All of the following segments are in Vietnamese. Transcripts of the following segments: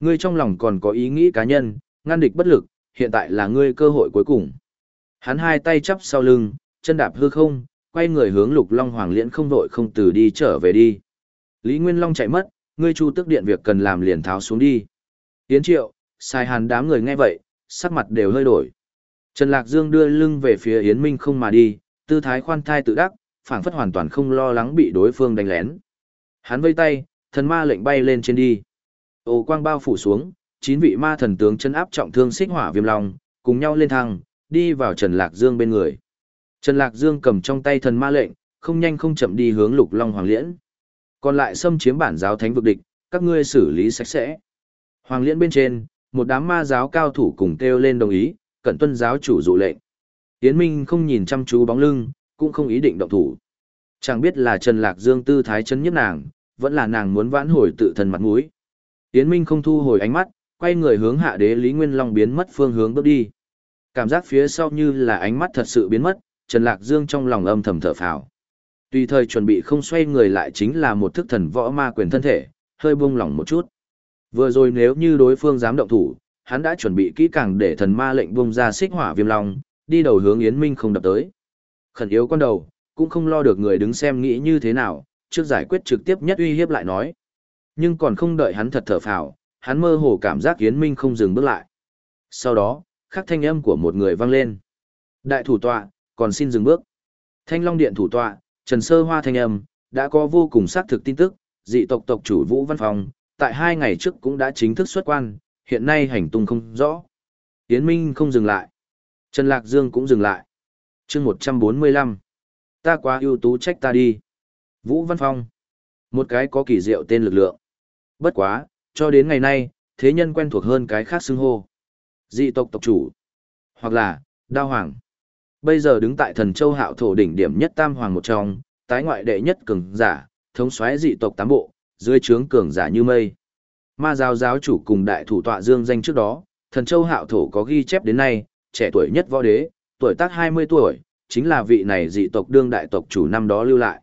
Ngươi trong lòng còn có ý nghĩ cá nhân, ngăn địch bất lực, hiện tại là ngươi cơ hội cuối cùng. Hắn hai tay chắp sau lưng, chân đạp hư không, quay người hướng Lục Long Hoàng Liễn không vội không từ đi trở về đi. Lý Nguyên Long chạy mất, ngươi chu tức điện việc cần làm liền tháo xuống đi. Tiến triệu, sai hàn đám người nghe vậy, sắc mặt đều hơi đổi. Trần Lạc Dương đưa lưng về phía Yến Minh không mà đi, tư thái khoan thai tự đắc, phảng phất hoàn toàn không lo lắng bị đối phương đánh lén. Hắn vây tay, thần ma lệnh bay lên trên đi. Ô quang bao phủ xuống, chín vị ma thần tướng chân áp trọng thương xích hỏa viêm long, cùng nhau lên thang, đi vào Trần Lạc Dương bên người. Trần Lạc Dương cầm trong tay thần ma lệnh, không nhanh không chậm đi hướng Lục Long Hoàng Liễn. Còn lại xâm chiếm bản giáo thánh vực địch, các ngươi xử lý sạch sẽ. Hoàng Liễn bên trên, một đám ma giáo cao thủ cùng kêu lên đồng ý, cận tuân giáo chủ dụ lệnh. Yến Minh không nhìn chăm chú bóng lưng, cũng không ý định động thủ. Chẳng biết là Trần Lạc Dương tư thái chân nhất nàng, vẫn là nàng muốn vãn hồi tự thân mặt mũi. Yến Minh không thu hồi ánh mắt, quay người hướng hạ đế Lý Nguyên Long biến mất phương hướng bước đi. Cảm giác phía sau như là ánh mắt thật sự biến mất, Trần Lạc Dương trong lòng âm thầm thở phào. Tùy thời chuẩn bị không xoay người lại chính là một thức thần võ ma quyền thân thể, hơi buông lỏng một chút. Vừa rồi nếu như đối phương dám động thủ, hắn đã chuẩn bị kỹ càng để thần ma lệnh bung ra xích hỏa viêm long, đi đầu hướng Yến Minh không đập tới. Khẩn yếu con đầu, cũng không lo được người đứng xem nghĩ như thế nào, trước giải quyết trực tiếp nhất uy hiếp lại nói. Nhưng còn không đợi hắn thật thở phào, hắn mơ hồ cảm giác Yến Minh không dừng bước lại. Sau đó, khắc thanh âm của một người vang lên. Đại thủ tọa, còn xin dừng bước. Thanh Long Điện thủ tọa, Trần Sơ Hoa thanh âm, đã có vô cùng xác thực tin tức, dị tộc tộc chủ Vũ Văn Phong, tại hai ngày trước cũng đã chính thức xuất quan, hiện nay hành tung không rõ. Yến Minh không dừng lại. Trần Lạc Dương cũng dừng lại. chương 145. Ta quá ưu tú trách ta đi. Vũ Văn Phong. Một cái có kỳ diệu tên lực lượng. Bất quá, cho đến ngày nay, thế nhân quen thuộc hơn cái khác xưng hô. Dị tộc tộc chủ. Hoặc là, đao hoàng. Bây giờ đứng tại thần châu hạo thổ đỉnh điểm nhất tam hoàng một trong, tái ngoại đệ nhất cường giả, thống soái dị tộc tám bộ, dưới trướng cường giả như mây. Ma giáo giáo chủ cùng đại thủ tọa dương danh trước đó, thần châu hạo thổ có ghi chép đến nay, trẻ tuổi nhất võ đế, tuổi tác 20 tuổi, chính là vị này dị tộc đương đại tộc chủ năm đó lưu lại.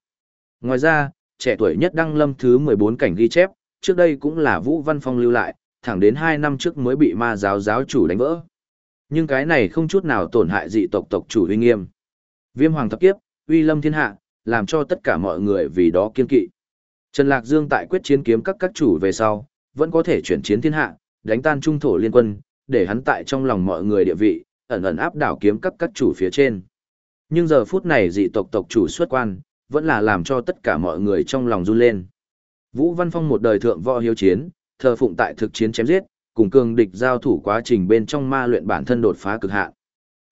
Ngoài ra, trẻ tuổi nhất đăng lâm thứ 14 cảnh ghi chép, trước đây cũng là Vũ Văn Phong lưu lại, thẳng đến 2 năm trước mới bị ma giáo giáo chủ đánh vỡ. Nhưng cái này không chút nào tổn hại dị tộc tộc chủ uy nghiêm. Viêm hoàng thập kiếp, uy lâm thiên hạ, làm cho tất cả mọi người vì đó kiên kỵ. Trần Lạc Dương tại quyết chiến kiếm các các chủ về sau, vẫn có thể chuyển chiến thiên hạ, đánh tan trung thổ liên quân, để hắn tại trong lòng mọi người địa vị, ẩn ẩn áp đảo kiếm các các chủ phía trên. Nhưng giờ phút này dị tộc tộc chủ xuất quan, vẫn là làm cho tất cả mọi người trong lòng run lên. Vũ Văn Phong một đời thượng võ hiếu chiến, thờ phụng tại thực chiến chém giết, cùng cường địch giao thủ quá trình bên trong ma luyện bản thân đột phá cực hạn.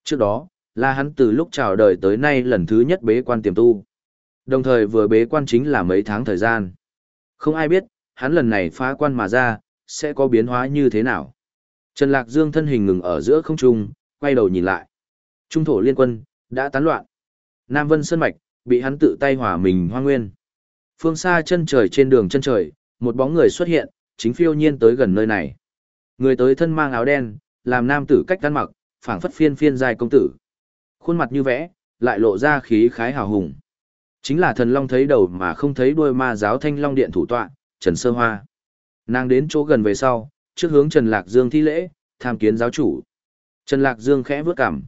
Trước đó, là hắn từ lúc chào đời tới nay lần thứ nhất bế quan tiềm tu. Đồng thời vừa bế quan chính là mấy tháng thời gian. Không ai biết, hắn lần này phá quan mà ra, sẽ có biến hóa như thế nào. Trần Lạc Dương thân hình ngừng ở giữa không trung, quay đầu nhìn lại. Trung thổ liên quân, đã tán loạn. Nam Vân Sơn Mạch, bị hắn tự tay hỏa mình hoang nguyên. Phương xa chân trời trên đường chân trời, một bóng người xuất hiện, chính phiêu nhiên tới gần nơi này. Người tới thân mang áo đen, làm nam tử cách ăn mặc, phảng phất phiên phiên dài công tử. Khuôn mặt như vẽ, lại lộ ra khí khái hào hùng. Chính là thần long thấy đầu mà không thấy đuôi ma giáo thanh long điện thủ tọa, Trần Sơ Hoa. Nàng đến chỗ gần về sau, trước hướng Trần Lạc Dương thi lễ, tham kiến giáo chủ. Trần Lạc Dương khẽ vướt cằm.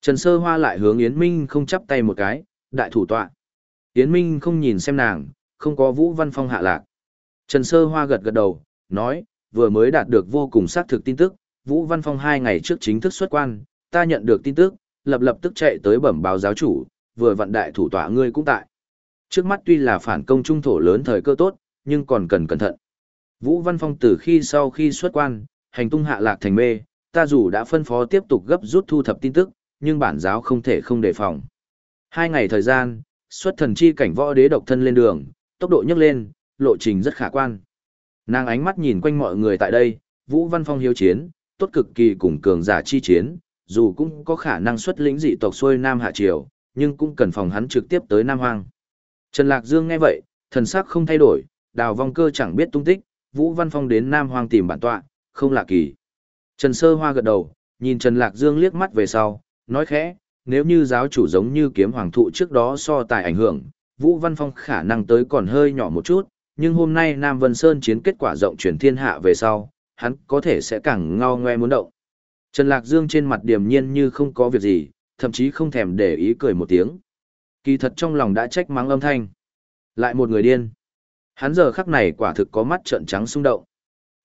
Trần Sơ Hoa lại hướng Yến Minh không chắp tay một cái, đại thủ tọa. Yến Minh không nhìn xem nàng, không có Vũ Văn Phong hạ lạc. Trần Sơ Hoa gật gật đầu, nói, vừa mới đạt được vô cùng xác thực tin tức, Vũ Văn Phong hai ngày trước chính thức xuất quan, ta nhận được tin tức, lập lập tức chạy tới bẩm báo giáo chủ, vừa vận đại thủ tọa ngươi cũng tại. Trước mắt tuy là phản công trung thổ lớn thời cơ tốt, nhưng còn cần cẩn thận. Vũ Văn Phong từ khi sau khi xuất quan, hành tung hạ lạc thành mê, ta dù đã phân phó tiếp tục gấp rút thu thập tin tức, nhưng bản giáo không thể không đề phòng. Hai ngày thời gian, xuất thần chi cảnh võ đế độc thân lên đường, tốc độ nhấc lên, lộ trình rất khả quan. Nàng ánh mắt nhìn quanh mọi người tại đây, Vũ Văn Phong hiếu chiến, tốt cực kỳ cùng cường giả chi chiến, dù cũng có khả năng xuất lĩnh dị tộc xuôi Nam Hạ Triều, nhưng cũng cần phòng hắn trực tiếp tới Nam Hoang. Trần Lạc Dương nghe vậy, thần sắc không thay đổi, đào vong cơ chẳng biết tung tích, Vũ Văn Phong đến Nam Hoang tìm bản tọa, không lạ kỳ. Trần Sơ Hoa gật đầu, nhìn Trần Lạc Dương liếc mắt về sau, nói khẽ, nếu như giáo chủ giống như kiếm hoàng thụ trước đó so tài ảnh hưởng, Vũ Văn Phong khả năng tới còn hơi nhỏ một chút, nhưng hôm nay Nam Vân Sơn chiến kết quả rộng truyền thiên hạ về sau, hắn có thể sẽ càng ngao ngoe muốn động. Trần Lạc Dương trên mặt điềm nhiên như không có việc gì, thậm chí không thèm để ý cười một tiếng. Kỳ thật trong lòng đã trách mắng âm thanh. Lại một người điên. Hắn giờ khắc này quả thực có mắt trợn trắng xung động.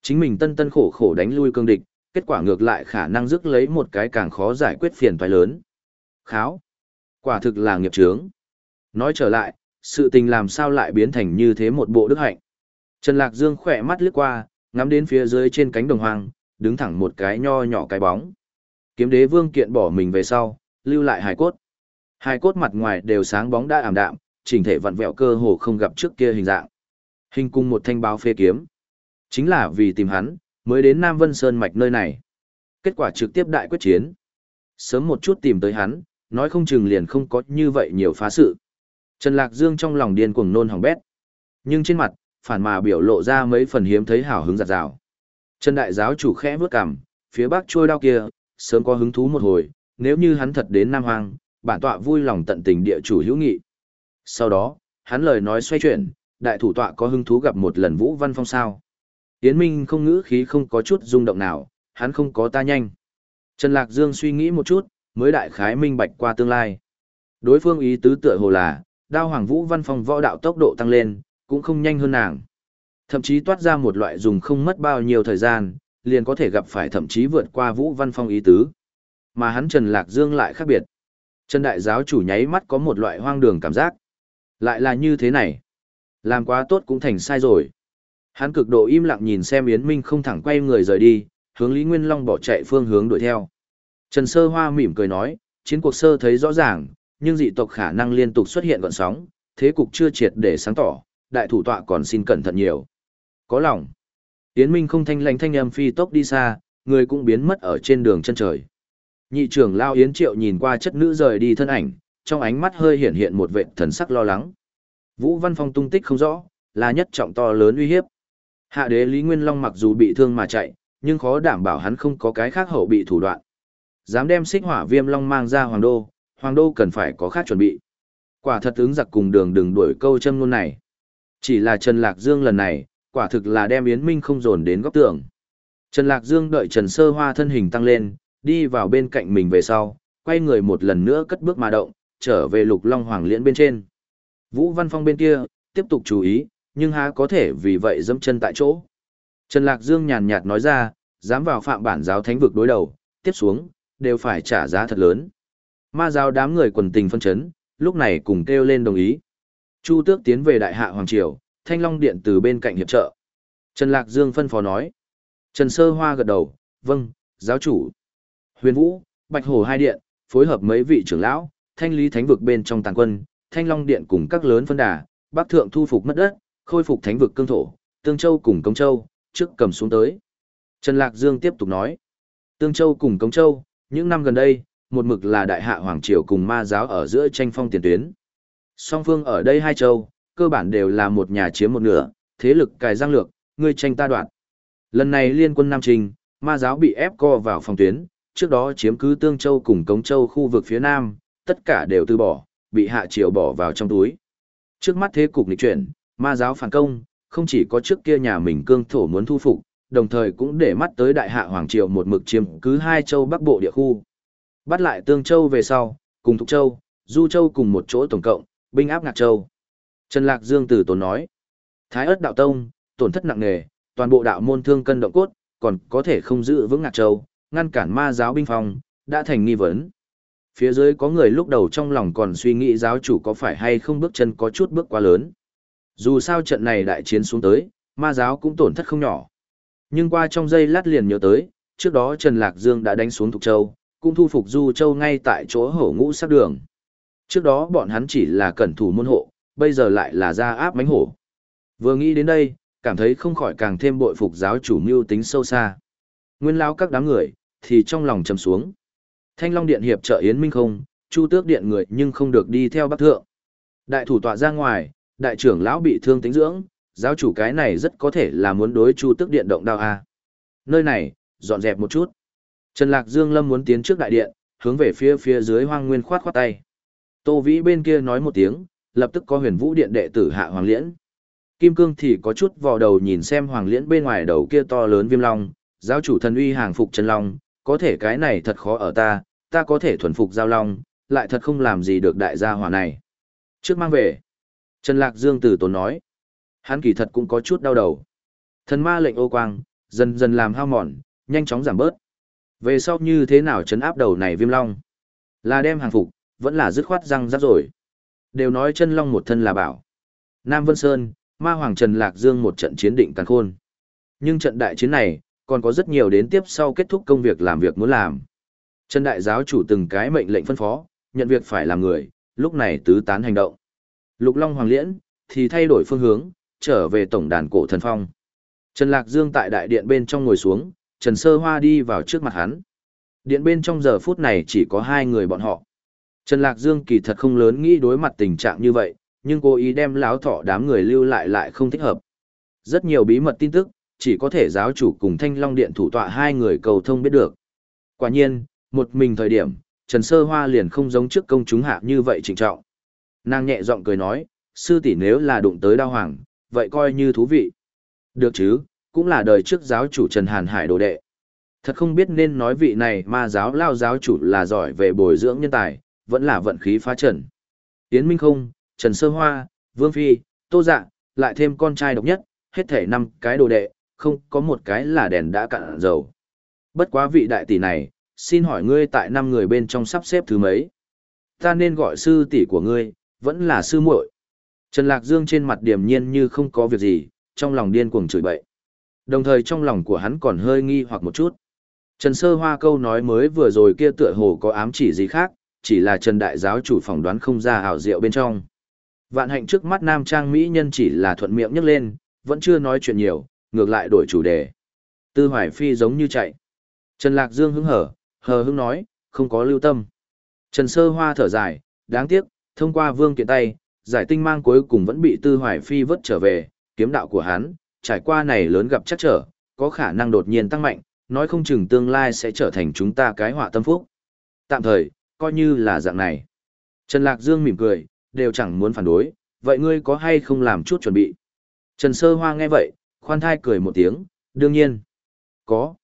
Chính mình tân tân khổ khổ đánh lui cương địch, kết quả ngược lại khả năng rước lấy một cái càng khó giải quyết phiền toái lớn. Kháo. Quả thực là nghiệp chướng. Nói trở lại, sự tình làm sao lại biến thành như thế một bộ đức hạnh. Trần Lạc Dương khỏe mắt lướt qua, ngắm đến phía dưới trên cánh đồng hoang, đứng thẳng một cái nho nhỏ cái bóng. Kiếm đế vương kiện bỏ mình về sau, lưu lại hài cốt. Hài cốt mặt ngoài đều sáng bóng đã ảm đạm, chỉnh thể vặn vẹo cơ hồ không gặp trước kia hình dạng. Hình cung một thanh báo phê kiếm. Chính là vì tìm hắn, mới đến Nam Vân Sơn mạch nơi này. Kết quả trực tiếp đại quyết chiến. Sớm một chút tìm tới hắn, nói không chừng liền không có như vậy nhiều phá sự. Trần Lạc Dương trong lòng điên cuồng nôn hỏng bét. Nhưng trên mặt, phản mà biểu lộ ra mấy phần hiếm thấy hào hứng giặt rào. Trần Đại giáo chủ khẽ bước cằm, phía bắc trôi đao kia, sớm có hứng thú một hồi, nếu như hắn thật đến Nam Hoang, bản tọa vui lòng tận tình địa chủ hữu nghị. Sau đó, hắn lời nói xoay chuyển, đại thủ tọa có hứng thú gặp một lần Vũ Văn Phong sao. Yến Minh không ngữ khí không có chút rung động nào, hắn không có ta nhanh. Trần Lạc Dương suy nghĩ một chút, mới đại khái minh bạch qua tương lai. Đối phương ý tứ tựa hồ là, đao hoàng Vũ Văn Phong võ đạo tốc độ tăng lên, cũng không nhanh hơn nàng. Thậm chí toát ra một loại dùng không mất bao nhiêu thời gian, liền có thể gặp phải thậm chí vượt qua Vũ Văn Phong ý tứ. Mà hắn Trần Lạc Dương lại khác biệt. Trần Đại giáo chủ nháy mắt có một loại hoang đường cảm giác. Lại là như thế này. Làm quá tốt cũng thành sai rồi. Hắn cực độ im lặng nhìn xem Yến Minh không thẳng quay người rời đi, hướng Lý Nguyên Long bỏ chạy phương hướng đuổi theo. Trần Sơ Hoa mỉm cười nói, chiến cuộc sơ thấy rõ ràng, nhưng dị tộc khả năng liên tục xuất hiện gọn sóng, thế cục chưa triệt để sáng tỏ, đại thủ tọa còn xin cẩn thận nhiều. Có lòng. Yến Minh không thanh lãnh thanh âm phi tốc đi xa, người cũng biến mất ở trên đường chân trời. Nhị trưởng Lao Yến Triệu nhìn qua chất nữ rời đi thân ảnh, trong ánh mắt hơi hiện hiện một vệ thần sắc lo lắng. Vũ Văn Phong tung tích không rõ, là nhất trọng to lớn uy hiếp. Hạ đế Lý Nguyên Long mặc dù bị thương mà chạy, nhưng khó đảm bảo hắn không có cái khác hậu bị thủ đoạn. Dám đem xích hỏa viêm long mang ra hoàng đô, hoàng đô cần phải có khác chuẩn bị. Quả thật ứng giặc cùng đường đừng đuổi câu châm luôn này. Chỉ là Trần Lạc Dương lần này, quả thực là đem Yến Minh không dồn đến góc tường. Trần Lạc Dương đợi Trần Sơ Hoa thân hình tăng lên, đi vào bên cạnh mình về sau, quay người một lần nữa cất bước mà động, trở về lục long hoàng liễn bên trên. Vũ Văn Phong bên kia, tiếp tục chú ý, nhưng há có thể vì vậy dẫm chân tại chỗ. Trần Lạc Dương nhàn nhạt nói ra, dám vào phạm bản giáo thánh vực đối đầu, tiếp xuống, đều phải trả giá thật lớn. Ma giáo đám người quần tình phân chấn, lúc này cùng kêu lên đồng ý. Chu tước tiến về đại hạ Hoàng Triều, thanh long điện từ bên cạnh hiệp trợ. Trần Lạc Dương phân phó nói. Trần Sơ Hoa gật đầu, vâng, giáo chủ. Huyền Vũ, Bạch Hồ hai điện, phối hợp mấy vị trưởng lão, thanh lý thánh vực bên trong tàng quân, thanh long điện cùng các lớn phân đà, bắc thượng thu phục mất đất, khôi phục thánh vực cương thổ, Tương Châu cùng Công Châu, trước cầm xuống tới. Trần Lạc Dương tiếp tục nói, Tương Châu cùng Công Châu, những năm gần đây, một mực là đại hạ Hoàng Triều cùng ma giáo ở giữa tranh phong tiền tuyến. Song phương ở đây hai châu, cơ bản đều là một nhà chiếm một nửa, thế lực cài giang lược, ngươi tranh ta đoạt. Lần này liên quân Nam Trình, ma giáo bị ép co vào phòng tuyến, trước đó chiếm cứ Tương Châu cùng Cống Châu khu vực phía Nam, tất cả đều từ bỏ, bị hạ triều bỏ vào trong túi. Trước mắt thế cục nghịch chuyển, ma giáo phản công, không chỉ có trước kia nhà mình cương thổ muốn thu phục, đồng thời cũng để mắt tới đại hạ hoàng triều một mực chiếm cứ hai châu bắc bộ địa khu. Bắt lại Tương Châu về sau, cùng Thục Châu, Du Châu cùng một chỗ tổng cộng, binh áp Ngạc Châu. Trần Lạc Dương từ tốn nói, Thái ớt đạo tông, tổn thất nặng nề, toàn bộ đạo môn thương cân động cốt, còn có thể không giữ vững Ngạc Châu, ngăn cản ma giáo binh phong, đã thành nghi vấn. Phía dưới có người lúc đầu trong lòng còn suy nghĩ giáo chủ có phải hay không bước chân có chút bước quá lớn. Dù sao trận này đại chiến xuống tới, ma giáo cũng tổn thất không nhỏ. Nhưng qua trong giây lát liền nhớ tới, trước đó Trần Lạc Dương đã đánh xuống Thục Châu, cũng thu phục Du Châu ngay tại chỗ hổ ngũ sắc đường. Trước đó bọn hắn chỉ là cẩn thủ môn hộ, bây giờ lại là ra áp mánh hổ. Vừa nghĩ đến đây, cảm thấy không khỏi càng thêm bội phục giáo chủ mưu tính sâu xa. Nguyên lao các đám người, thì trong lòng trầm xuống. Thanh Long Điện hiệp trợ Yến Minh không, Chu Tước Điện người nhưng không được đi theo Bắc Thượng. Đại thủ tọa ra ngoài, đại trưởng lão bị thương tính dưỡng, giáo chủ cái này rất có thể là muốn đối Chu Tước Điện động đao a. Nơi này, dọn dẹp một chút. Trần Lạc Dương Lâm muốn tiến trước đại điện, hướng về phía phía dưới Hoang Nguyên khoát khoát tay. Tô Vĩ bên kia nói một tiếng, lập tức có Huyền Vũ Điện đệ tử hạ Hoàng Liễn. Kim Cương thì có chút vò đầu nhìn xem Hoàng Liễn bên ngoài đầu kia to lớn viêm long, giáo chủ thần uy hàng phục Trần Long, có thể cái này thật khó ở ta, ta có thể thuần phục giao long, lại thật không làm gì được đại gia hỏa này. Trước mang về, Trần Lạc Dương Tử tốn nói, hắn kỳ thật cũng có chút đau đầu. Thần ma lệnh ô quang, dần dần làm hao mòn, nhanh chóng giảm bớt. Về sau như thế nào chấn áp đầu này viêm long? Là đem hàng phục, vẫn là dứt khoát răng rắc rồi. Đều nói chân long một thân là bảo. Nam Vân Sơn, ma hoàng Trần Lạc Dương một trận chiến định càng khôn. Nhưng trận đại chiến này, còn có rất nhiều đến tiếp sau kết thúc công việc làm việc muốn làm. Trần Đại giáo chủ từng cái mệnh lệnh phân phó, nhận việc phải làm người, lúc này tứ tán hành động. Lục Long Hoàng Liễn, thì thay đổi phương hướng, trở về tổng đàn cổ thần phong. Trần Lạc Dương tại đại điện bên trong ngồi xuống, Trần Sơ Hoa đi vào trước mặt hắn. Điện bên trong giờ phút này chỉ có hai người bọn họ. Trần Lạc Dương kỳ thật không lớn nghĩ đối mặt tình trạng như vậy, nhưng cố ý đem láo thọ đám người lưu lại lại không thích hợp. Rất nhiều bí mật tin tức, chỉ có thể giáo chủ cùng Thanh Long Điện thủ tọa hai người cầu thông biết được. Quả nhiên, một mình thời điểm, Trần Sơ Hoa liền không giống trước công chúng hạ như vậy trịnh trọng. Nàng nhẹ giọng cười nói, sư tỷ nếu là đụng tới đao hoàng, vậy coi như thú vị. Được chứ, cũng là đời trước giáo chủ Trần Hàn Hải đồ đệ. Thật không biết nên nói vị này mà giáo lao giáo chủ là giỏi về bồi dưỡng nhân tài, vẫn là vận khí phá trần. Tiến Minh Không, Trần Sơ Hoa, Vương Phi, Tô Dạ, lại thêm con trai độc nhất, hết thể năm cái đồ đệ, không có một cái là đèn đã cạn dầu. Bất quá vị đại tỷ này, xin hỏi ngươi tại năm người bên trong sắp xếp thứ mấy? Ta nên gọi sư tỷ của ngươi, vẫn là sư muội. Trần Lạc Dương trên mặt điềm nhiên như không có việc gì, trong lòng điên cuồng chửi bậy. Đồng thời trong lòng của hắn còn hơi nghi hoặc một chút. Trần Sơ Hoa câu nói mới vừa rồi kia tựa hồ có ám chỉ gì khác, chỉ là Trần Đại Giáo chủ phỏng đoán không ra ảo diệu bên trong. Vạn hạnh trước mắt Nam Trang Mỹ nhân chỉ là thuận miệng nhắc lên, vẫn chưa nói chuyện nhiều, ngược lại đổi chủ đề. Tư Hoài Phi giống như chạy. Trần Lạc Dương hứng hở, hờ hứng nói, không có lưu tâm. Trần Sơ Hoa thở dài, đáng tiếc, thông qua vương kiện tay, giải tinh mang cuối cùng vẫn bị Tư Hoài Phi vớt trở về, kiếm đạo của hắn, trải qua này lớn gặp chắc trở, có khả năng đột nhiên tăng mạnh, nói không chừng tương lai sẽ trở thành chúng ta cái họa tâm phúc. Tạm thời, coi như là dạng này. Trần Lạc Dương mỉm cười, đều chẳng muốn phản đối, vậy ngươi có hay không làm chút chuẩn bị? Trần Sơ Hoa nghe vậy, khoan thai cười một tiếng, đương nhiên. Có.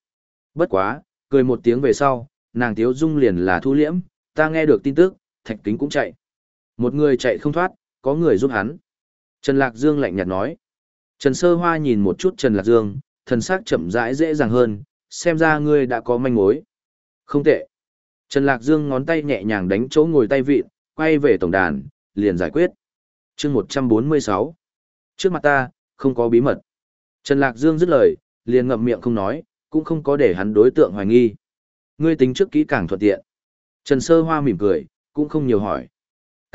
Bất quá, cười một tiếng về sau, nàng tiếu dung liền là thu liễm, ta nghe được tin tức, thạch kính cũng chạy. Một người chạy không thoát, có người giúp hắn. Trần Lạc Dương lạnh nhạt nói. Trần Sơ Hoa nhìn một chút Trần Lạc Dương, thần sắc chậm rãi dễ dàng hơn, xem ra ngươi đã có manh mối. Không tệ. Trần Lạc Dương ngón tay nhẹ nhàng đánh chỗ ngồi tay vịn, quay về tổng đàn, liền giải quyết. chương 146. Trước mặt ta, không có bí mật. Trần Lạc Dương dứt lời, liền ngậm miệng không nói, cũng không có để hắn đối tượng hoài nghi. Ngươi tính trước kỹ càng thuận tiện. Trần Sơ Hoa mỉm cười, cũng không nhiều hỏi.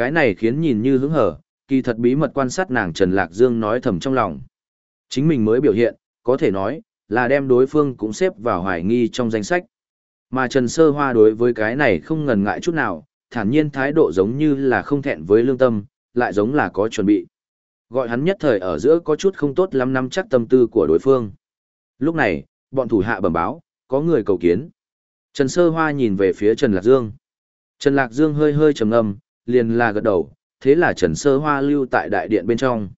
Cái này khiến nhìn như hứng hở, kỳ thật bí mật quan sát nàng Trần Lạc Dương nói thầm trong lòng. Chính mình mới biểu hiện, có thể nói, là đem đối phương cũng xếp vào hoài nghi trong danh sách. Mà Trần Sơ Hoa đối với cái này không ngần ngại chút nào, thản nhiên thái độ giống như là không thẹn với lương tâm, lại giống là có chuẩn bị. Gọi hắn nhất thời ở giữa có chút không tốt lắm nắm chắc tâm tư của đối phương. Lúc này, bọn thủ hạ bẩm báo, có người cầu kiến. Trần Sơ Hoa nhìn về phía Trần Lạc Dương. Trần Lạc Dương hơi hơi trầm ngâm, liền là gật đầu, thế là Trần Sơ Hoa lưu tại đại điện bên trong.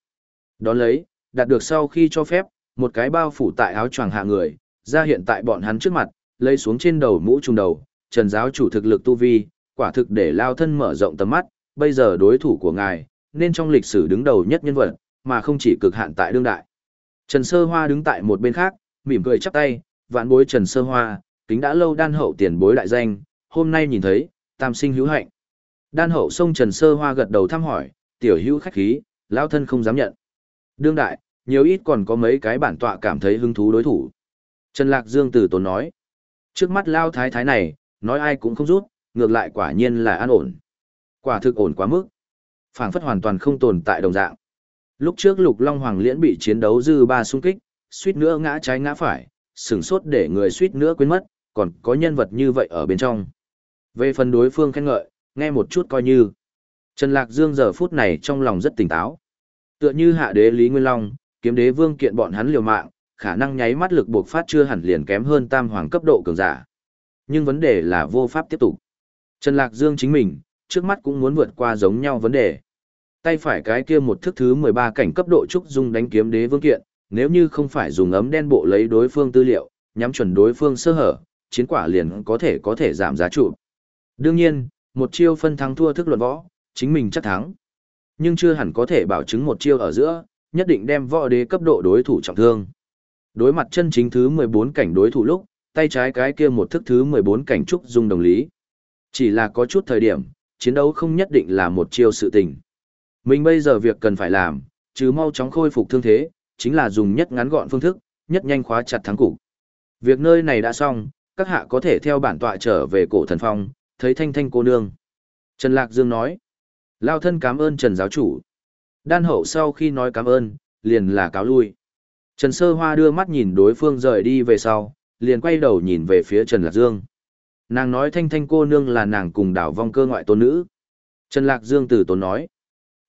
Đón lấy, đạt được sau khi cho phép, một cái bao phủ tại áo choàng hạ người, ra hiện tại bọn hắn trước mặt, lấy xuống trên đầu mũ trùng đầu, Trần giáo chủ thực lực tu vi, quả thực để lao thân mở rộng tầm mắt, bây giờ đối thủ của ngài, nên trong lịch sử đứng đầu nhất nhân vật, mà không chỉ cực hạn tại đương đại. Trần Sơ Hoa đứng tại một bên khác, mỉm cười chắp tay, vạn bối Trần Sơ Hoa, kính đã lâu đan hậu tiền bối đại danh, hôm nay nhìn thấy, tam sinh hữu hạnh. Đan hậu sông Trần Sơ Hoa gật đầu thăm hỏi, tiểu hữu khách khí, lao thân không dám nhận. Đương đại, nhiều ít còn có mấy cái bản tọa cảm thấy hứng thú đối thủ. Trần Lạc Dương từ tốn nói, trước mắt lao thái thái này, nói ai cũng không rút, ngược lại quả nhiên là an ổn. Quả thực ổn quá mức. phảng phất hoàn toàn không tồn tại đồng dạng. Lúc trước Lục Long Hoàng Liễn bị chiến đấu dư ba xung kích, suýt nữa ngã trái ngã phải, sửng sốt để người suýt nữa quên mất, còn có nhân vật như vậy ở bên trong. Về phần đối phương khen ngợi, nghe một chút coi như. Trần Lạc Dương giờ phút này trong lòng rất tỉnh táo. Tựa như hạ đế Lý Nguyên Long, kiếm đế vương kiện bọn hắn liều mạng, khả năng nháy mắt lực buộc phát chưa hẳn liền kém hơn tam hoàng cấp độ cường giả. Nhưng vấn đề là vô pháp tiếp tục. Trần Lạc Dương chính mình, trước mắt cũng muốn vượt qua giống nhau vấn đề. Tay phải cái kia một thức thứ 13 cảnh cấp độ trúc dung đánh kiếm đế vương kiện, nếu như không phải dùng ấm đen bộ lấy đối phương tư liệu, nhắm chuẩn đối phương sơ hở, chiến quả liền có thể có thể giảm giá trụ. Đương nhiên, một chiêu phân thắng thua thức luận võ, chính mình chắc thắng. Nhưng chưa hẳn có thể bảo chứng một chiêu ở giữa, nhất định đem võ đế cấp độ đối thủ trọng thương. Đối mặt chân chính thứ 14 cảnh đối thủ lúc, tay trái cái kia một thức thứ 14 cảnh trúc dung đồng lý. Chỉ là có chút thời điểm, chiến đấu không nhất định là một chiêu sự tình. Mình bây giờ việc cần phải làm, chứ mau chóng khôi phục thương thế, chính là dùng nhất ngắn gọn phương thức, nhất nhanh khóa chặt thắng cục. Việc nơi này đã xong, các hạ có thể theo bản tọa trở về cổ thần phong, thấy thanh thanh cô nương. Trần Lạc Dương nói, lao thân cảm ơn Trần giáo chủ. Đan hậu sau khi nói cảm ơn, liền là cáo lui. Trần Sơ Hoa đưa mắt nhìn đối phương rời đi về sau, liền quay đầu nhìn về phía Trần Lạc Dương. Nàng nói thanh thanh cô nương là nàng cùng đảo vong cơ ngoại tôn nữ. Trần Lạc Dương từ tốn nói.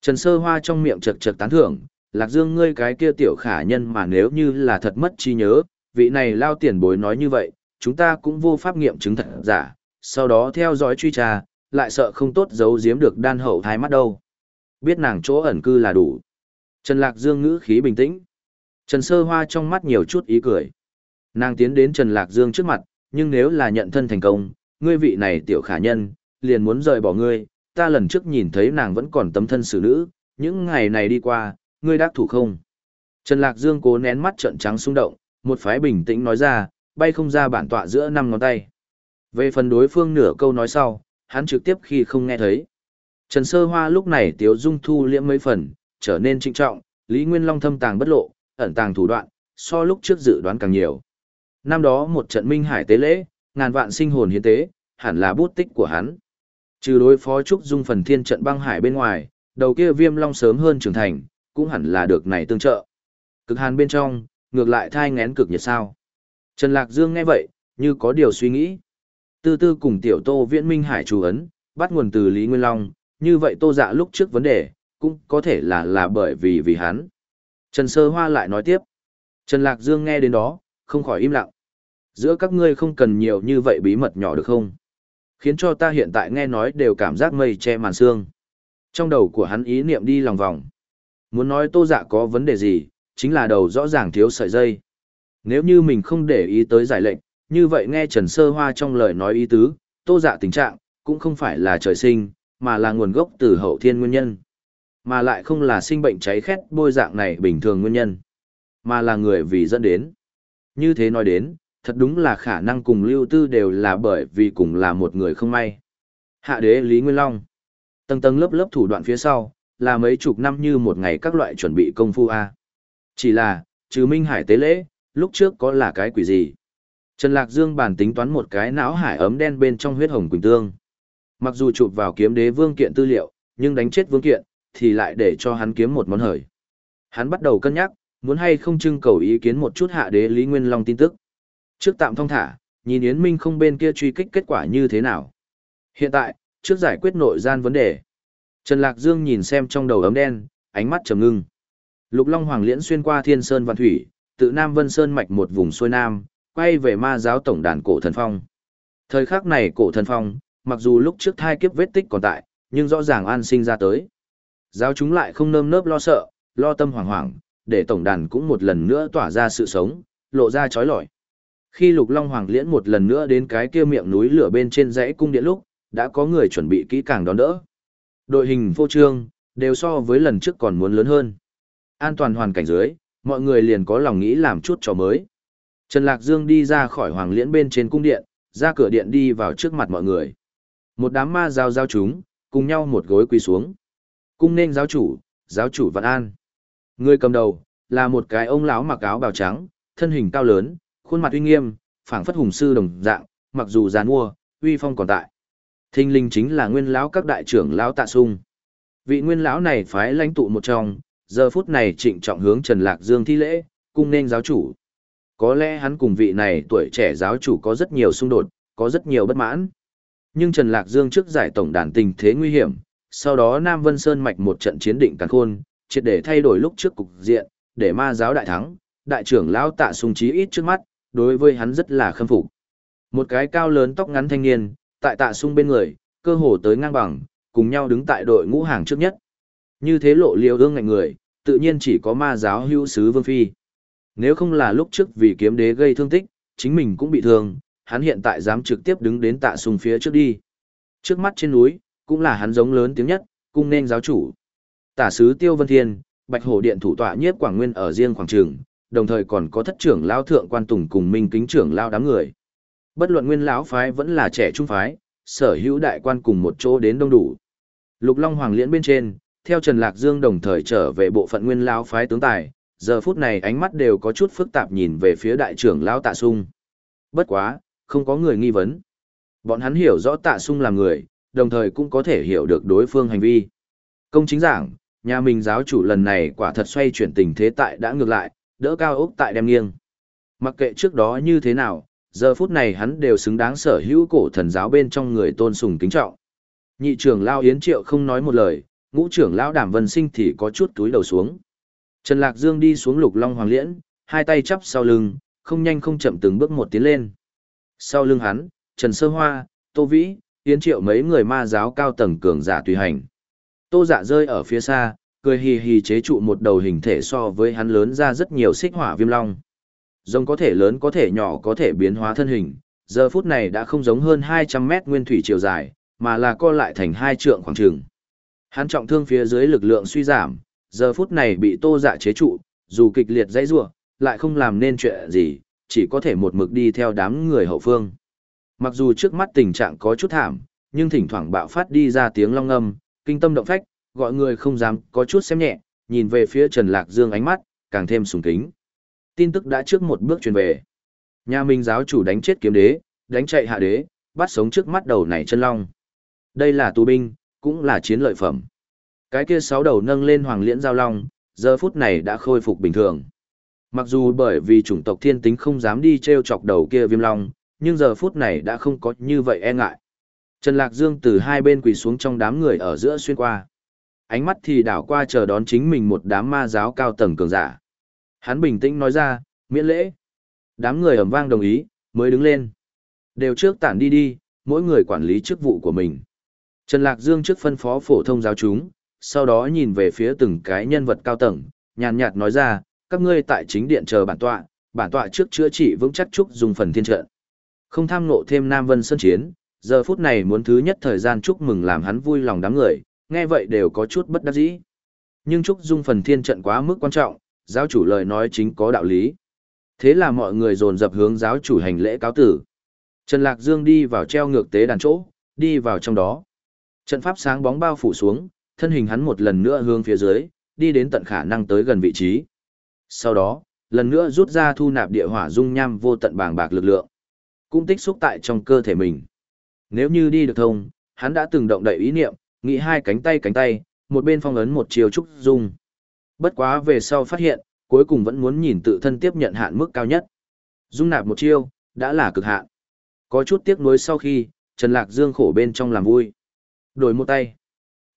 Trần Sơ Hoa trong miệng chật chật tán thưởng, Lạc Dương ngươi cái kia tiểu khả nhân mà nếu như là thật mất trí nhớ, vị này lao tiền bối nói như vậy, chúng ta cũng vô pháp nghiệm chứng thật giả, sau đó theo dõi truy tra, lại sợ không tốt giấu giếm được đan hậu thái mắt đâu. Biết nàng chỗ ẩn cư là đủ. Trần Lạc Dương ngữ khí bình tĩnh. Trần Sơ Hoa trong mắt nhiều chút ý cười. Nàng tiến đến Trần Lạc Dương trước mặt, nhưng nếu là nhận thân thành công, ngươi vị này tiểu khả nhân, liền muốn rời bỏ ngươi, ta lần trước nhìn thấy nàng vẫn còn tấm thân xử nữ, những ngày này đi qua, ngươi đắc thủ không? Trần Lạc Dương cố nén mắt trợn trắng xung động, một phái bình tĩnh nói ra, bay không ra bản tọa giữa năm ngón tay. Về phần đối phương nửa câu nói sau, hắn trực tiếp khi không nghe thấy. Trần Sơ Hoa lúc này tiếu dung thu liễm mấy phần, trở nên trinh trọng, Lý Nguyên Long thâm tàng bất lộ, ẩn tàng thủ đoạn, so lúc trước dự đoán càng nhiều. Năm đó một trận minh hải tế lễ, ngàn vạn sinh hồn hiến tế, hẳn là bút tích của hắn. Trừ đối phó trúc dung phần thiên trận băng hải bên ngoài, đầu kia viêm long sớm hơn trưởng thành, cũng hẳn là được này tương trợ. Cực hàn bên trong, ngược lại thai ngén cực nhiệt sao. Trần Lạc Dương nghe vậy, như có điều suy nghĩ. Tư tư cùng tiểu tô viễn minh hải chủ ấn, bắt nguồn từ Lý Nguyên Long, như vậy tô dạ lúc trước vấn đề, cũng có thể là là bởi vì vì hắn. Trần Sơ Hoa lại nói tiếp. Trần Lạc Dương nghe đến đó, không khỏi im lặng. Giữa các ngươi không cần nhiều như vậy bí mật nhỏ được không? Khiến cho ta hiện tại nghe nói đều cảm giác mây che màn sương. Trong đầu của hắn ý niệm đi lòng vòng. Muốn nói tô dạ có vấn đề gì, chính là đầu rõ ràng thiếu sợi dây. Nếu như mình không để ý tới giải lệnh, như vậy nghe Trần Sơ Hoa trong lời nói ý tứ, tô dạ tình trạng, cũng không phải là trời sinh, mà là nguồn gốc từ hậu thiên nguyên nhân. Mà lại không là sinh bệnh cháy khét bôi dạng này bình thường nguyên nhân, mà là người vì dẫn đến. Như thế nói đến, thật đúng là khả năng cùng lưu tư đều là bởi vì cùng là một người không may. Hạ đế Lý Nguyên Long. Tầng tầng lớp lớp thủ đoạn phía sau, là mấy chục năm như một ngày các loại chuẩn bị công phu A. Chỉ là, trừ Minh Hải tế lễ, lúc trước có là cái quỷ gì? Trần Lạc Dương bản tính toán một cái não hải ấm đen bên trong huyết hồng quỳnh tương. Mặc dù chụp vào kiếm đế vương kiện tư liệu, nhưng đánh chết vương kiện, thì lại để cho hắn kiếm một món hời. Hắn bắt đầu cân nhắc, muốn hay không trưng cầu ý kiến một chút hạ đế Lý Nguyên Long tin tức. Trước tạm thông thả, nhìn Yến Minh không bên kia truy kích kết quả như thế nào. Hiện tại, trước giải quyết nội gian vấn đề. Trần Lạc Dương nhìn xem trong đầu ấm đen, ánh mắt trầm ngưng. Lục Long Hoàng liễn xuyên qua Thiên Sơn Văn Thủy, tự Nam Vân Sơn mạch một vùng xuôi nam, quay về ma giáo tổng đàn cổ thần phong. Thời khắc này cổ thần phong, mặc dù lúc trước thai kiếp vết tích còn tại, nhưng rõ ràng an sinh ra tới. Giáo chúng lại không nơm nớp lo sợ, lo tâm hoảng hoảng, để tổng đàn cũng một lần nữa tỏa ra sự sống, lộ ra chói lọi. Khi Lục Long Hoàng liễn một lần nữa đến cái kia miệng núi lửa bên trên dãy cung điện lúc, đã có người chuẩn bị kỹ càng đón đỡ. Đội hình vô trương, đều so với lần trước còn muốn lớn hơn. An toàn hoàn cảnh dưới, mọi người liền có lòng nghĩ làm chút trò mới. Trần Lạc Dương đi ra khỏi hoàng liễn bên trên cung điện, ra cửa điện đi vào trước mặt mọi người. Một đám ma giao giao chúng, cùng nhau một gối quỳ xuống. Cung nên giáo chủ, giáo chủ Vạn An. Người cầm đầu, là một cái ông lão mặc áo bào trắng, thân hình cao lớn, khuôn mặt uy nghiêm, phảng phất hùng sư đồng dạng, mặc dù già mua, uy phong còn tại. Thinh linh chính là nguyên lão các đại trưởng lão tạ sung. Vị nguyên lão này phái lãnh tụ một trong, giờ phút này trịnh trọng hướng Trần Lạc Dương thi lễ, cung nên giáo chủ. Có lẽ hắn cùng vị này tuổi trẻ giáo chủ có rất nhiều xung đột, có rất nhiều bất mãn. Nhưng Trần Lạc Dương trước giải tổng đàn tình thế nguy hiểm, sau đó Nam Vân Sơn mạch một trận chiến định càng khôn, triệt để thay đổi lúc trước cục diện, để ma giáo đại thắng, đại trưởng lão tạ sung trí ít trước mắt, đối với hắn rất là khâm phục. Một cái cao lớn tóc ngắn thanh niên, tại tạ sung bên người, cơ hồ tới ngang bằng, cùng nhau đứng tại đội ngũ hàng trước nhất. Như thế lộ liều ương ngạnh người, tự nhiên chỉ có ma giáo hưu sứ vương phi. Nếu không là lúc trước vì kiếm đế gây thương tích, chính mình cũng bị thương, hắn hiện tại dám trực tiếp đứng đến tạ sùng phía trước đi. Trước mắt trên núi, cũng là hắn giống lớn tiếng nhất, cung nên giáo chủ. Tả sứ Tiêu Vân Thiên, Bạch Hổ Điện thủ tọa nhiếp Quảng Nguyên ở riêng khoảng trường, đồng thời còn có thất trưởng lao thượng quan tùng cùng minh kính trưởng lao đám người. Bất luận nguyên lão phái vẫn là trẻ trung phái, sở hữu đại quan cùng một chỗ đến đông đủ. Lục Long Hoàng Liễn bên trên, theo Trần Lạc Dương đồng thời trở về bộ phận nguyên lão phái tướng tài, giờ phút này ánh mắt đều có chút phức tạp nhìn về phía đại trưởng lão Tạ Sung. Bất quá, không có người nghi vấn. Bọn hắn hiểu rõ Tạ Sung là người, đồng thời cũng có thể hiểu được đối phương hành vi. Công chính giảng, nhà mình giáo chủ lần này quả thật xoay chuyển tình thế tại đã ngược lại, đỡ cao ốc tại đem nghiêng. Mặc kệ trước đó như thế nào, giờ phút này hắn đều xứng đáng sở hữu cổ thần giáo bên trong người tôn sùng kính trọng. Nhị trưởng lao Yến Triệu không nói một lời, ngũ trưởng lão Đàm Vân Sinh thì có chút túi đầu xuống. Trần Lạc Dương đi xuống lục long hoàng liễn, hai tay chắp sau lưng, không nhanh không chậm từng bước một tiến lên. Sau lưng hắn, Trần Sơ Hoa, Tô Vĩ, Yến Triệu mấy người ma giáo cao tầng cường giả tùy hành. Tô dạ rơi ở phía xa, cười hì hì chế trụ một đầu hình thể so với hắn lớn ra rất nhiều xích hỏa viêm long. Rồng có thể lớn có thể nhỏ có thể biến hóa thân hình, giờ phút này đã không giống hơn 200 mét nguyên thủy chiều dài, mà là co lại thành hai trượng khoảng trường. Hắn trọng thương phía dưới lực lượng suy giảm, giờ phút này bị tô dạ chế trụ, dù kịch liệt dãy rủa lại không làm nên chuyện gì, chỉ có thể một mực đi theo đám người hậu phương. Mặc dù trước mắt tình trạng có chút thảm, nhưng thỉnh thoảng bạo phát đi ra tiếng long âm, kinh tâm động phách, gọi người không dám có chút xem nhẹ, nhìn về phía Trần Lạc Dương ánh mắt, càng thêm sùng kính. Tin tức đã trước một bước truyền về. Nhà Minh giáo chủ đánh chết kiếm đế, đánh chạy hạ đế, bắt sống trước mắt đầu này chân long. Đây là tù binh, cũng là chiến lợi phẩm. Cái kia sáu đầu nâng lên hoàng liễn giao long, giờ phút này đã khôi phục bình thường. Mặc dù bởi vì chủng tộc thiên tính không dám đi treo chọc đầu kia viêm long, nhưng giờ phút này đã không có như vậy e ngại. Trần Lạc Dương từ hai bên quỳ xuống trong đám người ở giữa xuyên qua. Ánh mắt thì đảo qua chờ đón chính mình một đám ma giáo cao tầng cường giả. Hắn bình tĩnh nói ra, miễn lễ. Đám người ầm vang đồng ý, mới đứng lên. Đều trước tản đi đi, mỗi người quản lý chức vụ của mình. Trần Lạc Dương trước phân phó phổ thông giáo chúng, sau đó nhìn về phía từng cái nhân vật cao tầng, nhàn nhạt nói ra, các ngươi tại chính điện chờ bản tọa, bản tọa trước chữa trị vững chắc chúc dùng phần thiên trận. Không tham nộ thêm Nam Vân Sơn Chiến, giờ phút này muốn thứ nhất thời gian chúc mừng làm hắn vui lòng đám người, nghe vậy đều có chút bất đắc dĩ. Nhưng chúc dung phần thiên trận quá mức quan trọng, giáo chủ lời nói chính có đạo lý. Thế là mọi người dồn dập hướng giáo chủ hành lễ cáo tử. Trần Lạc Dương đi vào treo ngược tế đàn chỗ, đi vào trong đó. Trận pháp sáng bóng bao phủ xuống, thân hình hắn một lần nữa hướng phía dưới, đi đến tận khả năng tới gần vị trí. Sau đó, lần nữa rút ra thu nạp địa hỏa dung nham vô tận bàng bạc lực lượng, cũng tích xúc tại trong cơ thể mình. Nếu như đi được thông, hắn đã từng động đậy ý niệm, nghĩ hai cánh tay cánh tay, một bên phong ấn một chiều trúc dung. Bất quá về sau phát hiện, cuối cùng vẫn muốn nhìn tự thân tiếp nhận hạn mức cao nhất. Dung nạp một chiêu, đã là cực hạn. Có chút tiếc nuối sau khi, Trần Lạc Dương khổ bên trong làm vui. Đổi một tay.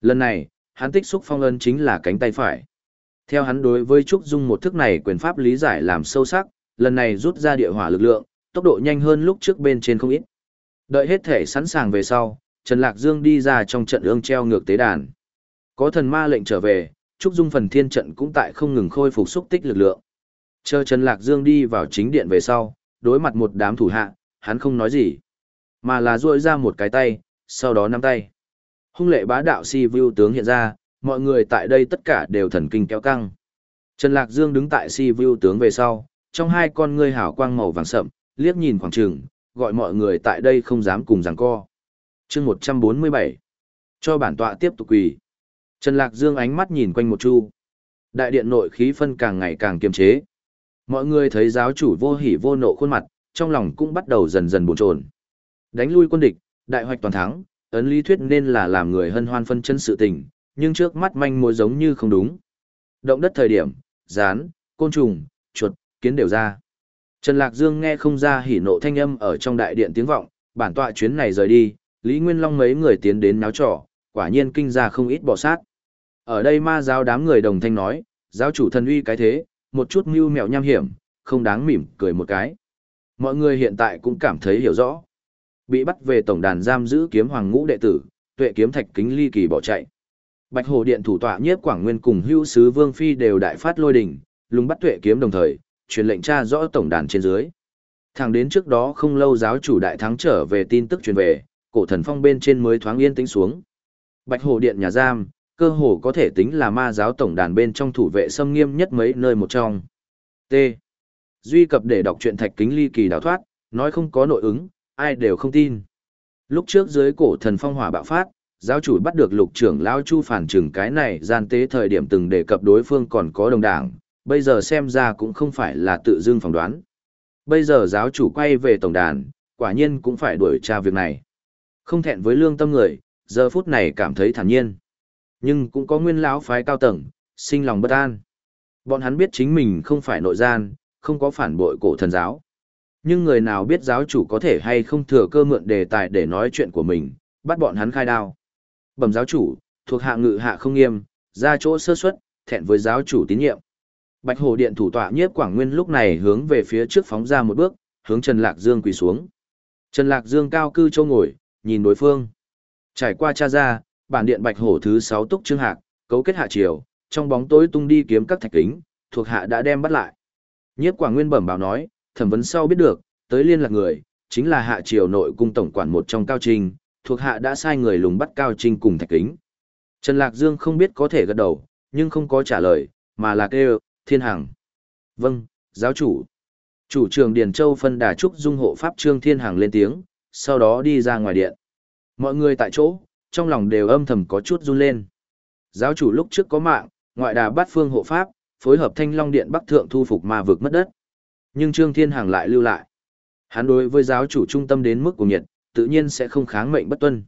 Lần này, hắn tích xúc phong ấn chính là cánh tay phải. Theo hắn đối với Trúc Dung một thức này quyền pháp lý giải làm sâu sắc, lần này rút ra địa hỏa lực lượng, tốc độ nhanh hơn lúc trước bên trên không ít. Đợi hết thể sẵn sàng về sau, Trần Lạc Dương đi ra trong trận ương treo ngược tế đàn. Có thần ma lệnh trở về, Trúc Dung phần thiên trận cũng tại không ngừng khôi phục xúc tích lực lượng. Chờ Trần Lạc Dương đi vào chính điện về sau, đối mặt một đám thủ hạ, hắn không nói gì, mà là duỗi ra một cái tay, sau đó nắm tay. Hung lệ bá đạo si vu tướng hiện ra, mọi người tại đây tất cả đều thần kinh kéo căng. Trần Lạc Dương đứng tại si vu tướng về sau, trong hai con ngươi hào quang màu vàng sậm, liếc nhìn khoảng trường, gọi mọi người tại đây không dám cùng giằng co. chương 147. Cho bản tọa tiếp tục quỳ. Trần Lạc Dương ánh mắt nhìn quanh một chu. Đại điện nội khí phân càng ngày càng kiềm chế. Mọi người thấy giáo chủ vô hỉ vô nộ khuôn mặt, trong lòng cũng bắt đầu dần dần buồn trồn. Đánh lui quân địch, đại hoạch toàn thắng, ấn lý thuyết nên là làm người hân hoan phân chân sự tình, nhưng trước mắt manh mối giống như không đúng. Động đất thời điểm, rán, côn trùng, chuột, kiến đều ra. Trần Lạc Dương nghe không ra hỉ nộ thanh âm ở trong đại điện tiếng vọng, bản tọa chuyến này rời đi, Lý Nguyên Long mấy người tiến đến náo trò, quả nhiên kinh ra không ít bỏ sát. Ở đây ma giáo đám người đồng thanh nói, giáo chủ thần uy cái thế, một chút mưu mẹo nham hiểm, không đáng mỉm cười một cái. Mọi người hiện tại cũng cảm thấy hiểu rõ. Bị bắt về tổng đàn giam giữ kiếm hoàng ngũ đệ tử, tuệ kiếm thạch kính ly kỳ bỏ chạy. Bạch Hồ Điện thủ tọa nhiếp Quảng Nguyên cùng hữu sứ Vương Phi đều đại phát lôi đình lùng bắt tuệ kiếm đồng thời, truyền lệnh tra rõ tổng đàn trên dưới. Thẳng đến trước đó không lâu giáo chủ đại thắng trở về tin tức truyền về, cổ thần phong bên trên mới thoáng yên tĩnh xuống. Bạch Hồ Điện nhà giam, cơ hồ có thể tính là ma giáo tổng đàn bên trong thủ vệ xâm nghiêm nhất mấy nơi một trong. T. Duy cập để đọc truyện thạch kính ly kỳ đào thoát, nói không có nội ứng, ai đều không tin. Lúc trước dưới cổ thần phong hỏa bạo phát, giáo chủ bắt được lục trưởng lão chu phản trừng cái này gian tế thời điểm từng đề cập đối phương còn có đồng đảng, bây giờ xem ra cũng không phải là tự dưng phỏng đoán. Bây giờ giáo chủ quay về tổng đàn, quả nhiên cũng phải đuổi tra việc này. Không thẹn với lương tâm người, giờ phút này cảm thấy thản nhiên. Nhưng cũng có nguyên lão phái cao tầng, sinh lòng bất an. Bọn hắn biết chính mình không phải nội gian, không có phản bội cổ thần giáo. Nhưng người nào biết giáo chủ có thể hay không thừa cơ mượn đề tài để nói chuyện của mình, bắt bọn hắn khai đao. Bẩm giáo chủ, thuộc hạ ngự hạ không nghiêm, ra chỗ sơ suất, thẹn với giáo chủ tín nhiệm. Bạch Hồ Điện thủ tọa nhiếp Quảng Nguyên lúc này hướng về phía trước phóng ra một bước, hướng Trần Lạc Dương quỳ xuống. Trần Lạc Dương cao cư châu ngồi, nhìn đối phương. Trải qua cha ra, bản điện Bạch Hổ thứ 6 túc trương hạc, cấu kết hạ triều, trong bóng tối tung đi kiếm các thạch kính, thuộc hạ đã đem bắt lại. Nhiếp Quảng Nguyên bẩm báo nói, thẩm vấn sau biết được, tới liên lạc người, chính là hạ triều nội cung tổng quản một trong cao trình, thuộc hạ đã sai người lùng bắt cao trình cùng thạch kính. Trần Lạc Dương không biết có thể gật đầu, nhưng không có trả lời, mà là kêu, thiên hằng. Vâng, giáo chủ. Chủ trường Điền Châu phân đà trúc dung hộ pháp trương thiên hằng lên tiếng, sau đó đi ra ngoài điện. Mọi người tại chỗ, trong lòng đều âm thầm có chút run lên. Giáo chủ lúc trước có mạng, ngoại đà bát phương hộ pháp, phối hợp thanh long điện bắc thượng thu phục ma vực mất đất. Nhưng Trương Thiên Hằng lại lưu lại. Hắn đối với giáo chủ trung tâm đến mức của nhiệt, tự nhiên sẽ không kháng mệnh bất tuân.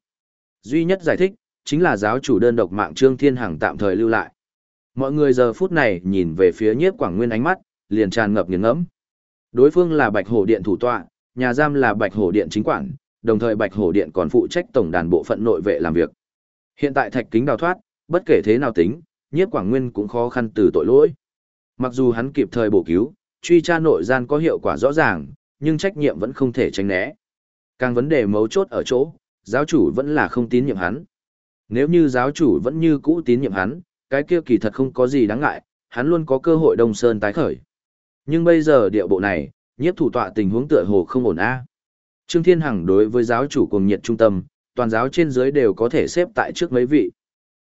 Duy nhất giải thích, chính là giáo chủ đơn độc mạng Trương Thiên Hằng tạm thời lưu lại. Mọi người giờ phút này nhìn về phía nhiếp quảng nguyên ánh mắt, liền tràn ngập nghiền ngẫm. Đối phương là Bạch Hổ Điện thủ tọa, nhà giam là Bạch Hổ Điện chính quản, đồng thời Bạch Hổ Điện còn phụ trách tổng đàn bộ phận nội vệ làm việc. Hiện tại Thạch Kính đào thoát, bất kể thế nào tính, nhiếp quảng nguyên cũng khó khăn từ tội lỗi. Mặc dù hắn kịp thời bổ cứu, truy tra nội gian có hiệu quả rõ ràng, nhưng trách nhiệm vẫn không thể tránh né. Càng vấn đề mấu chốt ở chỗ, giáo chủ vẫn là không tín nhiệm hắn. Nếu như giáo chủ vẫn như cũ tín nhiệm hắn, cái kia kỳ thật không có gì đáng ngại, hắn luôn có cơ hội đông sơn tái khởi. Nhưng bây giờ địa bộ này, nhiếp thủ tọa tình huống tựa hồ không ổn a. Trương Thiên Hằng đối với giáo chủ cùng nhiệt trung tâm, toàn giáo trên dưới đều có thể xếp tại trước mấy vị.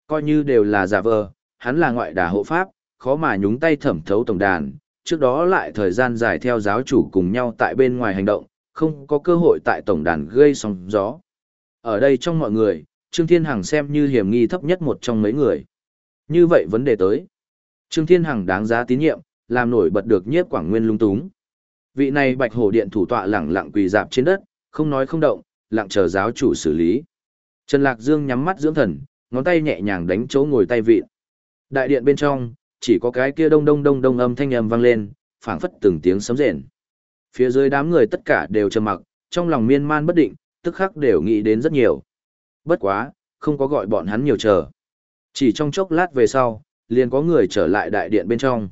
Coi như đều là giả vờ, hắn là ngoại đà hộ pháp, khó mà nhúng tay thẩm thấu tổng đàn, trước đó lại thời gian dài theo giáo chủ cùng nhau tại bên ngoài hành động, không có cơ hội tại tổng đàn gây sóng gió. Ở đây trong mọi người, Trương Thiên Hằng xem như hiểm nghi thấp nhất một trong mấy người. Như vậy vấn đề tới. Trương Thiên Hằng đáng giá tín nhiệm, làm nổi bật được nhiếp quảng nguyên lung túng. Vị này bạch hổ điện thủ tọa lẳng lặng quỳ dạp trên đất, không nói không động, lặng chờ giáo chủ xử lý. Trần Lạc Dương nhắm mắt dưỡng thần, ngón tay nhẹ nhàng đánh chỗ ngồi tay vị. Đại điện bên trong, chỉ có cái kia đông đông đông đông âm thanh âm vang lên, phảng phất từng tiếng sấm rền. Phía dưới đám người tất cả đều trầm mặc, trong lòng miên man bất định, tức khắc đều nghĩ đến rất nhiều. Bất quá, không có gọi bọn hắn nhiều chờ. Chỉ trong chốc lát về sau, liền có người trở lại đại điện bên trong.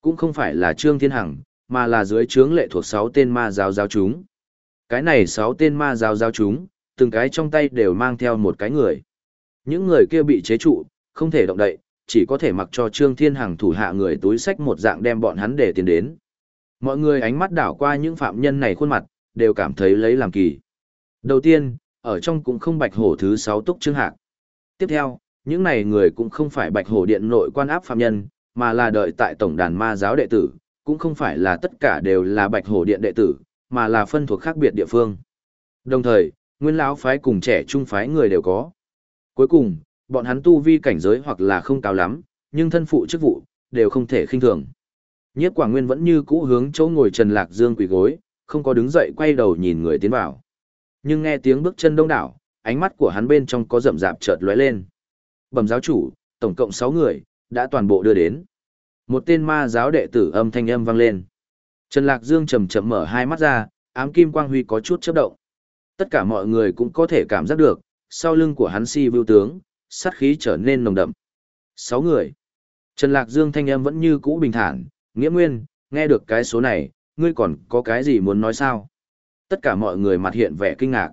Cũng không phải là Trương Thiên Hằng, mà là dưới trướng lệ thuộc 6 tên ma giáo giáo chúng. Cái này 6 tên ma giáo giáo chúng, từng cái trong tay đều mang theo một cái người. Những người kia bị chế trụ, không thể động đậy, chỉ có thể mặc cho Trương Thiên Hằng thủ hạ người túi sách một dạng đem bọn hắn để tiền đến. Mọi người ánh mắt đảo qua những phạm nhân này khuôn mặt, đều cảm thấy lấy làm kỳ. Đầu tiên, ở trong cũng không bạch hổ thứ 6 túc trương hạc. Tiếp theo, những này người cũng không phải bạch hổ điện nội quan áp phạm nhân, mà là đợi tại tổng đàn ma giáo đệ tử, cũng không phải là tất cả đều là bạch hổ điện đệ tử, mà là phân thuộc khác biệt địa phương. Đồng thời, nguyên lão phái cùng trẻ trung phái người đều có. Cuối cùng, bọn hắn tu vi cảnh giới hoặc là không cao lắm, nhưng thân phụ chức vụ, đều không thể khinh thường. Nhiếp Quảng Nguyên vẫn như cũ hướng chỗ ngồi Trần Lạc Dương quỳ gối, không có đứng dậy quay đầu nhìn người tiến vào. Nhưng nghe tiếng bước chân đông đảo, ánh mắt của hắn bên trong có rậm rạp chợt lóe lên. Bẩm giáo chủ, tổng cộng 6 người, đã toàn bộ đưa đến. Một tên ma giáo đệ tử âm thanh âm vang lên. Trần Lạc Dương chậm chậm mở hai mắt ra, ám kim quang huy có chút chớp động. Tất cả mọi người cũng có thể cảm giác được, sau lưng của hắn si vưu tướng, sát khí trở nên nồng đậm. Sáu người. Trần Lạc Dương thanh âm vẫn như cũ bình thản, nghĩa nguyên, nghe được cái số này, ngươi còn có cái gì muốn nói sao? Tất cả mọi người mặt hiện vẻ kinh ngạc.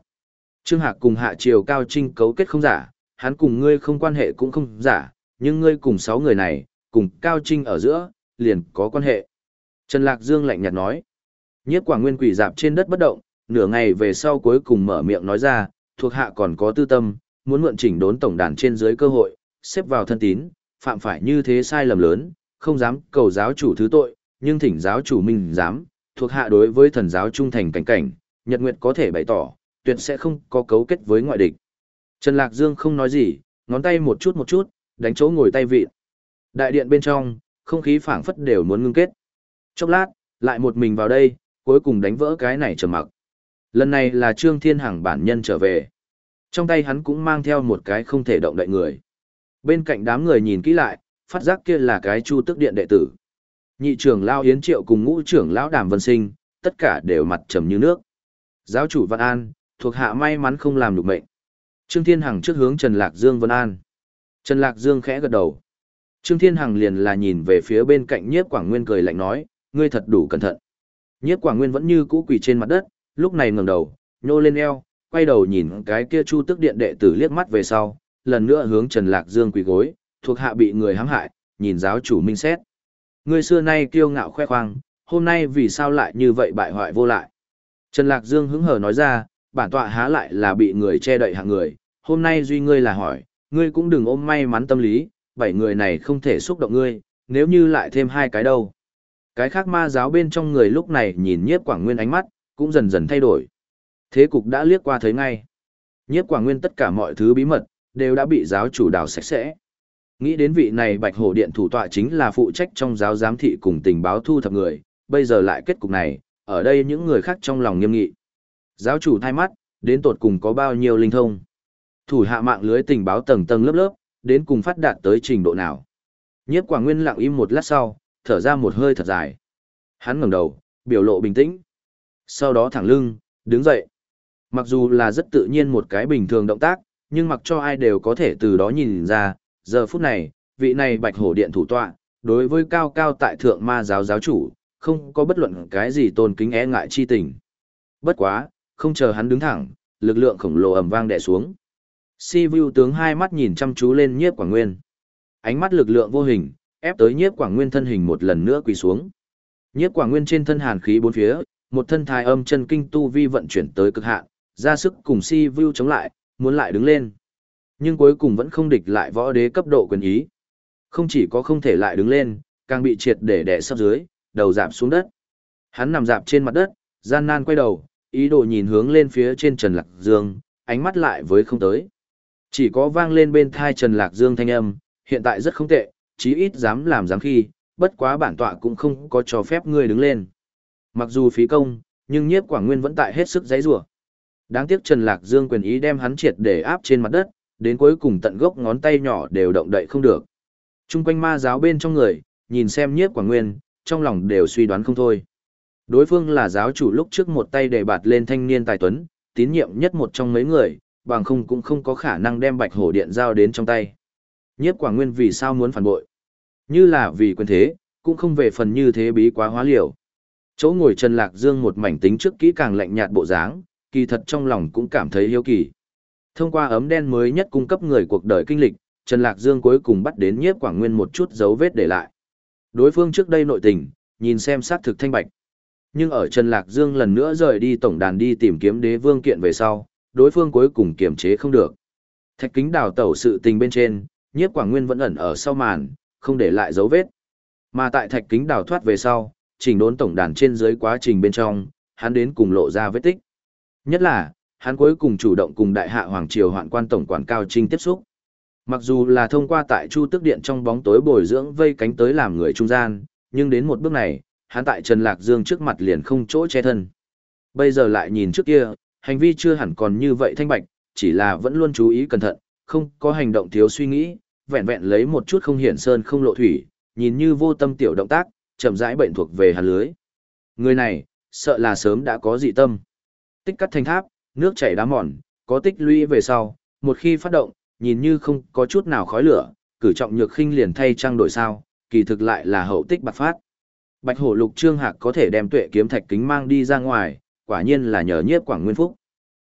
Trương Hạc cùng Hạ Triều Cao Trinh cấu kết không giả, hắn cùng ngươi không quan hệ cũng không giả, nhưng ngươi cùng sáu người này, cùng Cao Trinh ở giữa, liền có quan hệ. Trần Lạc Dương lạnh nhạt nói. Nhiếp Quả Nguyên quỳ dạp trên đất bất động, nửa ngày về sau cuối cùng mở miệng nói ra, thuộc hạ còn có tư tâm, muốn mượn chỉnh đốn tổng đàn trên dưới cơ hội, xếp vào thân tín, phạm phải như thế sai lầm lớn, không dám cầu giáo chủ thứ tội, nhưng thỉnh giáo chủ mình dám, thuộc hạ đối với thần giáo trung thành cảnh cảnh, Nhật Nguyệt có thể bày tỏ, tuyệt sẽ không có cấu kết với ngoại địch. Trần Lạc Dương không nói gì, ngón tay một chút một chút, đánh chỗ ngồi tay vị. Đại điện bên trong, không khí phảng phất đều muốn ngưng kết. Chốc lát, lại một mình vào đây, cuối cùng đánh vỡ cái này trầm mặc. Lần này là Trương Thiên Hằng bản nhân trở về. Trong tay hắn cũng mang theo một cái không thể động đậy người. Bên cạnh đám người nhìn kỹ lại, phát giác kia là cái chu tức điện đệ tử. Nhị trưởng lão Yến Triệu cùng ngũ trưởng Lão Đàm Vân Sinh, tất cả đều mặt trầm như nước. Giáo chủ Văn An, thuộc hạ may mắn không làm được mệnh. Trương Thiên Hằng trước hướng Trần Lạc Dương Vân An. Trần Lạc Dương khẽ gật đầu. Trương Thiên Hằng liền là nhìn về phía bên cạnh Nhiếp Quảng Nguyên cười lạnh nói, ngươi thật đủ cẩn thận. Nhiếp Quảng Nguyên vẫn như cũ quỳ trên mặt đất, lúc này ngẩng đầu, nhô lên eo, quay đầu nhìn cái kia Chu Tức Điện đệ tử liếc mắt về sau, lần nữa hướng Trần Lạc Dương quỳ gối, thuộc hạ bị người hãm hại, nhìn giáo chủ minh xét. Ngươi xưa nay kiêu ngạo khoe khoang, hôm nay vì sao lại như vậy bại hoại vô lại. Trần Lạc Dương hứng hở nói ra, bản tọa há lại là bị người che đậy hạng người, hôm nay duy ngươi là hỏi, ngươi cũng đừng ôm may mắn tâm lý, bảy người này không thể xúc động ngươi, nếu như lại thêm hai cái đâu. Cái khác ma giáo bên trong người lúc này nhìn nhiếp quảng nguyên ánh mắt, cũng dần dần thay đổi. Thế cục đã liếc qua thấy ngay. Nhiếp quảng nguyên tất cả mọi thứ bí mật, đều đã bị giáo chủ đào sạch sẽ. Nghĩ đến vị này bạch hổ điện thủ tọa chính là phụ trách trong giáo giám thị cùng tình báo thu thập người, bây giờ lại kết cục này, ở đây những người khác trong lòng nghiêm nghị. Giáo chủ thay mắt, đến tột cùng có bao nhiêu linh thông. Thủ hạ mạng lưới tình báo tầng tầng lớp lớp, đến cùng phát đạt tới trình độ nào. Nhiếp Quảng Nguyên lặng im một lát sau, thở ra một hơi thật dài. Hắn ngẩng đầu, biểu lộ bình tĩnh. Sau đó thẳng lưng, đứng dậy. Mặc dù là rất tự nhiên một cái bình thường động tác, nhưng mặc cho ai đều có thể từ đó nhìn ra, giờ phút này, vị này bạch hổ điện thủ tọa, đối với cao cao tại thượng ma giáo giáo chủ, không có bất luận cái gì tôn kính e ngại chi tình. Bất quá, không chờ hắn đứng thẳng, lực lượng khổng lồ ầm vang đè xuống. Si Vu tướng hai mắt nhìn chăm chú lên Nhiếp Quảng Nguyên. Ánh mắt lực lượng vô hình, ép tới Nhiếp Quảng Nguyên thân hình một lần nữa quỳ xuống. Nhiếp Quảng Nguyên trên thân hàn khí bốn phía, một thân thái âm chân kinh tu vi vận chuyển tới cực hạn, ra sức cùng Si Vu chống lại, muốn lại đứng lên. Nhưng cuối cùng vẫn không địch lại võ đế cấp độ quyền ý. Không chỉ có không thể lại đứng lên, càng bị triệt để đè sấp dưới, đầu giảm xuống đất. Hắn nằm dạp trên mặt đất, gian nan quay đầu, ý đồ nhìn hướng lên phía trên Trần Lạc Dương, ánh mắt lại với không tới. Chỉ có vang lên bên thai Trần Lạc Dương thanh âm, hiện tại rất không tệ, chí ít dám làm dám khi, bất quá bản tọa cũng không có cho phép ngươi đứng lên. Mặc dù phí công, nhưng nhiếp quảng nguyên vẫn tại hết sức giấy rủa Đáng tiếc Trần Lạc Dương quyền ý đem hắn triệt để áp trên mặt đất, đến cuối cùng tận gốc ngón tay nhỏ đều động đậy không được. Trung quanh ma giáo bên trong người, nhìn xem nhiếp Quả nguyên, trong lòng đều suy đoán không thôi. Đối phương là giáo chủ lúc trước một tay đề bạt lên thanh niên tài tuấn, tín nhiệm nhất một trong mấy người, bằng không cũng không có khả năng đem bạch hổ điện giao đến trong tay. Nhiếp Quả Nguyên vì sao muốn phản bội? Như là vì quyền thế, cũng không về phần như thế bí quá hóa liều. Chỗ ngồi Trần Lạc Dương một mảnh tính trước kỹ càng lạnh nhạt bộ dáng, kỳ thật trong lòng cũng cảm thấy hiếu kỳ. Thông qua ấm đen mới nhất cung cấp người cuộc đời kinh lịch, Trần Lạc Dương cuối cùng bắt đến Nhiếp Quảng Nguyên một chút dấu vết để lại. Đối phương trước đây nội tình, nhìn xem sát thực thanh bạch. Nhưng ở Trần Lạc Dương lần nữa rời đi tổng đàn đi tìm kiếm đế vương kiện về sau, đối phương cuối cùng kiềm chế không được. Thạch kính đào tẩu sự tình bên trên, nhiếp quảng nguyên vẫn ẩn ở sau màn, không để lại dấu vết. Mà tại thạch kính đào thoát về sau, chỉnh đốn tổng đàn trên dưới quá trình bên trong, hắn đến cùng lộ ra vết tích. Nhất là, hắn cuối cùng chủ động cùng đại hạ hoàng triều hoạn quan tổng quản cao trinh tiếp xúc. Mặc dù là thông qua tại Chu Tức Điện trong bóng tối bồi dưỡng vây cánh tới làm người trung gian, nhưng đến một bước này, hắn tại Trần Lạc Dương trước mặt liền không chỗ che thân. Bây giờ lại nhìn trước kia, hành vi chưa hẳn còn như vậy thanh bạch, chỉ là vẫn luôn chú ý cẩn thận, không có hành động thiếu suy nghĩ, vẹn vẹn lấy một chút không hiển sơn không lộ thủy, nhìn như vô tâm tiểu động tác, chậm rãi bệnh thuộc về hàn lưới. Người này, sợ là sớm đã có dị tâm. Tích cắt thành tháp, nước chảy đá mòn, có tích lũy về sau, một khi phát động, nhìn như không có chút nào khói lửa, cử trọng nhược khinh liền thay trang đổi sao, kỳ thực lại là hậu tích bạc phát. Bạch hổ lục trương hạc có thể đem tuệ kiếm thạch kính mang đi ra ngoài, quả nhiên là nhờ nhiếp quảng nguyên phúc.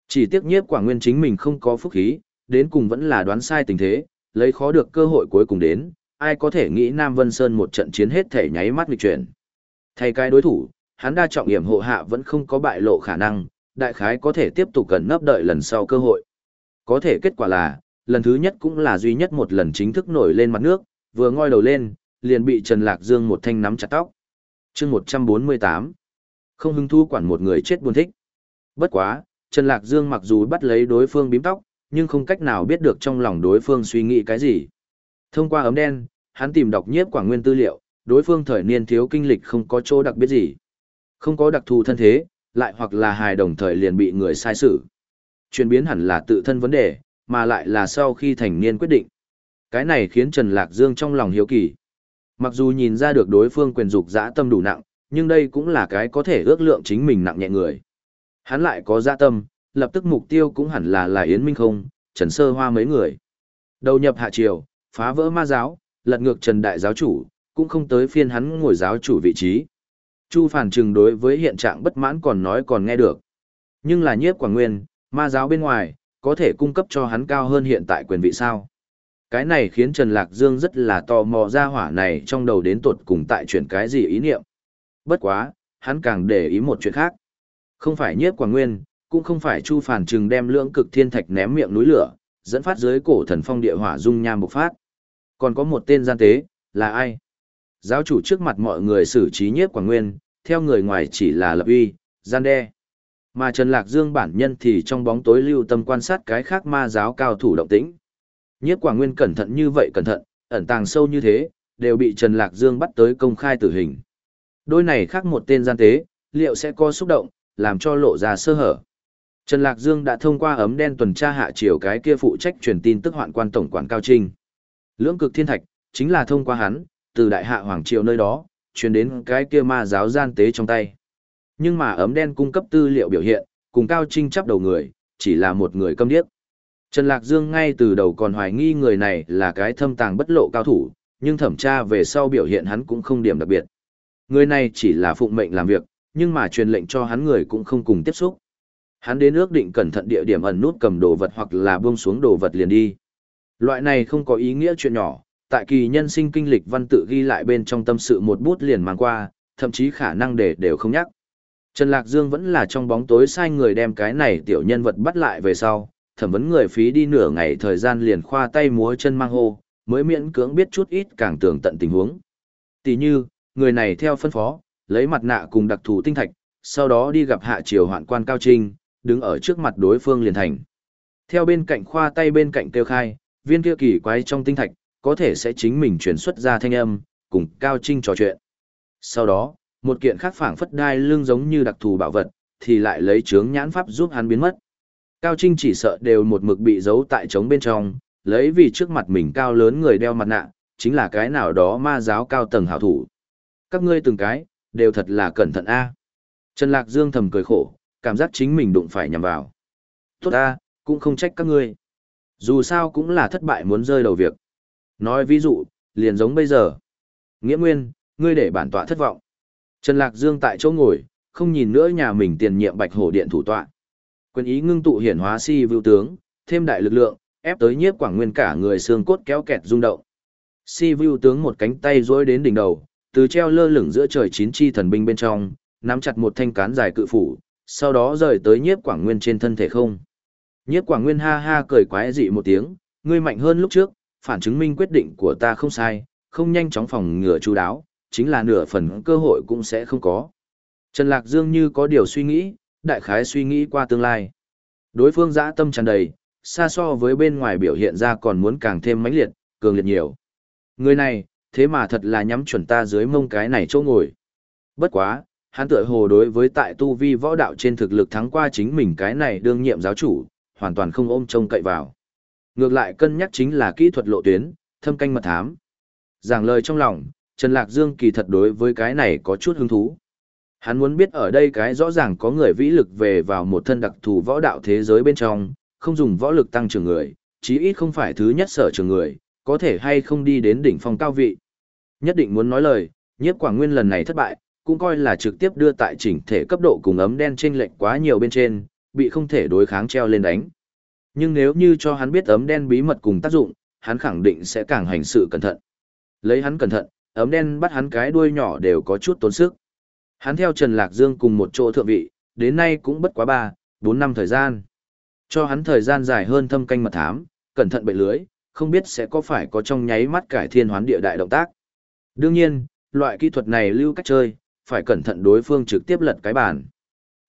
Chỉ tiếc nhiếp quảng nguyên chính mình không có phúc khí, đến cùng vẫn là đoán sai tình thế, lấy khó được cơ hội cuối cùng đến, ai có thể nghĩ Nam Vân Sơn một trận chiến hết thể nháy mắt nghịch chuyển. Thay cái đối thủ, hắn đa trọng hiểm hộ hạ vẫn không có bại lộ khả năng, đại khái có thể tiếp tục cần nấp đợi lần sau cơ hội. Có thể kết quả là, lần thứ nhất cũng là duy nhất một lần chính thức nổi lên mặt nước, vừa ngoi đầu lên, liền bị Trần Lạc Dương một thanh nắm chặt tóc. chương 148. Không hứng thu quản một người chết buồn thích. Bất quá, Trần Lạc Dương mặc dù bắt lấy đối phương bím tóc, nhưng không cách nào biết được trong lòng đối phương suy nghĩ cái gì. Thông qua ấm đen, hắn tìm đọc nhiếp quảng nguyên tư liệu, đối phương thời niên thiếu kinh lịch không có chỗ đặc biệt gì. Không có đặc thù thân thế, lại hoặc là hài đồng thời liền bị người sai xử. Chuyển biến hẳn là tự thân vấn đề, mà lại là sau khi thành niên quyết định. Cái này khiến Trần Lạc Dương trong lòng hiếu kỳ. Mặc dù nhìn ra được đối phương quyền dục dã tâm đủ nặng, nhưng đây cũng là cái có thể ước lượng chính mình nặng nhẹ người. Hắn lại có dã tâm, lập tức mục tiêu cũng hẳn là là Yến Minh không, Trần Sơ Hoa mấy người. Đầu nhập hạ triều, phá vỡ ma giáo, lật ngược Trần Đại giáo chủ, cũng không tới phiên hắn ngồi giáo chủ vị trí. Chu Phản Trừng đối với hiện trạng bất mãn còn nói còn nghe được. Nhưng là nhiếp quảng nguyên, ma giáo bên ngoài, có thể cung cấp cho hắn cao hơn hiện tại quyền vị sao. Cái này khiến Trần Lạc Dương rất là tò mò ra hỏa này trong đầu đến tuột cùng tại chuyển cái gì ý niệm. Bất quá, hắn càng để ý một chuyện khác. Không phải nhiếp quảng nguyên, cũng không phải Chu Phản Trừng đem lưỡng cực thiên thạch ném miệng núi lửa, dẫn phát dưới cổ thần phong địa hỏa dung nham bộc phát. Còn có một tên gian tế, là ai? Giáo chủ trước mặt mọi người xử trí nhiếp quảng nguyên, theo người ngoài chỉ là lập uy, gian đe. Mà Trần Lạc Dương bản nhân thì trong bóng tối lưu tâm quan sát cái khác ma giáo cao thủ động tĩnh. Nhiếp Quảng Nguyên cẩn thận như vậy cẩn thận, ẩn tàng sâu như thế, đều bị Trần Lạc Dương bắt tới công khai tử hình. Đôi này khác một tên gian tế, liệu sẽ có xúc động, làm cho lộ ra sơ hở. Trần Lạc Dương đã thông qua ấm đen tuần tra hạ chiều cái kia phụ trách truyền tin tức hoạn quan tổng quản Cao Trinh. Lưỡng cực thiên thạch, chính là thông qua hắn, từ đại hạ hoàng triều nơi đó, truyền đến cái kia ma giáo gian tế trong tay. Nhưng mà ấm đen cung cấp tư liệu biểu hiện, cùng Cao Trinh chấp đầu người, chỉ là một người câm điếc. Trần Lạc Dương ngay từ đầu còn hoài nghi người này là cái thâm tàng bất lộ cao thủ, nhưng thẩm tra về sau biểu hiện hắn cũng không điểm đặc biệt. Người này chỉ là phụng mệnh làm việc, nhưng mà truyền lệnh cho hắn người cũng không cùng tiếp xúc. Hắn đến ước định cẩn thận địa điểm ẩn nút cầm đồ vật hoặc là buông xuống đồ vật liền đi. Loại này không có ý nghĩa chuyện nhỏ, tại kỳ nhân sinh kinh lịch văn tự ghi lại bên trong tâm sự một bút liền mang qua, thậm chí khả năng để đều không nhắc. Trần Lạc Dương vẫn là trong bóng tối sai người đem cái này tiểu nhân vật bắt lại về sau, thẩm vấn người phí đi nửa ngày thời gian liền khoa tay múa chân mang hô, mới miễn cưỡng biết chút ít càng tường tận tình huống. Tỷ như, người này theo phân phó, lấy mặt nạ cùng đặc thù tinh thạch, sau đó đi gặp hạ triều hoạn quan cao trinh, đứng ở trước mặt đối phương liền thành. Theo bên cạnh khoa tay bên cạnh kêu khai, viên kia kỳ quái trong tinh thạch, có thể sẽ chính mình truyền xuất ra thanh âm, cùng cao trinh trò chuyện. Sau đó, một kiện khác phảng phất đai lưng giống như đặc thù bảo vật, thì lại lấy chướng nhãn pháp giúp hắn biến mất. Cao Trinh chỉ sợ đều một mực bị giấu tại trống bên trong, lấy vì trước mặt mình cao lớn người đeo mặt nạ, chính là cái nào đó ma giáo cao tầng hảo thủ. Các ngươi từng cái, đều thật là cẩn thận a. Trần Lạc Dương thầm cười khổ, cảm giác chính mình đụng phải nhằm vào. Tốt a, cũng không trách các ngươi. Dù sao cũng là thất bại muốn rơi đầu việc. Nói ví dụ, liền giống bây giờ. Nghĩa Nguyên, ngươi để bản tọa thất vọng. Trần Lạc Dương tại chỗ ngồi, không nhìn nữa nhà mình tiền nhiệm bạch hổ điện thủ tọa. Quân ý ngưng tụ hiển hóa si vưu tướng, thêm đại lực lượng, ép tới nhiếp quảng nguyên cả người xương cốt kéo kẹt rung động. Si vưu tướng một cánh tay duỗi đến đỉnh đầu, từ treo lơ lửng giữa trời chín chi thần binh bên trong, nắm chặt một thanh cán dài cự phủ, sau đó rời tới nhiếp quảng nguyên trên thân thể không. Nhiếp quảng nguyên ha ha cười quái dị một tiếng, ngươi mạnh hơn lúc trước, phản chứng minh quyết định của ta không sai, không nhanh chóng phòng ngừa chú đáo, chính là nửa phần cơ hội cũng sẽ không có. Trần Lạc Dương như có điều suy nghĩ, đại khái suy nghĩ qua tương lai. Đối phương dã tâm tràn đầy, xa so với bên ngoài biểu hiện ra còn muốn càng thêm mãnh liệt, cường liệt nhiều. Người này, thế mà thật là nhắm chuẩn ta dưới mông cái này chỗ ngồi. Bất quá, hắn tựa hồ đối với tại tu vi võ đạo trên thực lực thắng qua chính mình cái này đương nhiệm giáo chủ, hoàn toàn không ôm trông cậy vào. Ngược lại cân nhắc chính là kỹ thuật lộ tuyến, thâm canh mật thám. Giảng lời trong lòng, Trần Lạc Dương kỳ thật đối với cái này có chút hứng thú. Hắn muốn biết ở đây cái rõ ràng có người vĩ lực về vào một thân đặc thù võ đạo thế giới bên trong, không dùng võ lực tăng trưởng người, chí ít không phải thứ nhất sở trường người, có thể hay không đi đến đỉnh phong cao vị. Nhất định muốn nói lời, nhiếp quảng nguyên lần này thất bại, cũng coi là trực tiếp đưa tại chỉnh thể cấp độ cùng ấm đen trên lệnh quá nhiều bên trên, bị không thể đối kháng treo lên đánh. Nhưng nếu như cho hắn biết ấm đen bí mật cùng tác dụng, hắn khẳng định sẽ càng hành sự cẩn thận. Lấy hắn cẩn thận, ấm đen bắt hắn cái đuôi nhỏ đều có chút tốn sức. Hắn theo Trần Lạc Dương cùng một chỗ thượng vị, đến nay cũng bất quá 3, 4 năm thời gian. Cho hắn thời gian dài hơn thâm canh mật thám, cẩn thận bệnh lưới, không biết sẽ có phải có trong nháy mắt cải thiên hoán địa đại động tác. Đương nhiên, loại kỹ thuật này lưu cách chơi, phải cẩn thận đối phương trực tiếp lật cái bàn.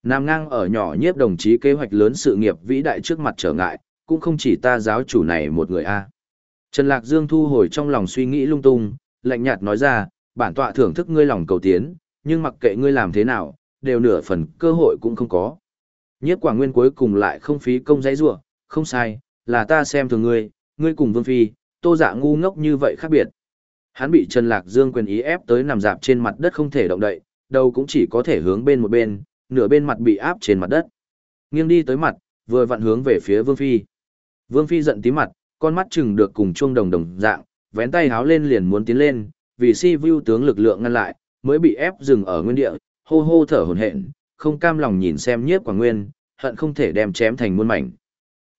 Nam ngang ở nhỏ nhiếp đồng chí kế hoạch lớn sự nghiệp vĩ đại trước mặt trở ngại, cũng không chỉ ta giáo chủ này một người a. Trần Lạc Dương thu hồi trong lòng suy nghĩ lung tung, lạnh nhạt nói ra, bản tọa thưởng thức ngươi lòng cầu tiến, nhưng mặc kệ ngươi làm thế nào, đều nửa phần cơ hội cũng không có. Nhiếp quả nguyên cuối cùng lại không phí công giấy rủa không sai, là ta xem thường ngươi, ngươi cùng Vương Phi, tô dạ ngu ngốc như vậy khác biệt. Hắn bị Trần Lạc Dương quyền ý ép tới nằm dạp trên mặt đất không thể động đậy, đầu cũng chỉ có thể hướng bên một bên, nửa bên mặt bị áp trên mặt đất. Nghiêng đi tới mặt, vừa vặn hướng về phía Vương Phi. Vương Phi giận tí mặt, con mắt chừng được cùng chuông đồng đồng dạng, vén tay háo lên liền muốn tiến lên, vì si view tướng lực lượng ngăn lại, mới bị ép dừng ở nguyên địa, hô hô thở hổn hển, không cam lòng nhìn xem nhiếp quả nguyên, hận không thể đem chém thành muôn mảnh.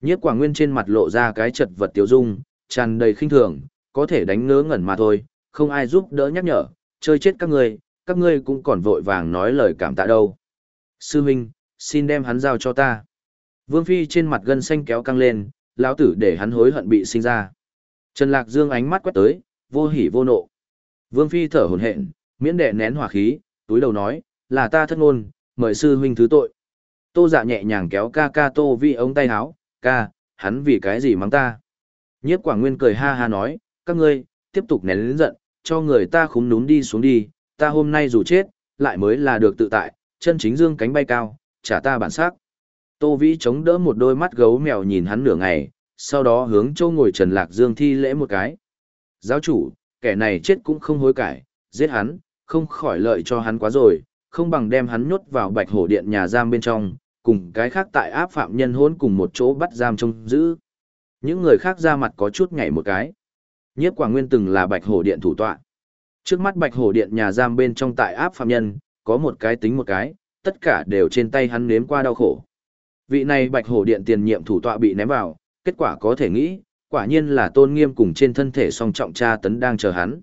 Nhiếp quả nguyên trên mặt lộ ra cái chật vật tiêu dung, tràn đầy khinh thường, có thể đánh ngớ ngẩn mà thôi, không ai giúp đỡ nhắc nhở, chơi chết các ngươi, các ngươi cũng còn vội vàng nói lời cảm tạ đâu. Sư huynh, xin đem hắn giao cho ta. Vương Phi trên mặt gân xanh kéo căng lên, lão tử để hắn hối hận bị sinh ra. Trần Lạc Dương ánh mắt quét tới, vô hỉ vô nộ. Vương Phi thở hổn hển, miễn đệ nén hỏa khí, túi đầu nói, là ta thất ngôn, mời sư huynh thứ tội. Tô dạ nhẹ nhàng kéo ca ca tô vi ống tay áo, ca, hắn vì cái gì mắng ta. Nhiếp Quảng Nguyên cười ha ha nói, các ngươi, tiếp tục nén lĩnh giận, cho người ta khúm núm đi xuống đi, ta hôm nay dù chết, lại mới là được tự tại, chân chính dương cánh bay cao, trả ta bản sắc. Tô Vĩ chống đỡ một đôi mắt gấu mèo nhìn hắn nửa ngày, sau đó hướng châu ngồi Trần Lạc Dương thi lễ một cái. Giáo chủ, kẻ này chết cũng không hối cải, giết hắn, không khỏi lợi cho hắn quá rồi, không bằng đem hắn nhốt vào bạch hổ điện nhà giam bên trong, cùng cái khác tại áp phạm nhân hôn cùng một chỗ bắt giam trông giữ. Những người khác ra mặt có chút nhảy một cái. Nhiếp quả Nguyên từng là bạch hổ điện thủ tọa. Trước mắt bạch hổ điện nhà giam bên trong tại áp phạm nhân, có một cái tính một cái, tất cả đều trên tay hắn nếm qua đau khổ. Vị này bạch hổ điện tiền nhiệm thủ tọa bị ném vào, kết quả có thể nghĩ, quả nhiên là tôn nghiêm cùng trên thân thể song trọng tra tấn đang chờ hắn.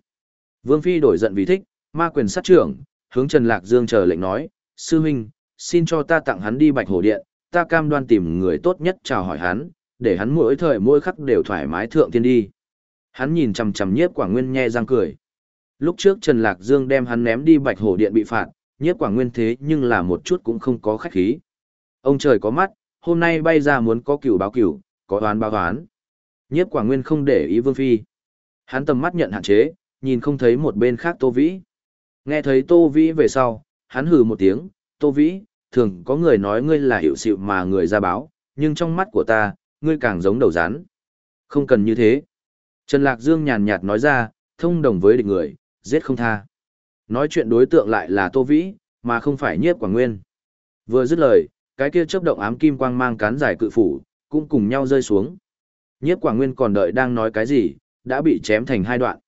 Vương Phi đổi giận vì thích, ma quyền sát trưởng, hướng Trần Lạc Dương chờ lệnh nói, sư huynh, xin cho ta tặng hắn đi bạch hổ điện, ta cam đoan tìm người tốt nhất chào hỏi hắn, để hắn mỗi thời mỗi khắc đều thoải mái thượng thiên đi. Hắn nhìn chằm chằm nhiếp quả nguyên nhe răng cười. Lúc trước Trần Lạc Dương đem hắn ném đi bạch hổ điện bị phạt, nhiếp quảng nguyên thế nhưng là một chút cũng không có khách khí. Ông trời có mắt, hôm nay bay ra muốn có cửu báo cửu, có đoán báo đoán. Nhiếp quảng nguyên không để ý vương phi. Hắn tầm mắt nhận hạn chế, nhìn không thấy một bên khác Tô Vĩ. Nghe thấy Tô Vĩ về sau, hắn hừ một tiếng, Tô Vĩ, thường có người nói ngươi là hiệu sự mà người ra báo, nhưng trong mắt của ta, ngươi càng giống đầu rắn. Không cần như thế. Trần Lạc Dương nhàn nhạt nói ra, thông đồng với địch người, giết không tha. Nói chuyện đối tượng lại là Tô Vĩ, mà không phải nhiếp quả nguyên. Vừa dứt lời, cái kia chớp động ám kim quang mang cán dài cự phủ, cũng cùng nhau rơi xuống. Nhiếp quả nguyên còn đợi đang nói cái gì, đã bị chém thành hai đoạn.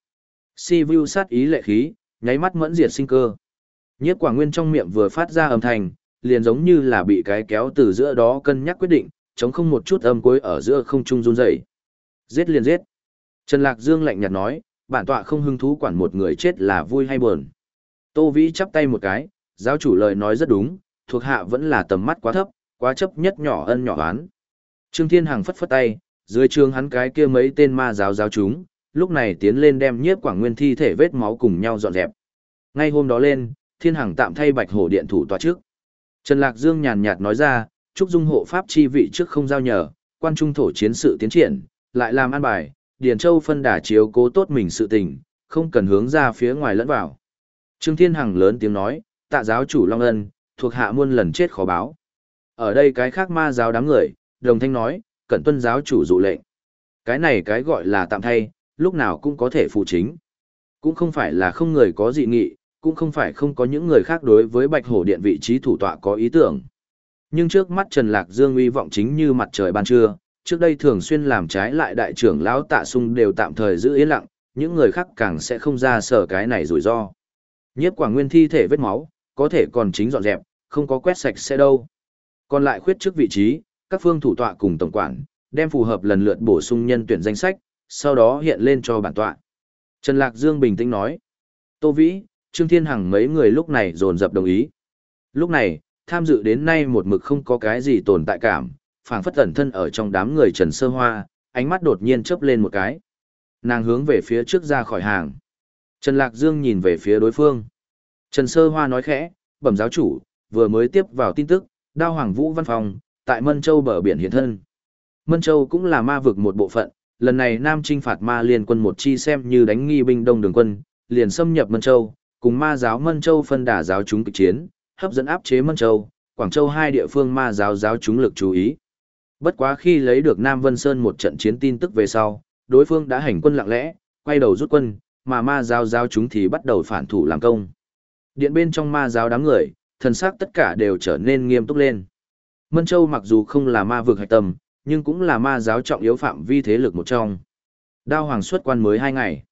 Si vu sát ý lệ khí, nháy mắt mẫn diệt sinh cơ. Nhiếp quả nguyên trong miệng vừa phát ra âm thanh, liền giống như là bị cái kéo từ giữa đó cân nhắc quyết định, chống không một chút âm cuối ở giữa không trung run rẩy. Giết liền giết. Trần Lạc Dương lạnh nhạt nói, bản tọa không hứng thú quản một người chết là vui hay buồn. Tô Vĩ chắp tay một cái, giáo chủ lời nói rất đúng, thuộc hạ vẫn là tầm mắt quá thấp, quá chấp nhất nhỏ ân nhỏ oán. Trương Thiên Hằng phất phất tay, dưới trường hắn cái kia mấy tên ma giáo giáo chúng, lúc này tiến lên đem nhiếp quảng nguyên thi thể vết máu cùng nhau dọn dẹp. Ngay hôm đó lên, Thiên Hằng tạm thay Bạch Hổ điện thủ tòa trước. Trần Lạc Dương nhàn nhạt nói ra, chúc dung hộ pháp chi vị trước không giao nhờ, quan trung thổ chiến sự tiến triển, lại làm an bài, Điền Châu phân đà chiếu cố tốt mình sự tình, không cần hướng ra phía ngoài lẫn vào. Trương Thiên Hằng lớn tiếng nói, tạ giáo chủ Long Ân, thuộc hạ muôn lần chết khó báo. Ở đây cái khác ma giáo đám người, đồng thanh nói, cẩn tuân giáo chủ dụ lệnh. Cái này cái gọi là tạm thay, lúc nào cũng có thể phụ chính. Cũng không phải là không người có dị nghị, cũng không phải không có những người khác đối với Bạch Hổ Điện vị trí thủ tọa có ý tưởng. Nhưng trước mắt Trần Lạc Dương uy vọng chính như mặt trời ban trưa, trước đây thường xuyên làm trái lại đại trưởng lão tạ sung đều tạm thời giữ yên lặng, những người khác càng sẽ không ra sở cái này rủi ro. Nhiếp quả nguyên thi thể vết máu, có thể còn chính dọn dẹp, không có quét sạch sẽ đâu. Còn lại khuyết trước vị trí, các phương thủ tọa cùng tổng quản, đem phù hợp lần lượt bổ sung nhân tuyển danh sách, sau đó hiện lên cho bản tọa. Trần Lạc Dương bình tĩnh nói. Tô Vĩ, Trương Thiên Hằng mấy người lúc này dồn dập đồng ý. Lúc này, tham dự đến nay một mực không có cái gì tồn tại cảm, phảng phất ẩn thân ở trong đám người Trần Sơ Hoa, ánh mắt đột nhiên chớp lên một cái. Nàng hướng về phía trước ra khỏi hàng. Trần Lạc Dương nhìn về phía đối phương. Trần Sơ Hoa nói khẽ, bẩm giáo chủ, vừa mới tiếp vào tin tức, đao hoàng vũ văn phòng, tại Mân Châu bờ biển hiện thân. Mân Châu cũng là ma vực một bộ phận, lần này Nam trinh phạt ma liên quân một chi xem như đánh nghi binh đông đường quân, liền xâm nhập Mân Châu, cùng ma giáo Mân Châu phân đả giáo chúng kịch chiến, hấp dẫn áp chế Mân Châu, Quảng Châu hai địa phương ma giáo giáo chúng lực chú ý. Bất quá khi lấy được Nam Vân Sơn một trận chiến tin tức về sau, đối phương đã hành quân lặng lẽ, quay đầu rút quân, mà ma giáo giáo chúng thì bắt đầu phản thủ làm công. Điện bên trong ma giáo đám người, thần sắc tất cả đều trở nên nghiêm túc lên. Mân Châu mặc dù không là ma vực hạch tâm, nhưng cũng là ma giáo trọng yếu phạm vi thế lực một trong. Đao hoàng xuất quan mới hai ngày.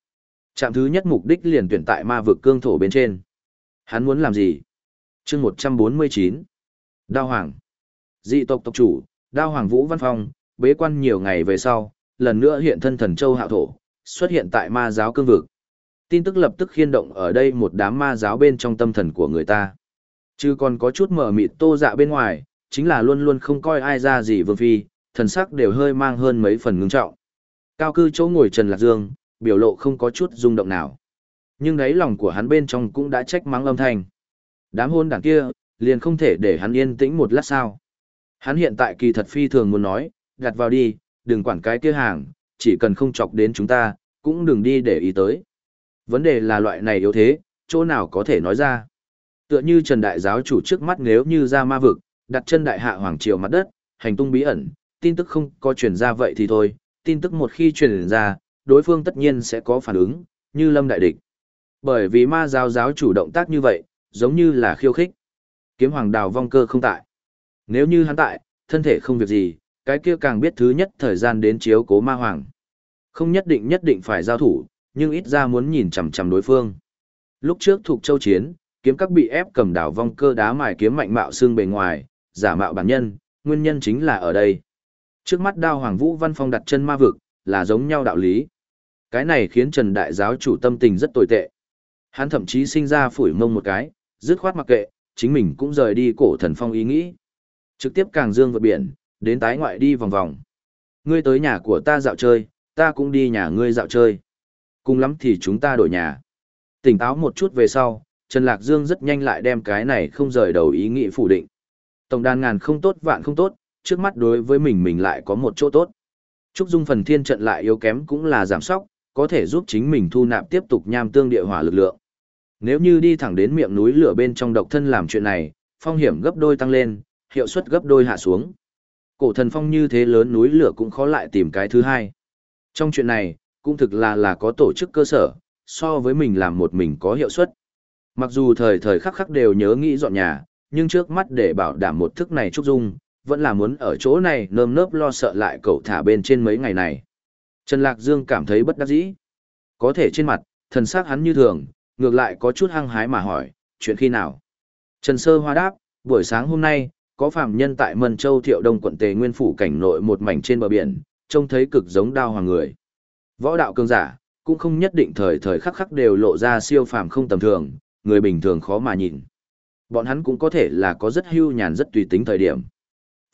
Trạm thứ nhất mục đích liền tuyển tại ma vực cương thổ bên trên. Hắn muốn làm gì? chương 149. Đao hoàng. Dị tộc tộc chủ, đao hoàng vũ văn phong, bế quan nhiều ngày về sau, lần nữa hiện thân thần châu hạo thổ, xuất hiện tại ma giáo cương vực. Tin tức lập tức khiên động ở đây một đám ma giáo bên trong tâm thần của người ta. Chứ còn có chút mở mịt tô dạ bên ngoài, chính là luôn luôn không coi ai ra gì vương phi, thần sắc đều hơi mang hơn mấy phần ngưng trọng. Cao cư chỗ ngồi Trần Lạc Dương, biểu lộ không có chút rung động nào. Nhưng đấy lòng của hắn bên trong cũng đã trách mắng âm thanh. Đám hôn đảng kia, liền không thể để hắn yên tĩnh một lát sao. Hắn hiện tại kỳ thật phi thường muốn nói, gạt vào đi, đừng quản cái kia hàng, chỉ cần không chọc đến chúng ta, cũng đừng đi để ý tới. Vấn đề là loại này yếu thế, chỗ nào có thể nói ra. Tựa như Trần Đại Giáo chủ trước mắt nếu như ra ma vực, đặt chân đại hạ hoàng triều mặt đất, hành tung bí ẩn, tin tức không có truyền ra vậy thì thôi, tin tức một khi truyền ra, đối phương tất nhiên sẽ có phản ứng, như lâm đại địch. Bởi vì ma giáo giáo chủ động tác như vậy, giống như là khiêu khích. Kiếm hoàng đào vong cơ không tại. Nếu như hắn tại, thân thể không việc gì, cái kia càng biết thứ nhất thời gian đến chiếu cố ma hoàng. Không nhất định nhất định phải giao thủ, nhưng ít ra muốn nhìn chằm chằm đối phương. Lúc trước thuộc châu chiến, kiếm các bị ép cầm đảo vong cơ đá mài kiếm mạnh mạo xương bề ngoài, giả mạo bản nhân, nguyên nhân chính là ở đây. Trước mắt đao hoàng vũ văn phong đặt chân ma vực, là giống nhau đạo lý. Cái này khiến Trần Đại Giáo chủ tâm tình rất tồi tệ. Hắn thậm chí sinh ra phủi mông một cái, dứt khoát mặc kệ, chính mình cũng rời đi cổ thần phong ý nghĩ. Trực tiếp càng dương vượt biển, đến tái ngoại đi vòng vòng. Ngươi tới nhà của ta dạo chơi, ta cũng đi nhà ngươi dạo chơi. Cùng lắm thì chúng ta đổi nhà. Tỉnh táo một chút về sau, Trần Lạc Dương rất nhanh lại đem cái này không rời đầu ý nghĩ phủ định. Tổng đàn ngàn không tốt vạn không tốt, trước mắt đối với mình mình lại có một chỗ tốt. Trúc Dung phần thiên trận lại yếu kém cũng là giảm sóc, có thể giúp chính mình thu nạp tiếp tục nham tương địa hỏa lực lượng. Nếu như đi thẳng đến miệng núi lửa bên trong độc thân làm chuyện này, phong hiểm gấp đôi tăng lên, hiệu suất gấp đôi hạ xuống. Cổ thần phong như thế lớn núi lửa cũng khó lại tìm cái thứ hai. Trong chuyện này, cũng thực là là có tổ chức cơ sở, so với mình làm một mình có hiệu suất. Mặc dù thời thời khắc khắc đều nhớ nghĩ dọn nhà, nhưng trước mắt để bảo đảm một thức này Trúc Dung, vẫn là muốn ở chỗ này nơm nớp lo sợ lại cậu thả bên trên mấy ngày này. Trần Lạc Dương cảm thấy bất đắc dĩ. Có thể trên mặt, thần sắc hắn như thường, ngược lại có chút hăng hái mà hỏi, chuyện khi nào? Trần Sơ Hoa đáp, buổi sáng hôm nay, có phạm nhân tại Mân Châu Thiệu Đông quận Tề Nguyên Phủ cảnh nội một mảnh trên bờ biển, trông thấy cực giống đao hoàng người. Võ đạo cường giả, cũng không nhất định thời thời khắc khắc đều lộ ra siêu phàm không tầm thường, người bình thường khó mà nhìn. Bọn hắn cũng có thể là có rất hưu nhàn rất tùy tính thời điểm.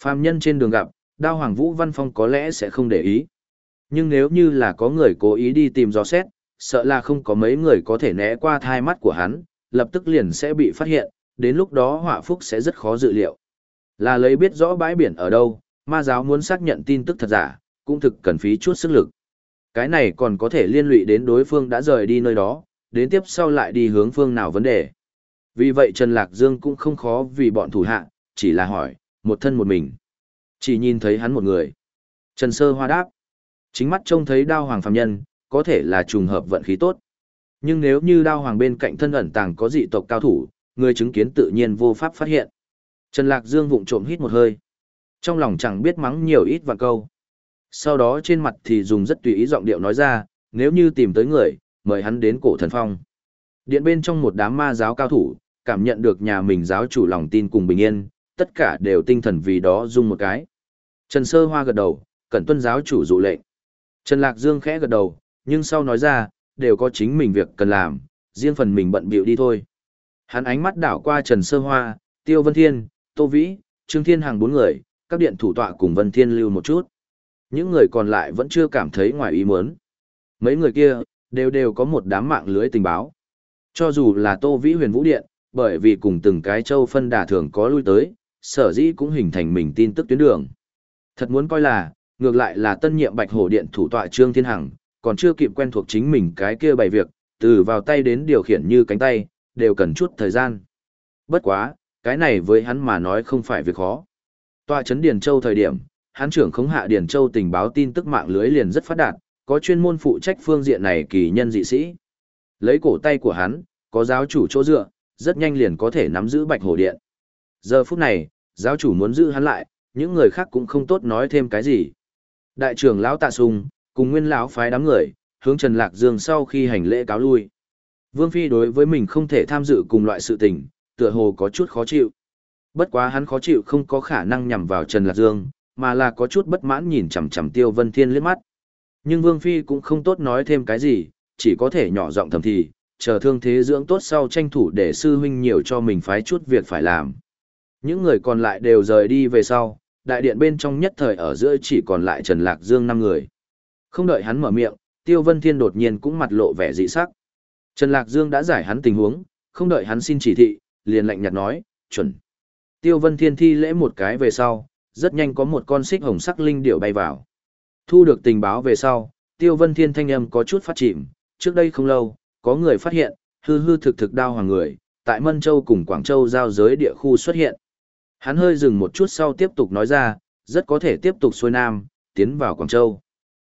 Phàm nhân trên đường gặp, đao hoàng vũ văn phong có lẽ sẽ không để ý. Nhưng nếu như là có người cố ý đi tìm gió xét, sợ là không có mấy người có thể né qua thai mắt của hắn, lập tức liền sẽ bị phát hiện, đến lúc đó họa phúc sẽ rất khó dự liệu. Là lấy biết rõ bãi biển ở đâu, ma giáo muốn xác nhận tin tức thật giả, cũng thực cần phí chút sức lực. Cái này còn có thể liên lụy đến đối phương đã rời đi nơi đó, đến tiếp sau lại đi hướng phương nào vấn đề. Vì vậy Trần Lạc Dương cũng không khó vì bọn thủ hạ, chỉ là hỏi, một thân một mình. Chỉ nhìn thấy hắn một người. Trần Sơ Hoa đáp. Chính mắt trông thấy đao hoàng phàm nhân, có thể là trùng hợp vận khí tốt. Nhưng nếu như đao hoàng bên cạnh thân ẩn tàng có dị tộc cao thủ, người chứng kiến tự nhiên vô pháp phát hiện. Trần Lạc Dương vụng trộm hít một hơi. Trong lòng chẳng biết mắng nhiều ít và câu. Sau đó trên mặt thì dùng rất tùy ý giọng điệu nói ra, nếu như tìm tới người, mời hắn đến cổ thần phong. Điện bên trong một đám ma giáo cao thủ, cảm nhận được nhà mình giáo chủ lòng tin cùng bình yên, tất cả đều tinh thần vì đó dung một cái. Trần Sơ Hoa gật đầu, cẩn tuân giáo chủ dụ lệnh. Trần Lạc Dương khẽ gật đầu, nhưng sau nói ra, đều có chính mình việc cần làm, riêng phần mình bận bịu đi thôi. Hắn ánh mắt đảo qua Trần Sơ Hoa, Tiêu Vân Thiên, Tô Vĩ, Trương Thiên hàng bốn người, các điện thủ tọa cùng Vân Thiên lưu một chút. Những người còn lại vẫn chưa cảm thấy ngoài ý muốn. Mấy người kia, đều đều có một đám mạng lưới tình báo. Cho dù là Tô Vĩ huyền vũ điện, bởi vì cùng từng cái châu phân đà thường có lui tới, sở dĩ cũng hình thành mình tin tức tuyến đường. Thật muốn coi là, ngược lại là tân nhiệm bạch hổ điện thủ tọa Trương Thiên Hằng, còn chưa kịp quen thuộc chính mình cái kia bày việc, từ vào tay đến điều khiển như cánh tay, đều cần chút thời gian. Bất quá, cái này với hắn mà nói không phải việc khó. Tọa chấn Điền Châu thời điểm, Hán trưởng khống hạ Điền Châu tình báo tin tức mạng lưới liền rất phát đạt, có chuyên môn phụ trách phương diện này kỳ nhân dị sĩ. Lấy cổ tay của hắn, có giáo chủ chỗ dựa, rất nhanh liền có thể nắm giữ Bạch hồ Điện. Giờ phút này, giáo chủ muốn giữ hắn lại, những người khác cũng không tốt nói thêm cái gì. Đại trưởng lão Tạ Sùng, cùng nguyên lão phái đám người, hướng Trần Lạc Dương sau khi hành lễ cáo lui. Vương Phi đối với mình không thể tham dự cùng loại sự tình, tựa hồ có chút khó chịu. Bất quá hắn khó chịu không có khả năng nhằm vào Trần Lạc Dương, mà là có chút bất mãn nhìn chằm chằm Tiêu Vân Thiên liếc mắt. Nhưng Vương Phi cũng không tốt nói thêm cái gì, chỉ có thể nhỏ giọng thầm thì, chờ thương thế dưỡng tốt sau tranh thủ để sư huynh nhiều cho mình phái chút việc phải làm. Những người còn lại đều rời đi về sau, đại điện bên trong nhất thời ở giữa chỉ còn lại Trần Lạc Dương năm người. Không đợi hắn mở miệng, Tiêu Vân Thiên đột nhiên cũng mặt lộ vẻ dị sắc. Trần Lạc Dương đã giải hắn tình huống, không đợi hắn xin chỉ thị, liền lạnh nhạt nói, chuẩn. Tiêu Vân Thiên thi lễ một cái về sau, rất nhanh có một con xích hồng sắc linh điểu bay vào. Thu được tình báo về sau, Tiêu Vân Thiên thanh âm có chút phát chìm, trước đây không lâu, có người phát hiện, hư hư thực thực đao hoàng người, tại Mân Châu cùng Quảng Châu giao giới địa khu xuất hiện. Hắn hơi dừng một chút sau tiếp tục nói ra, rất có thể tiếp tục xuôi nam, tiến vào Quảng Châu.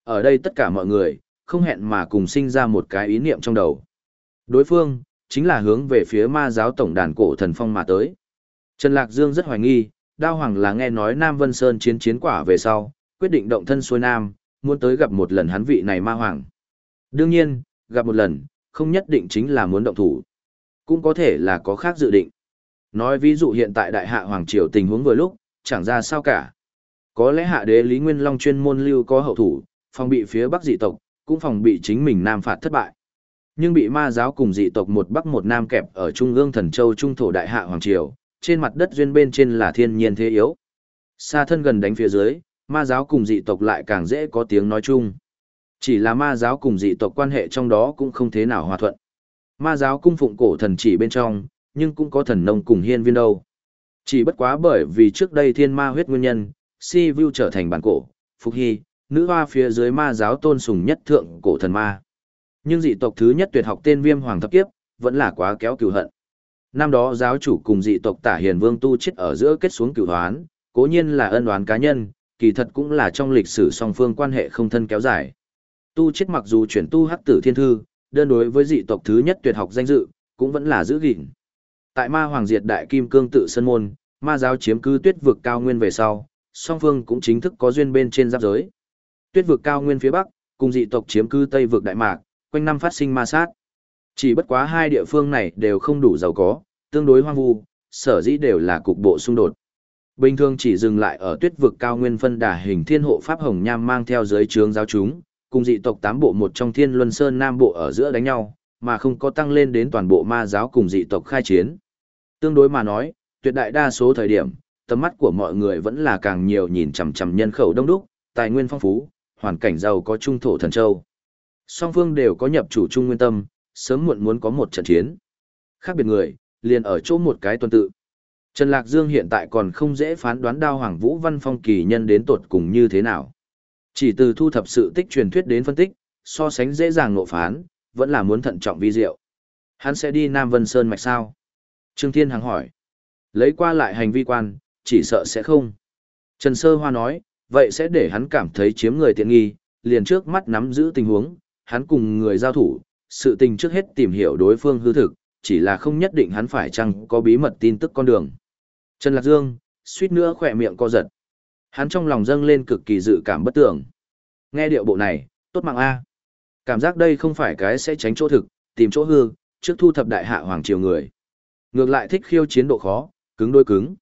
Ở đây tất cả mọi người, không hẹn mà cùng sinh ra một cái ý niệm trong đầu. Đối phương, chính là hướng về phía ma giáo tổng đàn cổ thần phong mà tới. Trần Lạc Dương rất hoài nghi, Đao Hoàng là nghe nói Nam Vân Sơn chiến chiến quả về sau, quyết định động thân xuôi Nam, muốn tới gặp một lần hắn vị này ma hoàng. Đương nhiên, gặp một lần, không nhất định chính là muốn động thủ. Cũng có thể là có khác dự định. Nói ví dụ hiện tại đại hạ hoàng triều tình huống vừa lúc, chẳng ra sao cả. Có lẽ hạ đế Lý Nguyên Long chuyên môn lưu có hậu thủ, phòng bị phía bắc dị tộc, cũng phòng bị chính mình nam phạt thất bại. Nhưng bị ma giáo cùng dị tộc một bắc một nam kẹp ở trung ương thần châu trung thổ đại hạ hoàng triều, trên mặt đất duyên bên trên là thiên nhiên thế yếu. Xa thân gần đánh phía dưới, ma giáo cùng dị tộc lại càng dễ có tiếng nói chung. Chỉ là ma giáo cùng dị tộc quan hệ trong đó cũng không thế nào hòa thuận. Ma giáo cung phụng cổ thần chỉ bên trong, nhưng cũng có thần nông cùng hiên viên đâu. Chỉ bất quá bởi vì trước đây thiên ma huyết nguyên nhân, si vu trở thành bản cổ, phục hy, nữ hoa phía dưới ma giáo tôn sùng nhất thượng cổ thần ma. Nhưng dị tộc thứ nhất tuyệt học tên viêm hoàng thập kiếp, vẫn là quá kéo cừu hận. Năm đó giáo chủ cùng dị tộc tả hiền vương tu chết ở giữa kết xuống cửu hoán, cố nhiên là ân oán cá nhân, kỳ thật cũng là trong lịch sử song phương quan hệ không thân kéo dài. Tu chết mặc dù chuyển tu hắc tử thiên thư, đơn đối với dị tộc thứ nhất tuyệt học danh dự, cũng vẫn là giữ gìn. Tại ma hoàng diệt đại kim cương tự sân môn, ma giáo chiếm cứ tuyết vực cao nguyên về sau, song phương cũng chính thức có duyên bên trên giáp giới. Tuyết vực cao nguyên phía bắc, cùng dị tộc chiếm cứ tây vực đại mạc, quanh năm phát sinh ma sát. Chỉ bất quá hai địa phương này đều không đủ giàu có, tương đối hoang vu, sở dĩ đều là cục bộ xung đột. Bình thường chỉ dừng lại ở tuyết vực cao nguyên phân đà hình thiên hộ pháp hồng nham mang theo giới trướng giáo chúng, cùng dị tộc tám bộ một trong thiên luân sơn nam bộ ở giữa đánh nhau, mà không có tăng lên đến toàn bộ ma giáo cùng dị tộc khai chiến. Tương đối mà nói, tuyệt đại đa số thời điểm, tầm mắt của mọi người vẫn là càng nhiều nhìn chằm chằm nhân khẩu đông đúc, tài nguyên phong phú, hoàn cảnh giàu có trung thổ thần châu. Song phương đều có nhập chủ trung nguyên tâm, sớm muộn muốn có một trận chiến. Khác biệt người, liền ở chỗ một cái tuần tự. Trần Lạc Dương hiện tại còn không dễ phán đoán đao Hoàng Vũ Văn Phong kỳ nhân đến tột cùng như thế nào. Chỉ từ thu thập sự tích truyền thuyết đến phân tích, so sánh dễ dàng ngộ phán, vẫn là muốn thận trọng vi diệu. Hắn sẽ đi Nam Vân Sơn mạch sao? Trương Thiên Hằng hỏi. Lấy qua lại hành vi quan, chỉ sợ sẽ không. Trần Sơ Hoa nói, vậy sẽ để hắn cảm thấy chiếm người tiện nghi, liền trước mắt nắm giữ tình huống, hắn cùng người giao thủ, sự tình trước hết tìm hiểu đối phương hư thực, chỉ là không nhất định hắn phải chăng có bí mật tin tức con đường. Trần Lạc Dương, suýt nữa khỏe miệng co giật. Hắn trong lòng dâng lên cực kỳ dự cảm bất tưởng. Nghe điệu bộ này, tốt mạng A. Cảm giác đây không phải cái sẽ tránh chỗ thực, tìm chỗ hư, trước thu thập đại hạ hoàng triều người. Ngược lại thích khiêu chiến độ khó, cứng đôi cứng.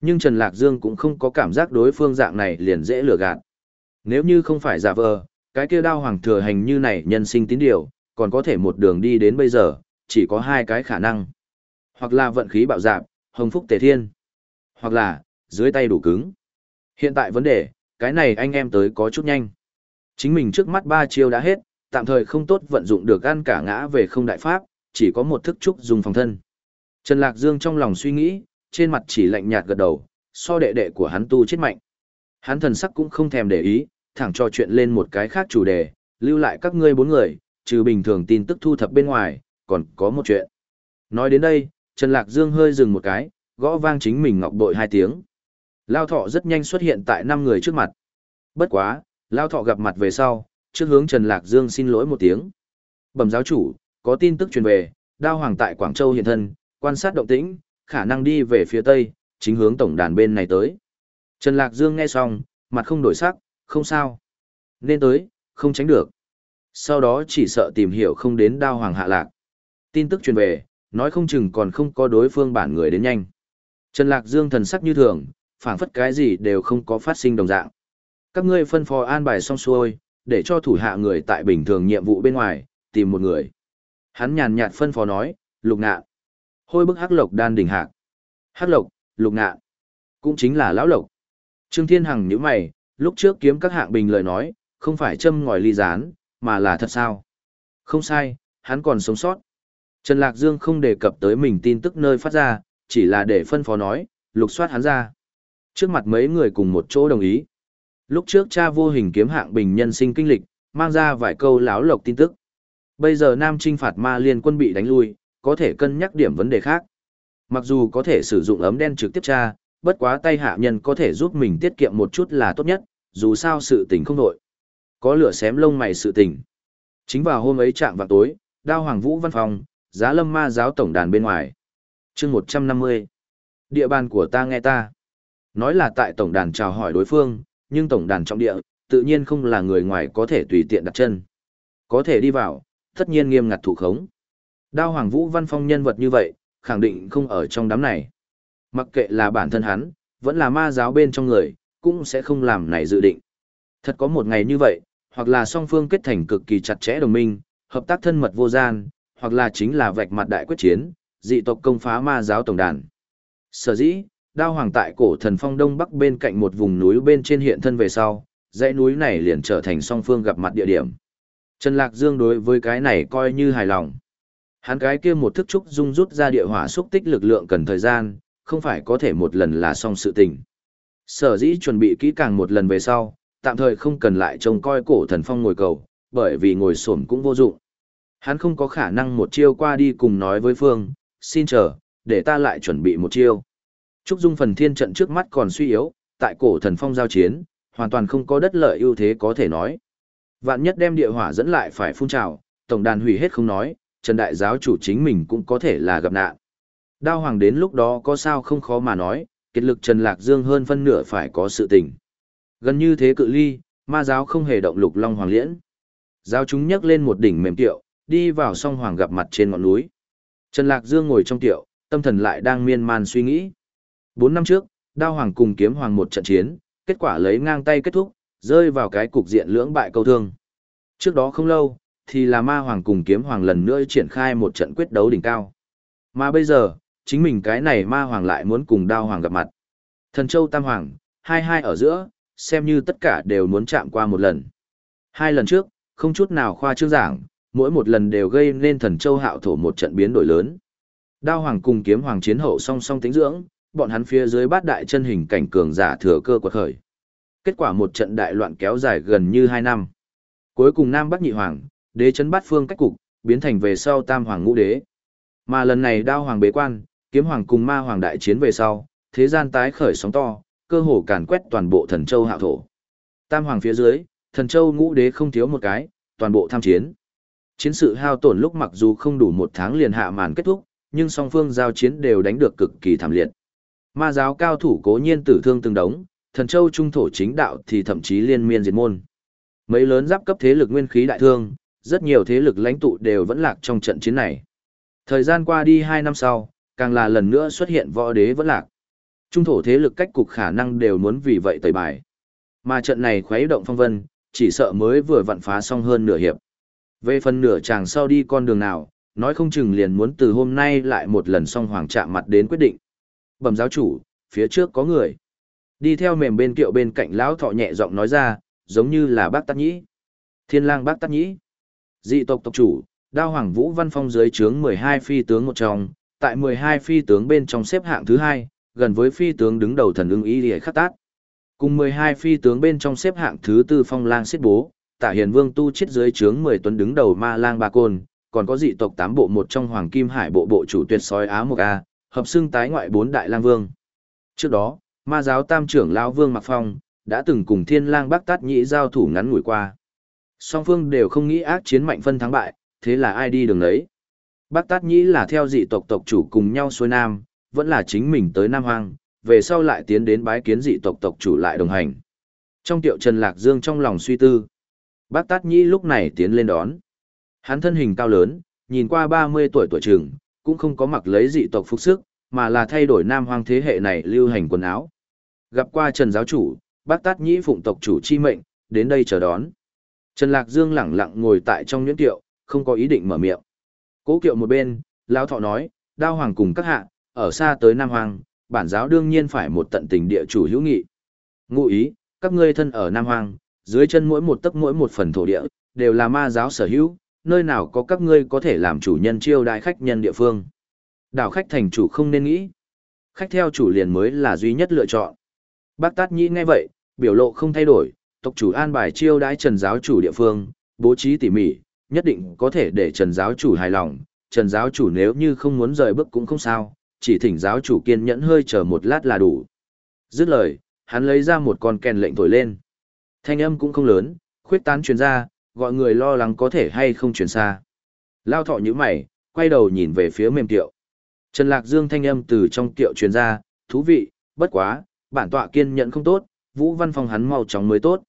Nhưng Trần Lạc Dương cũng không có cảm giác đối phương dạng này liền dễ lừa gạt. Nếu như không phải giả vờ, cái kia đao hoàng thừa hành như này nhân sinh tín điều, còn có thể một đường đi đến bây giờ, chỉ có hai cái khả năng. Hoặc là vận khí bạo dạp, hồng phúc tề thiên. Hoặc là, dưới tay đủ cứng. Hiện tại vấn đề, cái này anh em tới có chút nhanh. Chính mình trước mắt ba chiêu đã hết, tạm thời không tốt vận dụng được ăn cả ngã về không đại pháp, chỉ có một thức trúc dùng phòng thân. Trần Lạc Dương trong lòng suy nghĩ, trên mặt chỉ lạnh nhạt gật đầu, so đệ đệ của hắn tu chết mạnh. Hắn thần sắc cũng không thèm để ý, thẳng cho chuyện lên một cái khác chủ đề, lưu lại các ngươi bốn người, trừ bình thường tin tức thu thập bên ngoài, còn có một chuyện. Nói đến đây, Trần Lạc Dương hơi dừng một cái, gõ vang chính mình ngọc bội hai tiếng. Lao thọ rất nhanh xuất hiện tại năm người trước mặt. Bất quá, Lao thọ gặp mặt về sau, trước hướng Trần Lạc Dương xin lỗi một tiếng. Bẩm giáo chủ, có tin tức truyền về, đao hoàng tại Quảng Châu hiện thân, quan sát động tĩnh, khả năng đi về phía tây, chính hướng tổng đàn bên này tới. Trần Lạc Dương nghe xong, mặt không đổi sắc, không sao. Nên tới, không tránh được. Sau đó chỉ sợ tìm hiểu không đến đao hoàng hạ lạc. Tin tức truyền về, nói không chừng còn không có đối phương bản người đến nhanh. Trần Lạc Dương thần sắc như thường, phảng phất cái gì đều không có phát sinh đồng dạng. Các ngươi phân phó an bài xong xuôi, để cho thủ hạ người tại bình thường nhiệm vụ bên ngoài, tìm một người. Hắn nhàn nhạt phân phó nói, lục nạn. Hôi bức hắc lộc đan đỉnh hạc. Hắc lộc, lục nạn. Cũng chính là lão lộc. Trương Thiên Hằng nhíu mày, lúc trước kiếm các hạng bình lời nói, không phải châm ngòi ly gián, mà là thật sao. Không sai, hắn còn sống sót. Trần Lạc Dương không đề cập tới mình tin tức nơi phát ra, chỉ là để phân phó nói, lục soát hắn ra. Trước mặt mấy người cùng một chỗ đồng ý. Lúc trước cha vô hình kiếm hạng bình nhân sinh kinh lịch, mang ra vài câu láo lộc tin tức. Bây giờ Nam Trinh phạt ma liên quân bị đánh lui, có thể cân nhắc điểm vấn đề khác. Mặc dù có thể sử dụng ấm đen trực tiếp tra, bất quá tay hạ nhân có thể giúp mình tiết kiệm một chút là tốt nhất, dù sao sự tình không đội. Có lửa xém lông mày sự tình. Chính vào hôm ấy trạng vào tối, đao hoàng vũ văn phòng, giá lâm ma giáo tổng đàn bên ngoài. chương 150. Địa bàn của ta nghe ta. Nói là tại tổng đàn chào hỏi đối phương, nhưng tổng đàn trọng địa, tự nhiên không là người ngoài có thể tùy tiện đặt chân. Có thể đi vào, tất nhiên nghiêm ngặt thủ khống. Đao Hoàng Vũ Văn Phong nhân vật như vậy, khẳng định không ở trong đám này. Mặc kệ là bản thân hắn, vẫn là ma giáo bên trong người, cũng sẽ không làm này dự định. Thật có một ngày như vậy, hoặc là song phương kết thành cực kỳ chặt chẽ đồng minh, hợp tác thân mật vô gian, hoặc là chính là vạch mặt đại quyết chiến, dị tộc công phá ma giáo tổng đàn. Sở dĩ, đao hoàng tại cổ thần phong đông bắc bên cạnh một vùng núi bên trên hiện thân về sau, dãy núi này liền trở thành song phương gặp mặt địa điểm. Trần Lạc Dương đối với cái này coi như hài lòng. Hắn cái kia một thức trúc dung rút ra địa hỏa xúc tích lực lượng cần thời gian, không phải có thể một lần là xong sự tình. Sở dĩ chuẩn bị kỹ càng một lần về sau, tạm thời không cần lại trông coi cổ thần phong ngồi cầu, bởi vì ngồi xổm cũng vô dụng. Hắn không có khả năng một chiêu qua đi cùng nói với Phương, xin chờ, để ta lại chuẩn bị một chiêu. Trúc Dung phần thiên trận trước mắt còn suy yếu, tại cổ thần phong giao chiến, hoàn toàn không có đất lợi ưu thế có thể nói. Vạn nhất đem địa hỏa dẫn lại phải phun trào, tổng đàn hủy hết không nói, Trần Đại giáo chủ chính mình cũng có thể là gặp nạn. Đao hoàng đến lúc đó có sao không khó mà nói, kết lực Trần Lạc Dương hơn phân nửa phải có sự tình. Gần như thế cự ly, ma giáo không hề động lục long hoàng liễn. Giáo chúng nhấc lên một đỉnh mềm tiệu, đi vào song hoàng gặp mặt trên ngọn núi. Trần Lạc Dương ngồi trong tiệu, tâm thần lại đang miên man suy nghĩ. Bốn năm trước, đao hoàng cùng kiếm hoàng một trận chiến, kết quả lấy ngang tay kết thúc, rơi vào cái cục diện lưỡng bại câu thương. Trước đó không lâu, thì là ma hoàng cùng kiếm hoàng lần nữa triển khai một trận quyết đấu đỉnh cao. Mà bây giờ, chính mình cái này ma hoàng lại muốn cùng đao hoàng gặp mặt. Thần châu tam hoàng, hai hai ở giữa, xem như tất cả đều muốn chạm qua một lần. Hai lần trước, không chút nào khoa trương giảng, mỗi một lần đều gây nên thần châu hạo thổ một trận biến đổi lớn. Đao hoàng cùng kiếm hoàng chiến hậu song song tính dưỡng, bọn hắn phía dưới bát đại chân hình cảnh cường giả thừa cơ quật khởi. Kết quả một trận đại loạn kéo dài gần như hai năm. Cuối cùng Nam Bắc Nhị Hoàng, đế chấn bát phương cách cục, biến thành về sau Tam Hoàng ngũ đế. Mà lần này đao hoàng bế quan, kiếm hoàng cùng ma hoàng đại chiến về sau, thế gian tái khởi sóng to, cơ hồ càn quét toàn bộ thần châu hạo thổ. Tam hoàng phía dưới, thần châu ngũ đế không thiếu một cái, toàn bộ tham chiến. Chiến sự hao tổn lúc mặc dù không đủ một tháng liền hạ màn kết thúc, nhưng song phương giao chiến đều đánh được cực kỳ thảm liệt. Ma giáo cao thủ cố nhiên tử thương từng đống, thần châu trung thổ chính đạo thì thậm chí liên miên diệt môn. Mấy lớn giáp cấp thế lực nguyên khí đại thương, rất nhiều thế lực lãnh tụ đều vẫn lạc trong trận chiến này. Thời gian qua đi hai năm sau, càng là lần nữa xuất hiện võ đế vẫn lạc. Trung thổ thế lực cách cục khả năng đều muốn vì vậy tẩy bài. Mà trận này khuấy động phong vân, chỉ sợ mới vừa vặn phá xong hơn nửa hiệp. Về phần nửa chàng sau đi con đường nào, nói không chừng liền muốn từ hôm nay lại một lần song hoàng chạm mặt đến quyết định. Bẩm giáo chủ, phía trước có người. Đi theo mềm bên kiệu bên cạnh lão thọ nhẹ giọng nói ra, giống như là bác tát nhĩ. Thiên lang bác tát nhĩ. Dị tộc tộc chủ, đao hoàng vũ văn phong dưới trướng 12 phi tướng một trong, tại 12 phi tướng bên trong xếp hạng thứ hai, gần với phi tướng đứng đầu thần ưng ý lìa khắc tát. Cùng 12 phi tướng bên trong xếp hạng thứ tư phong lang xiết bố, tả hiền vương tu chết dưới trướng 10 tuấn đứng đầu ma lang ba côn, còn có dị tộc tám bộ một trong hoàng kim hải bộ bộ chủ tuyệt sói Á Mộc A, hợp xưng tái ngoại bốn đại lang vương. Trước đó, ma giáo tam trưởng lão vương Mạc Phong, đã từng cùng thiên lang bắc tát nhĩ giao thủ ngắn ngủi qua. Song phương đều không nghĩ ác chiến mạnh phân thắng bại, thế là ai đi đường đấy. bắc tát nhĩ là theo dị tộc tộc chủ cùng nhau xuôi nam, vẫn là chính mình tới Nam Hoang, về sau lại tiến đến bái kiến dị tộc tộc chủ lại đồng hành. Trong tiệu Trần Lạc Dương trong lòng suy tư, bác tát nhĩ lúc này tiến lên đón. Hắn thân hình cao lớn, nhìn qua 30 tuổi tuổi trường, cũng không có mặc lấy dị tộc phục sức, mà là thay đổi nam hoang thế hệ này lưu hành quần áo. Gặp qua Trần giáo chủ, bác tát nhĩ phụng tộc chủ chi mệnh, đến đây chờ đón. Trần Lạc Dương lẳng lặng ngồi tại trong nhuyễn tiệu, không có ý định mở miệng. Cố kiệu một bên, lão thọ nói, đao hoàng cùng các hạ, ở xa tới Nam Hoang, bản giáo đương nhiên phải một tận tình địa chủ hữu nghị. Ngụ ý, các ngươi thân ở Nam Hoang, dưới chân mỗi một tấc mỗi một phần thổ địa, đều là ma giáo sở hữu, nơi nào có các ngươi có thể làm chủ nhân chiêu đại khách nhân địa phương. Đảo khách thành chủ không nên nghĩ. Khách theo chủ liền mới là duy nhất lựa chọn. Bác Tát Nhĩ nghe vậy, biểu lộ không thay đổi, tộc chủ an bài chiêu đãi trần giáo chủ địa phương, bố trí tỉ mỉ, nhất định có thể để trần giáo chủ hài lòng. Trần giáo chủ nếu như không muốn rời bước cũng không sao, chỉ thỉnh giáo chủ kiên nhẫn hơi chờ một lát là đủ. Dứt lời, hắn lấy ra một con kèn lệnh thổi lên. Thanh âm cũng không lớn, khuyết tán truyền ra, gọi người lo lắng có thể hay không truyền xa. Lao thọ như mày, quay đầu nhìn về phía mềm tiệu. Trần Lạc Dương thanh âm từ trong tiệu truyền ra, thú vị, bất quá, bản tọa kiên nhẫn không tốt, vũ văn phòng hắn mau chóng mới tốt.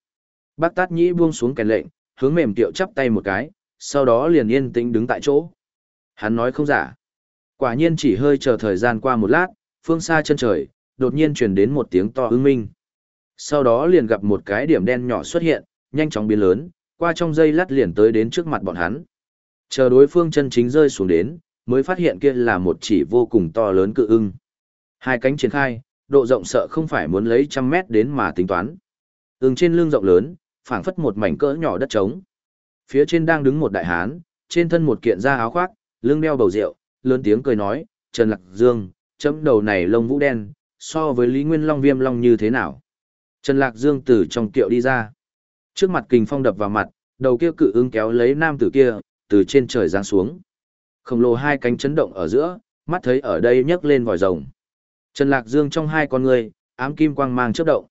Bác Tát Nhĩ buông xuống kèn lệnh, hướng mềm tiệu chắp tay một cái, sau đó liền yên tĩnh đứng tại chỗ. Hắn nói không giả. Quả nhiên chỉ hơi chờ thời gian qua một lát, phương xa chân trời, đột nhiên truyền đến một tiếng to ưng minh. Sau đó liền gặp một cái điểm đen nhỏ xuất hiện, nhanh chóng biến lớn, qua trong dây lát liền tới đến trước mặt bọn hắn. Chờ đối phương chân chính rơi xuống đến, mới phát hiện kia là một chỉ vô cùng to lớn cự ưng. Hai cánh triển khai, độ rộng sợ không phải muốn lấy trăm mét đến mà tính toán. Ưng trên lưng rộng lớn, phảng phất một mảnh cỡ nhỏ đất trống. Phía trên đang đứng một đại hán, trên thân một kiện da áo khoác, lưng đeo bầu rượu, lớn tiếng cười nói, Trần Lạc Dương, chấm đầu này lông vũ đen, so với Lý Nguyên Long viêm long như thế nào? Trần Lạc Dương từ trong kiệu đi ra. Trước mặt kình phong đập vào mặt, đầu kia cự ưng kéo lấy nam tử kia, từ trên trời giáng xuống. Khổng lồ hai cánh chấn động ở giữa, mắt thấy ở đây nhấc lên vòi rồng. Trần Lạc Dương trong hai con người, ám kim quang mang chớp động.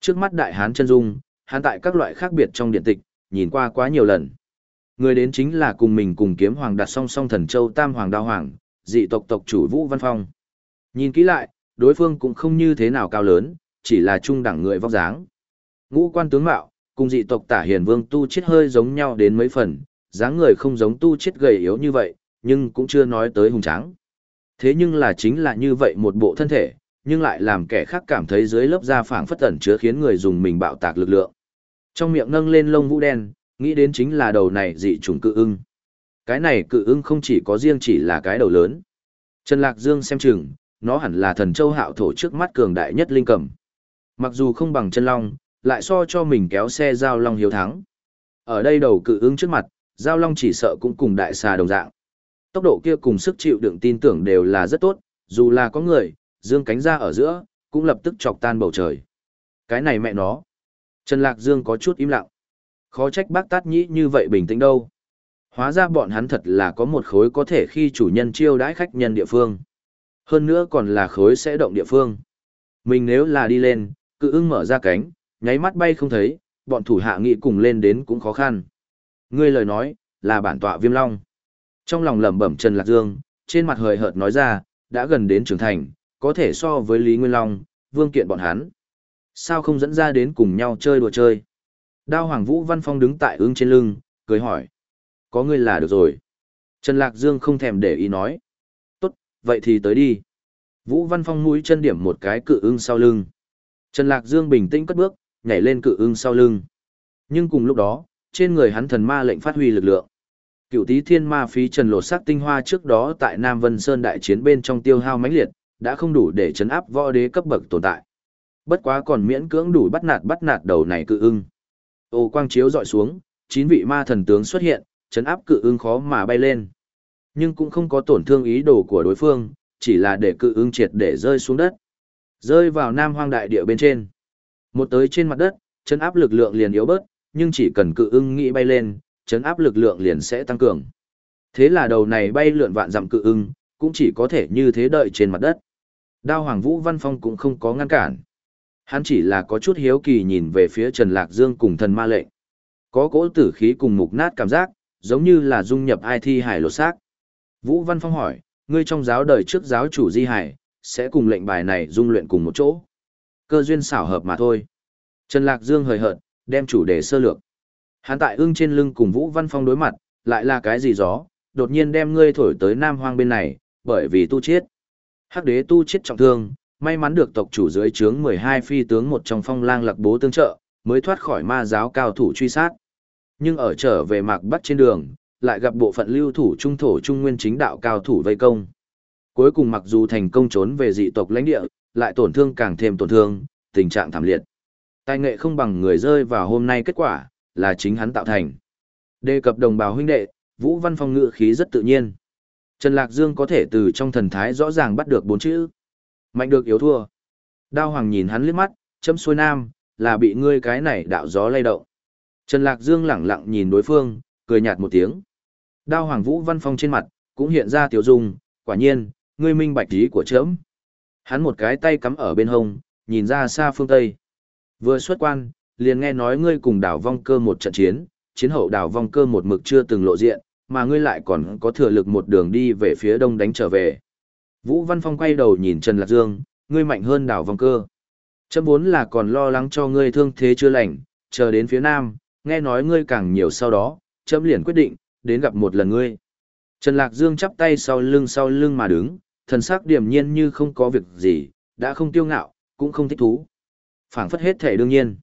Trước mắt đại hán chân dung, hán tại các loại khác biệt trong điện tịch, nhìn qua quá nhiều lần. Người đến chính là cùng mình cùng kiếm hoàng đặt song song thần châu tam hoàng đao hoàng, dị tộc tộc chủ Vũ Văn Phong. Nhìn kỹ lại, đối phương cũng không như thế nào cao lớn, chỉ là trung đẳng người vóc dáng. Ngũ quan tướng mạo, cùng dị tộc tả hiền vương tu chết hơi giống nhau đến mấy phần, dáng người không giống tu chết gầy yếu như vậy, nhưng cũng chưa nói tới hùng tráng. Thế nhưng là chính là như vậy một bộ thân thể, nhưng lại làm kẻ khác cảm thấy dưới lớp da phảng phất tẩn chứa khiến người dùng mình bạo tạc lực lượng. Trong miệng nâng lên lông vũ đen, nghĩ đến chính là đầu này dị trùng cự ưng. Cái này cự ưng không chỉ có riêng chỉ là cái đầu lớn. Trần Lạc Dương xem chừng, nó hẳn là thần châu hạo thổ trước mắt cường đại nhất linh cầm. Mặc dù không bằng chân long, lại so cho mình kéo xe giao long hiếu thắng. Ở đây đầu cự ưng trước mặt, giao long chỉ sợ cũng cùng đại xà đồng dạng. Tốc độ kia cùng sức chịu đựng tin tưởng đều là rất tốt, dù là có người, dương cánh ra ở giữa, cũng lập tức chọc tan bầu trời. Cái này mẹ nó. Trần Lạc Dương có chút im lặng. Khó trách bác tát nhĩ như vậy bình tĩnh đâu. Hóa ra bọn hắn thật là có một khối có thể khi chủ nhân chiêu đãi khách nhân địa phương. Hơn nữa còn là khối sẽ động địa phương. Mình nếu là đi lên, cự ưng mở ra cánh, nháy mắt bay không thấy, bọn thủ hạ nghị cùng lên đến cũng khó khăn. Ngươi lời nói, là bản tọa viêm long. Trong lòng lẩm bẩm Trần Lạc Dương, trên mặt hời hợt nói ra, đã gần đến trưởng thành, có thể so với Lý Nguyên Long, vương kiện bọn hắn. Sao không dẫn ra đến cùng nhau chơi đùa chơi? Đao Hoàng Vũ Văn Phong đứng tại ương trên lưng, cười hỏi. Có ngươi là được rồi. Trần Lạc Dương không thèm để ý nói. Tốt, vậy thì tới đi. Vũ Văn Phong mũi chân điểm một cái cự ưng sau lưng. Trần Lạc Dương bình tĩnh cất bước, nhảy lên cự ưng sau lưng. Nhưng cùng lúc đó, trên người hắn thần ma lệnh phát huy lực lượng. Cựu tí thiên ma phí trần lột sắc tinh hoa trước đó tại Nam Vân Sơn đại chiến bên trong tiêu hao mãnh liệt, đã không đủ để chấn áp võ đế cấp bậc tồn tại. Bất quá còn miễn cưỡng đủ bắt nạt bắt nạt đầu này cự ưng. Ô quang chiếu dọi xuống, chín vị ma thần tướng xuất hiện, chấn áp cự ưng khó mà bay lên. Nhưng cũng không có tổn thương ý đồ của đối phương, chỉ là để cự ưng triệt để rơi xuống đất. Rơi vào nam hoang đại địa bên trên. Một tới trên mặt đất, chấn áp lực lượng liền yếu bớt, nhưng chỉ cần cự ưng nghĩ bay lên, chấn áp lực lượng liền sẽ tăng cường. Thế là đầu này bay lượn vạn dặm cự ưng, cũng chỉ có thể như thế đợi trên mặt đất. Đao Hoàng Vũ Văn Phong cũng không có ngăn cản. Hắn chỉ là có chút hiếu kỳ nhìn về phía Trần Lạc Dương cùng thần ma lệnh. Có cỗ tử khí cùng mục nát cảm giác, giống như là dung nhập ai thi hải lột xác. Vũ Văn Phong hỏi, ngươi trong giáo đời trước giáo chủ di hải, sẽ cùng lệnh bài này dung luyện cùng một chỗ. Cơ duyên xảo hợp mà thôi. Trần Lạc Dương hời hợt, đem chủ đề sơ lược. Hắn tại ưng trên lưng cùng Vũ Văn Phong đối mặt, lại là cái gì gió, đột nhiên đem ngươi thổi tới Nam Hoang bên này, bởi vì tu chết. Hắc đế tu chết trọng thương, may mắn được tộc chủ dưới trướng 12 phi tướng một trong phong lang lạc bố tương trợ, mới thoát khỏi ma giáo cao thủ truy sát. Nhưng ở trở về mạc bắc trên đường, lại gặp bộ phận lưu thủ trung thổ trung nguyên chính đạo cao thủ vây công. Cuối cùng mặc dù thành công trốn về dị tộc lãnh địa, lại tổn thương càng thêm tổn thương, tình trạng thảm liệt. Tài nghệ không bằng người rơi vào hôm nay kết quả, là chính hắn tạo thành. Đề cập đồng bào huynh đệ, Vũ Văn Phong ngự khí rất tự nhiên. Trần Lạc Dương có thể từ trong thần thái rõ ràng bắt được bốn chữ. Mạnh được yếu thua. Đao Hoàng nhìn hắn liếc mắt, châm xuôi nam, là bị ngươi cái này đạo gió lay động. Trần Lạc Dương lẳng lặng nhìn đối phương, cười nhạt một tiếng. Đao Hoàng Vũ Văn Phong trên mặt, cũng hiện ra tiểu dung, quả nhiên, ngươi minh bạch ý của chớm. Hắn một cái tay cắm ở bên hông, nhìn ra xa phương Tây. Vừa xuất quan, liền nghe nói ngươi cùng đảo vong cơ một trận chiến, chiến hậu đảo vong cơ một mực chưa từng lộ diện, mà ngươi lại còn có thừa lực một đường đi về phía đông đánh trở về. Vũ Văn Phong quay đầu nhìn Trần Lạc Dương, ngươi mạnh hơn đảo vong cơ. Chấm vốn là còn lo lắng cho ngươi thương thế chưa lành, chờ đến phía nam, nghe nói ngươi càng nhiều sau đó, chấm liền quyết định, đến gặp một lần ngươi. Trần Lạc Dương chắp tay sau lưng sau lưng mà đứng, thần sắc điềm nhiên như không có việc gì, đã không tiêu ngạo, cũng không thích thú. phảng phất hết thể đương nhiên.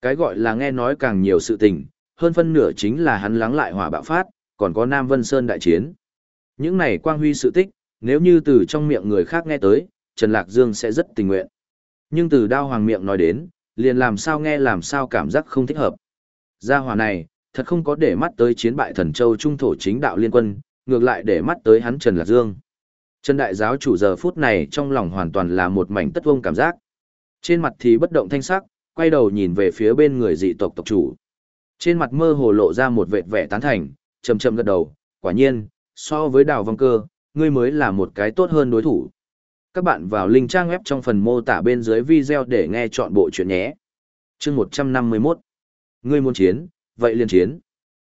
Cái gọi là nghe nói càng nhiều sự tình, hơn phân nửa chính là hắn lắng lại hỏa bạo phát, còn có Nam Vân Sơn đại chiến. Những này quang huy sự tích, nếu như từ trong miệng người khác nghe tới, Trần Lạc Dương sẽ rất tình nguyện. Nhưng từ đao hoàng miệng nói đến, liền làm sao nghe làm sao cảm giác không thích hợp. Gia hỏa này, thật không có để mắt tới chiến bại thần châu trung thổ chính đạo liên quân, ngược lại để mắt tới hắn Trần Lạc Dương. Trần Đại giáo chủ giờ phút này trong lòng hoàn toàn là một mảnh tất vông cảm giác. Trên mặt thì bất động thanh sắc, quay đầu nhìn về phía bên người dị tộc tộc chủ. Trên mặt mơ hồ lộ ra một vệt vẻ tán thành, chầm chầm gật đầu, quả nhiên, so với đào vong cơ, ngươi mới là một cái tốt hơn đối thủ. Các bạn vào link trang web trong phần mô tả bên dưới video để nghe chọn bộ chuyện nhé. chương 151. Ngươi muốn chiến, vậy liền chiến.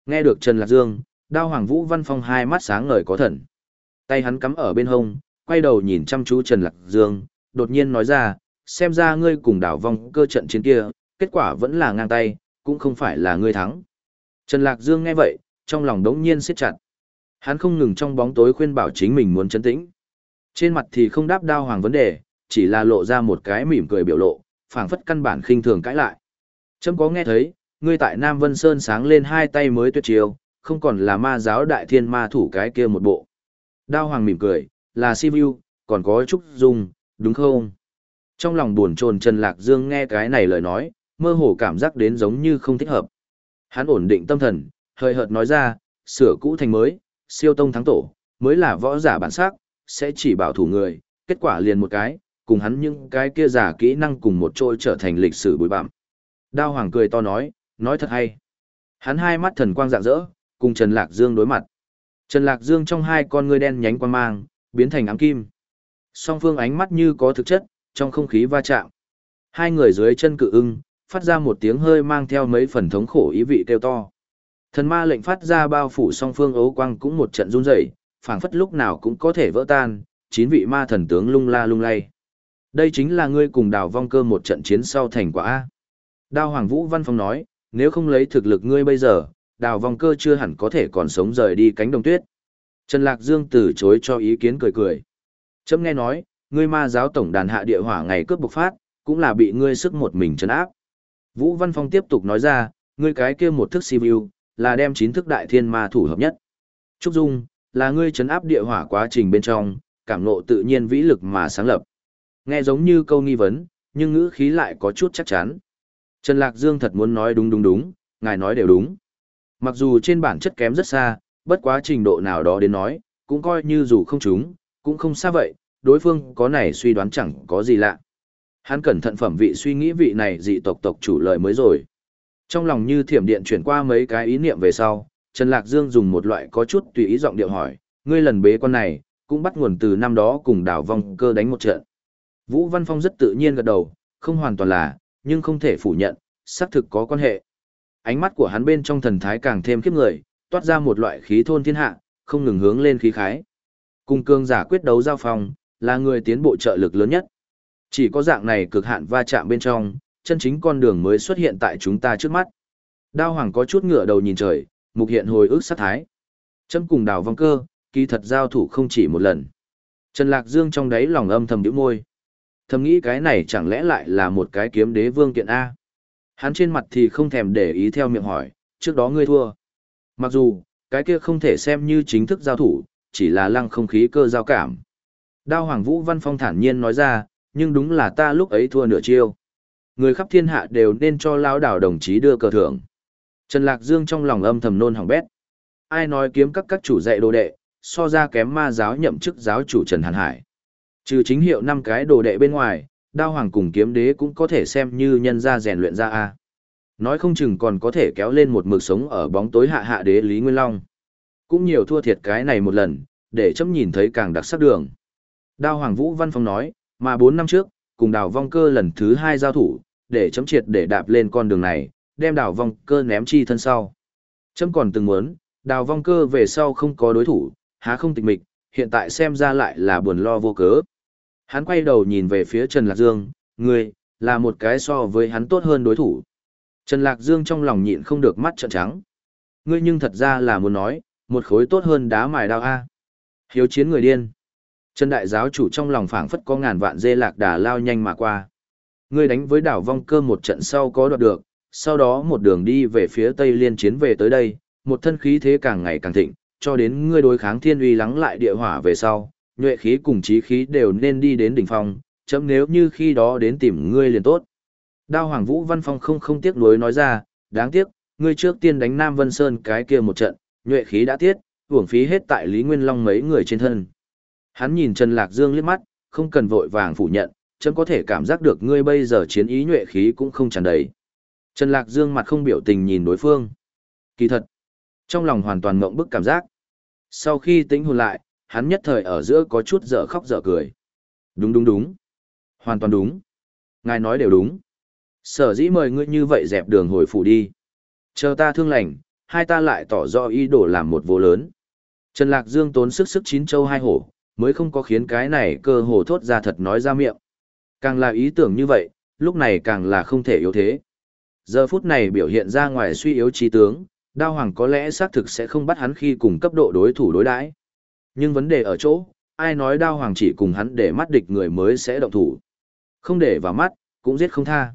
Nghe được Trần Lạc Dương, đao hoàng vũ văn phong hai mắt sáng ngời có thần. Tay hắn cắm ở bên hông, quay đầu nhìn chăm chú Trần Lạc Dương, đột nhiên nói ra, xem ra ngươi cùng đảo vong cơ trận chiến kia, kết quả vẫn là ngang tay, cũng không phải là ngươi thắng. Trần Lạc Dương nghe vậy, trong lòng đống nhiên siết chặt. Hắn không ngừng trong bóng tối khuyên bảo chính mình muốn chấn tĩnh. Trên mặt thì không đáp đao hoàng vấn đề, chỉ là lộ ra một cái mỉm cười biểu lộ, phảng phất căn bản khinh thường cãi lại. Chấm có nghe thấy, ngươi tại Nam Vân Sơn sáng lên hai tay mới tuyệt chiêu, không còn là ma giáo đại thiên ma thủ cái kia một bộ. Đao hoàng mỉm cười, là Sivu, còn có Trúc Dung, đúng không? Trong lòng buồn chồn Trần Lạc Dương nghe cái này lời nói, mơ hồ cảm giác đến giống như không thích hợp. Hắn ổn định tâm thần, hơi hợt nói ra, sửa cũ thành mới, siêu tông thắng tổ, mới là võ giả bản sắc, sẽ chỉ bảo thủ người, kết quả liền một cái, cùng hắn những cái kia giả kỹ năng cùng một trôi trở thành lịch sử bụi bặm. Đao Hoàng cười to nói, nói thật hay. Hắn hai mắt thần quang rạng rỡ, cùng Trần Lạc Dương đối mặt. Trần Lạc Dương trong hai con ngươi đen nhánh quang mang, biến thành ám kim. Song phương ánh mắt như có thực chất, trong không khí va chạm. Hai người dưới chân cự ưng, phát ra một tiếng hơi mang theo mấy phần thống khổ ý vị kêu to. Thần ma lệnh phát ra bao phủ song phương ấu quang cũng một trận run rẩy, phảng phất lúc nào cũng có thể vỡ tan, chín vị ma thần tướng lung la lung lay. Đây chính là ngươi cùng đào vong cơ một trận chiến sau thành quả A. Đao Hoàng Vũ Văn Phong nói, nếu không lấy thực lực ngươi bây giờ, đào vong cơ chưa hẳn có thể còn sống rời đi cánh đồng tuyết. Trần Lạc Dương từ chối cho ý kiến cười cười. Chấm nghe nói, ngươi ma giáo tổng đàn hạ địa hỏa ngày cướp bộc phát, cũng là bị ngươi sức một mình trấn áp. Vũ Văn Phong tiếp tục nói ra, ngươi cái kia một thức si view, là đem chín thức đại thiên ma thủ hợp nhất. Trúc Dung, là ngươi chấn áp địa hỏa quá trình bên trong, cảm ngộ tự nhiên vĩ lực mà sáng lập. Nghe giống như câu nghi vấn, nhưng ngữ khí lại có chút chắc chắn. Trần Lạc Dương thật muốn nói đúng đúng đúng, ngài nói đều đúng. Mặc dù trên bản chất kém rất xa, bất quá trình độ nào đó đến nói, cũng coi như dù không trúng, cũng không xa vậy, đối phương có này suy đoán chẳng có gì lạ. Hắn cẩn thận phẩm vị suy nghĩ vị này dị tộc tộc chủ lời mới rồi. Trong lòng như thiểm điện chuyển qua mấy cái ý niệm về sau, Trần Lạc Dương dùng một loại có chút tùy ý giọng điệu hỏi, ngươi lần bế con này, cũng bắt nguồn từ năm đó cùng đảo vong cơ đánh một trận. Vũ Văn Phong rất tự nhiên gật đầu, không hoàn toàn là, nhưng không thể phủ nhận, xác thực có quan hệ. Ánh mắt của hắn bên trong thần thái càng thêm khiếp người, toát ra một loại khí thôn thiên hạ, không ngừng hướng lên khí khái. Cùng cương giả quyết đấu giao phong, là người tiến bộ trợ lực lớn nhất. Chỉ có dạng này cực hạn va chạm bên trong, chân chính con đường mới xuất hiện tại chúng ta trước mắt. Đao Hoàng có chút ngựa đầu nhìn trời, mục hiện hồi ức sát thái. Chấm cùng đào vong cơ, kỳ thật giao thủ không chỉ một lần. Trần Lạc Dương trong đáy lòng âm thầm nhíu môi. Thầm nghĩ cái này chẳng lẽ lại là một cái kiếm đế vương kiện A. Hắn trên mặt thì không thèm để ý theo miệng hỏi, trước đó ngươi thua. Mặc dù, cái kia không thể xem như chính thức giao thủ, chỉ là lăng không khí cơ giao cảm. Đao Hoàng Vũ Văn Phong thản nhiên nói ra, nhưng đúng là ta lúc ấy thua nửa chiêu. Người khắp thiên hạ đều nên cho lão đảo đồng chí đưa cờ thưởng. Trần Lạc Dương trong lòng âm thầm nôn hỏng bét. Ai nói kiếm các các chủ dạy đồ đệ, so ra kém ma giáo nhậm chức giáo chủ Trần Hàn Hải. Trừ chính hiệu năm cái đồ đệ bên ngoài, đao hoàng cùng kiếm đế cũng có thể xem như nhân gia rèn luyện ra a. Nói không chừng còn có thể kéo lên một mực sống ở bóng tối hạ hạ đế Lý Nguyên Long. Cũng nhiều thua thiệt cái này một lần, để chấm nhìn thấy càng đặc sắc đường. Đao Hoàng Vũ Văn Phong nói, mà 4 năm trước, cùng đào vong cơ lần thứ hai giao thủ, để chấm triệt để đạp lên con đường này, đem đào vong cơ ném chi thân sau. Chấm còn từng muốn, đào vong cơ về sau không có đối thủ, há không tịch mịch, hiện tại xem ra lại là buồn lo vô cớ. Hắn quay đầu nhìn về phía Trần Lạc Dương, người, là một cái so với hắn tốt hơn đối thủ. Trần Lạc Dương trong lòng nhịn không được mắt trợn trắng. Ngươi nhưng thật ra là muốn nói, một khối tốt hơn đá mài đao A. Hiếu chiến người điên. Trần Đại giáo chủ trong lòng phảng phất có ngàn vạn dê lạc đà lao nhanh mà qua. Ngươi đánh với đảo vong cơ một trận sau có đoạt được, sau đó một đường đi về phía tây liên chiến về tới đây, một thân khí thế càng ngày càng thịnh, cho đến ngươi đối kháng thiên uy lắng lại địa hỏa về sau, nhuệ khí cùng trí khí đều nên đi đến đỉnh phong, chấm nếu như khi đó đến tìm ngươi liền tốt. Đao Hoàng Vũ Văn Phong không không tiếc nuối nói ra, đáng tiếc, ngươi trước tiên đánh Nam Vân Sơn cái kia một trận, nhuệ khí đã tiết, uổng phí hết tại Lý Nguyên Long mấy người trên thân. Hắn nhìn Trần Lạc Dương liếc mắt, không cần vội vàng phủ nhận, chấm có thể cảm giác được ngươi bây giờ chiến ý nhuệ khí cũng không tràn đầy. Trần Lạc Dương mặt không biểu tình nhìn đối phương. Kỳ thật, trong lòng hoàn toàn ngộng bức cảm giác. Sau khi tĩnh hồn lại, hắn nhất thời ở giữa có chút dở khóc dở cười. Đúng đúng đúng. Hoàn toàn đúng. Ngài nói đều đúng. Sở dĩ mời ngươi như vậy dẹp đường hồi phủ đi. Chờ ta thương lành, hai ta lại tỏ rõ ý đồ làm một vô lớn. Trần Lạc Dương tốn sức sức chín châu hai hổ, mới không có khiến cái này cơ hồ thốt ra thật nói ra miệng. Càng là ý tưởng như vậy, lúc này càng là không thể yếu thế. Giờ phút này biểu hiện ra ngoài suy yếu trí tướng, đao hoàng có lẽ xác thực sẽ không bắt hắn khi cùng cấp độ đối thủ đối đãi. Nhưng vấn đề ở chỗ, ai nói đao hoàng chỉ cùng hắn để mắt địch người mới sẽ động thủ. Không để vào mắt, cũng giết không tha.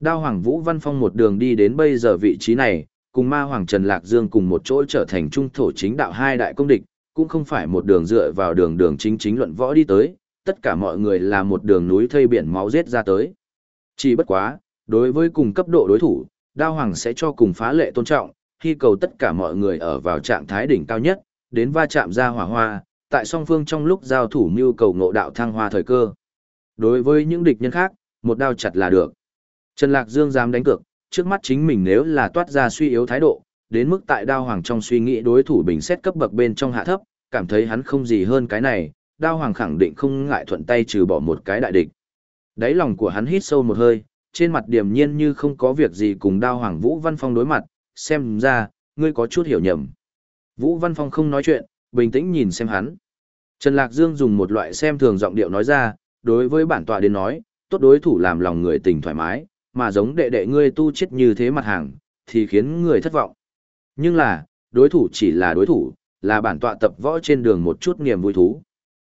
Đao hoàng Vũ Văn Phong một đường đi đến bây giờ vị trí này, cùng ma hoàng Trần Lạc Dương cùng một chỗ trở thành trung thổ chính đạo hai đại công địch, cũng không phải một đường dựa vào đường đường chính chính luận võ đi tới, tất cả mọi người là một đường núi thây biển máu giết ra tới. Chỉ bất quá, đối với cùng cấp độ đối thủ, Đao Hoàng sẽ cho cùng phá lệ tôn trọng, khi cầu tất cả mọi người ở vào trạng thái đỉnh cao nhất, đến va chạm ra hỏa hoa, tại song phương trong lúc giao thủ mưu cầu ngộ đạo thăng hoa thời cơ. Đối với những địch nhân khác, một đao chặt là được. Trần Lạc Dương dám đánh cược, trước mắt chính mình nếu là toát ra suy yếu thái độ, đến mức tại đao hoàng trong suy nghĩ đối thủ bình xét cấp bậc bên trong hạ thấp, cảm thấy hắn không gì hơn cái này, đao hoàng khẳng định không ngại thuận tay trừ bỏ một cái đại địch. Đáy lòng của hắn hít sâu một hơi, trên mặt điềm nhiên như không có việc gì cùng đao hoàng Vũ Văn Phong đối mặt, xem ra, ngươi có chút hiểu nhầm. Vũ Văn Phong không nói chuyện, bình tĩnh nhìn xem hắn. Trần Lạc Dương dùng một loại xem thường giọng điệu nói ra, đối với bản tọa đến nói, tốt đối thủ làm lòng người tình thoải mái, mà giống đệ đệ ngươi tu chết như thế mặt hàng, thì khiến người thất vọng. Nhưng là, đối thủ chỉ là đối thủ, là bản tọa tập võ trên đường một chút niềm vui thú.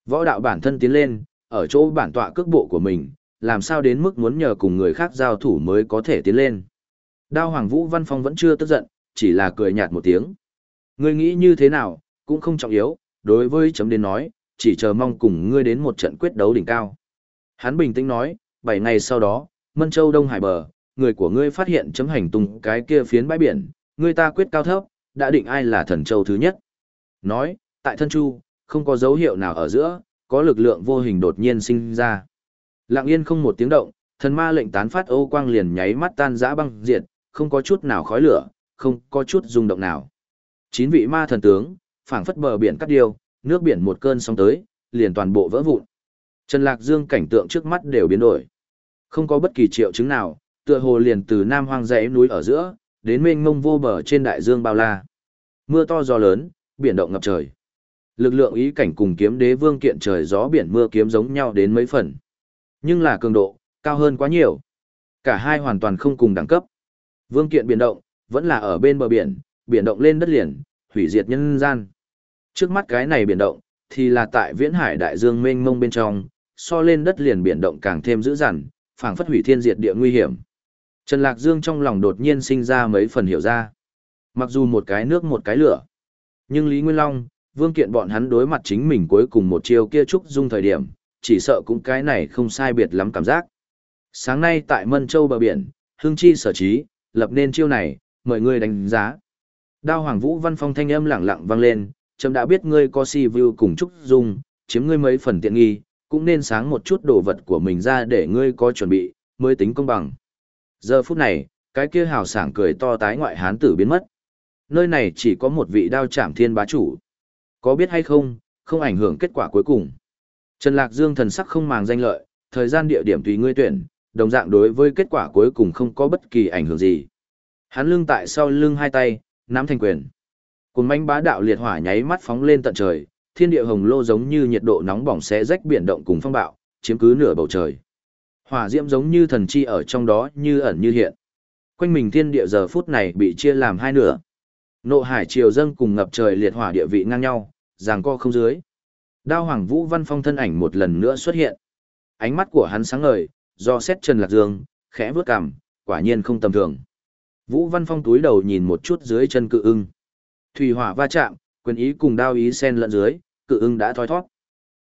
Võ đạo bản thân tiến lên, ở chỗ bản tọa cước bộ của mình, làm sao đến mức muốn nhờ cùng người khác giao thủ mới có thể tiến lên. Đao Hoàng Vũ Văn Phong vẫn chưa tức giận, chỉ là cười nhạt một tiếng. Ngươi nghĩ như thế nào, cũng không trọng yếu, đối với chấm đến nói, chỉ chờ mong cùng ngươi đến một trận quyết đấu đỉnh cao. Hắn bình tĩnh nói, 7 ngày sau đó, Mân Châu Đông Hải bờ, người của ngươi phát hiện chấm hành tung cái kia phiến bãi biển, ngươi ta quyết cao thấp, đã định ai là thần châu thứ nhất. Nói, tại thân chu, không có dấu hiệu nào ở giữa, có lực lượng vô hình đột nhiên sinh ra. Lặng yên không một tiếng động, thần ma lệnh tán phát ô quang liền nháy mắt tan rã băng diệt, không có chút nào khói lửa, không có chút rung động nào. Chín vị ma thần tướng, phảng phất bờ biển cắt điêu, nước biển một cơn sóng tới, liền toàn bộ vỡ vụn. Trần Lạc Dương cảnh tượng trước mắt đều biến đổi. Không có bất kỳ triệu chứng nào, tựa hồ liền từ nam hoang dãy núi ở giữa, đến mênh mông vô bờ trên đại dương bao la. Mưa to gió lớn, biển động ngập trời. Lực lượng ý cảnh cùng kiếm đế vương kiện trời gió biển mưa kiếm giống nhau đến mấy phần. Nhưng là cường độ, cao hơn quá nhiều. Cả hai hoàn toàn không cùng đẳng cấp. Vương kiện biển động, vẫn là ở bên bờ biển, biển động lên đất liền, hủy diệt nhân gian. Trước mắt cái này biển động, thì là tại viễn hải đại dương mênh mông bên trong, so lên đất liền biển động càng thêm dữ dằn, phảng phất hủy thiên diệt địa nguy hiểm. Trần Lạc Dương trong lòng đột nhiên sinh ra mấy phần hiểu ra. Mặc dù một cái nước một cái lửa, nhưng Lý Nguyên Long, Vương Kiện bọn hắn đối mặt chính mình cuối cùng một chiêu kia trúc dung thời điểm, chỉ sợ cũng cái này không sai biệt lắm cảm giác. Sáng nay tại Mân Châu bờ biển, Hương Chi sở trí, lập nên chiêu này, mời ngươi đánh giá. Đao Hoàng Vũ Văn Phong thanh âm lẳng lặng vang lên, chấm đã biết ngươi có si view cùng trúc dung, chiếm ngươi mấy phần tiện nghi, cũng nên sáng một chút đồ vật của mình ra để ngươi có chuẩn bị, mới tính công bằng. Giờ phút này, cái kia hào sảng cười to tái ngoại hán tử biến mất. Nơi này chỉ có một vị đao trảm thiên bá chủ. Có biết hay không, không ảnh hưởng kết quả cuối cùng. Trần Lạc Dương thần sắc không màng danh lợi, thời gian địa điểm tùy ngươi tuyển, đồng dạng đối với kết quả cuối cùng không có bất kỳ ảnh hưởng gì. Hắn lưng tại sau lưng hai tay, nắm thành quyền. Cùng manh bá đạo liệt hỏa nháy mắt phóng lên tận trời, thiên địa hồng lô giống như nhiệt độ nóng bỏng xé rách biển động cùng phong bạo, chiếm cứ nửa bầu trời. Hỏa diễm giống như thần chi ở trong đó như ẩn như hiện. Quanh mình thiên địa giờ phút này bị chia làm hai nửa. Nộ hải triều dâng cùng ngập trời liệt hỏa địa vị ngang nhau, ràng co không dưới. Đao Hoàng Vũ Văn Phong thân ảnh một lần nữa xuất hiện. Ánh mắt của hắn sáng ngời, do xét Trần Lạc Dương, khẽ vướt cằm, quả nhiên không tầm thường. Vũ Văn Phong túi đầu nhìn một chút dưới chân cự ưng. Thủy hỏa va chạm, quyền ý cùng đao ý xen lẫn dưới, cự ưng đã thoi thoát.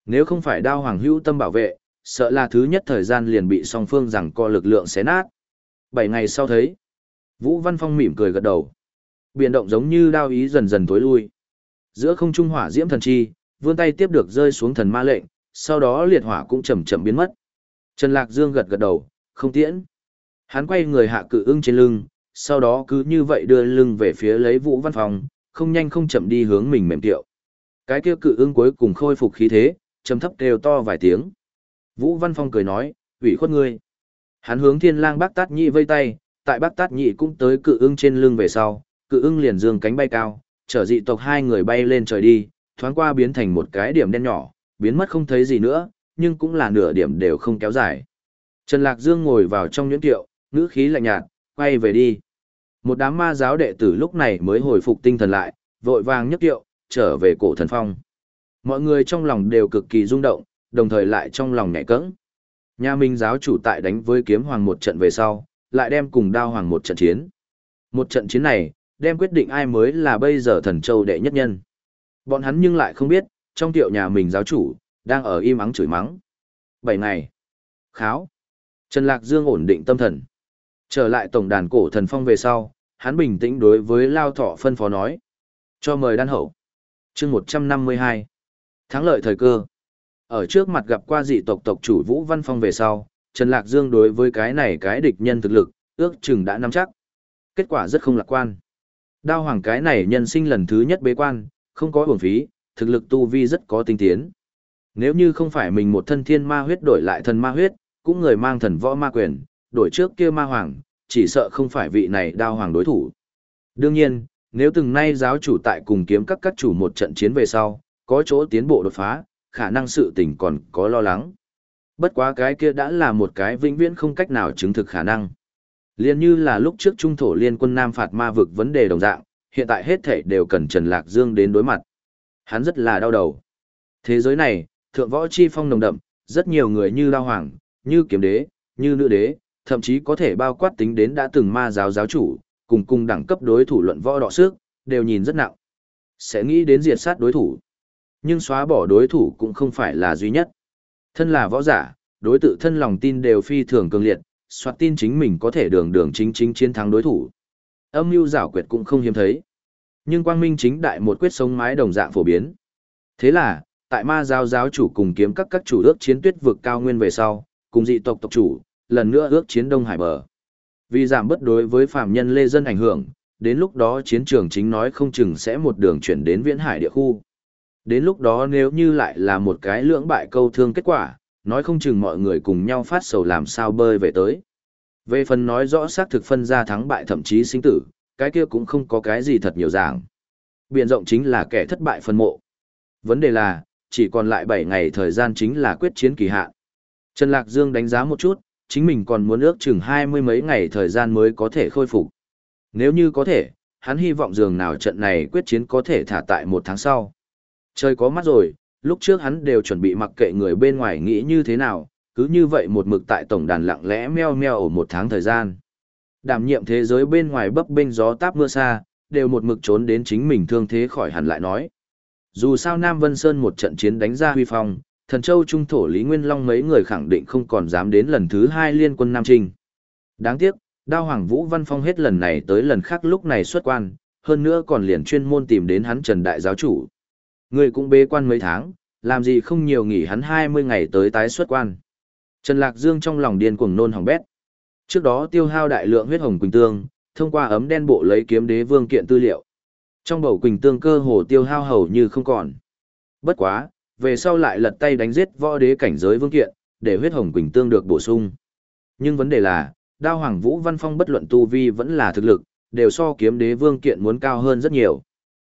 Nếu không phải đao hoàng hữu tâm bảo vệ, sợ là thứ nhất thời gian liền bị song phương rằng co lực lượng xé nát. Bảy ngày sau thấy, Vũ Văn Phong mỉm cười gật đầu. Biển động giống như đao ý dần dần tối lui. Giữa không trung hỏa diễm thần chi, vươn tay tiếp được rơi xuống thần ma lệnh, sau đó liệt hỏa cũng chậm chậm biến mất. Trần Lạc Dương gật gật đầu, không tiễn. Hắn quay người hạ cự ưng trên lưng, sau đó cứ như vậy đưa lưng về phía lấy Vũ Văn Phong, không nhanh không chậm đi hướng mình mềm tiệu. Cái kia cự ưng cuối cùng khôi phục khí thế, trầm thấp kêu to vài tiếng. Vũ Văn Phong cười nói, ủy khuất ngươi. Hắn hướng thiên lang bác tát nhị vây tay, tại bác tát nhị cũng tới cự ưng trên lưng về sau, cự ưng liền dương cánh bay cao, chở dị tộc hai người bay lên trời đi, thoáng qua biến thành một cái điểm đen nhỏ, biến mất không thấy gì nữa, nhưng cũng là nửa điểm đều không kéo dài. Trần Lạc Dương ngồi vào trong nhuyễn tiệu, ngữ khí lạnh nhạt, quay về đi. Một đám ma giáo đệ tử lúc này mới hồi phục tinh thần lại, vội vàng nhấc tiệu, trở về cổ thần phong. Mọi người trong lòng đều cực kỳ rung động, đồng thời lại trong lòng nhảy cẫng. Nhà Minh giáo chủ tại đánh với kiếm hoàng một trận về sau, lại đem cùng đao hoàng một trận chiến. Một trận chiến này, đem quyết định ai mới là bây giờ thần châu đệ nhất nhân. Bọn hắn nhưng lại không biết, trong tiệu nhà mình giáo chủ, đang ở im ắng chửi mắng. Bảy ngày. Kháo. Trần Lạc Dương ổn định tâm thần. Trở lại tổng đàn cổ thần phong về sau, hắn bình tĩnh đối với Lao Thọ phân phó nói. Cho mời đan hậu. chương 152. Thắng lợi thời cơ. Ở trước mặt gặp qua dị tộc tộc chủ Vũ Văn Phong về sau, Trần Lạc Dương đối với cái này cái địch nhân thực lực, ước chừng đã nắm chắc. Kết quả rất không lạc quan. Đao hoàng cái này nhân sinh lần thứ nhất bế quan, không có uổng phí, thực lực tu vi rất có tinh tiến. Nếu như không phải mình một thân thiên ma huyết đổi lại thần ma huyết, cũng người mang thần võ ma quyền, đổi trước kia ma hoàng, chỉ sợ không phải vị này đao hoàng đối thủ. Đương nhiên, nếu từng nay giáo chủ tại cùng kiếm các các chủ một trận chiến về sau, có chỗ tiến bộ đột phá, khả năng sự tình còn có lo lắng. Bất quá cái kia đã là một cái vĩnh viễn không cách nào chứng thực khả năng. Liên như là lúc trước trung thổ liên quân Nam phạt ma vực vấn đề đồng dạng, hiện tại hết thảy đều cần Trần Lạc Dương đến đối mặt. Hắn rất là đau đầu. Thế giới này, thượng võ chi phong nồng đậm, rất nhiều người như Lao Hoàng, như Kiếm Đế, như Nữ Đế, thậm chí có thể bao quát tính đến đã từng ma giáo giáo chủ, cùng cùng đẳng cấp đối thủ luận võ đọ sức, đều nhìn rất nặng. Sẽ nghĩ đến diệt sát đối thủ. Nhưng xóa bỏ đối thủ cũng không phải là duy nhất. Thân là võ giả, đối tự thân lòng tin đều phi thường cường liệt, soát tin chính mình có thể đường đường chính chính chiến thắng đối thủ. Âm mưu giảo quyệt cũng không hiếm thấy. Nhưng quang minh chính đại một quyết sống mái đồng dạng phổ biến. Thế là, tại ma giáo giáo chủ cùng kiếm các các chủ ước chiến tuyết vực cao nguyên về sau, cùng dị tộc tộc chủ, lần nữa ước chiến Đông Hải bờ. Vì giảm bất đối với phạm nhân lê dân ảnh hưởng, đến lúc đó chiến trường chính nói không chừng sẽ một đường chuyển đến viễn hải địa khu. Đến lúc đó nếu như lại là một cái lưỡng bại câu thương kết quả, nói không chừng mọi người cùng nhau phát sầu làm sao bơi về tới. Về phần nói rõ xác thực phân ra thắng bại thậm chí sinh tử, cái kia cũng không có cái gì thật nhiều giảng. Biện rộng chính là kẻ thất bại phân mộ. Vấn đề là, chỉ còn lại 7 ngày thời gian chính là quyết chiến kỳ hạn. Trần Lạc Dương đánh giá một chút, chính mình còn muốn ước chừng hai mươi mấy ngày thời gian mới có thể khôi phục. Nếu như có thể, hắn hy vọng dường nào trận này quyết chiến có thể thả tại một tháng sau. Trời có mắt rồi, lúc trước hắn đều chuẩn bị mặc kệ người bên ngoài nghĩ như thế nào, cứ như vậy một mực tại tổng đàn lặng lẽ meo meo ở một tháng thời gian. Đảm nhiệm thế giới bên ngoài bấp bênh gió táp mưa xa, đều một mực trốn đến chính mình thương thế khỏi hẳn lại nói. Dù sao Nam Vân Sơn một trận chiến đánh ra huy phong, thần châu trung thổ Lý Nguyên Long mấy người khẳng định không còn dám đến lần thứ hai liên quân Nam Trinh. Đáng tiếc, đao hoàng Vũ Văn Phong hết lần này tới lần khác lúc này xuất quan, hơn nữa còn liền chuyên môn tìm đến hắn Trần Đại Giáo Chủ. Người cũng bế quan mấy tháng, làm gì không nhiều nghỉ hắn 20 ngày tới tái xuất quan. Trần Lạc Dương trong lòng điên cuồng nôn hỏng bét. Trước đó tiêu hao đại lượng huyết hồng quỳnh tương, thông qua ấm đen bộ lấy kiếm đế vương kiện tư liệu. Trong bầu quỳnh tương cơ hồ tiêu hao hầu như không còn. Bất quá, về sau lại lật tay đánh giết võ đế cảnh giới vương kiện, để huyết hồng quỳnh tương được bổ sung. Nhưng vấn đề là, đao hoàng vũ văn phong bất luận tu vi vẫn là thực lực, đều so kiếm đế vương kiện muốn cao hơn rất nhiều.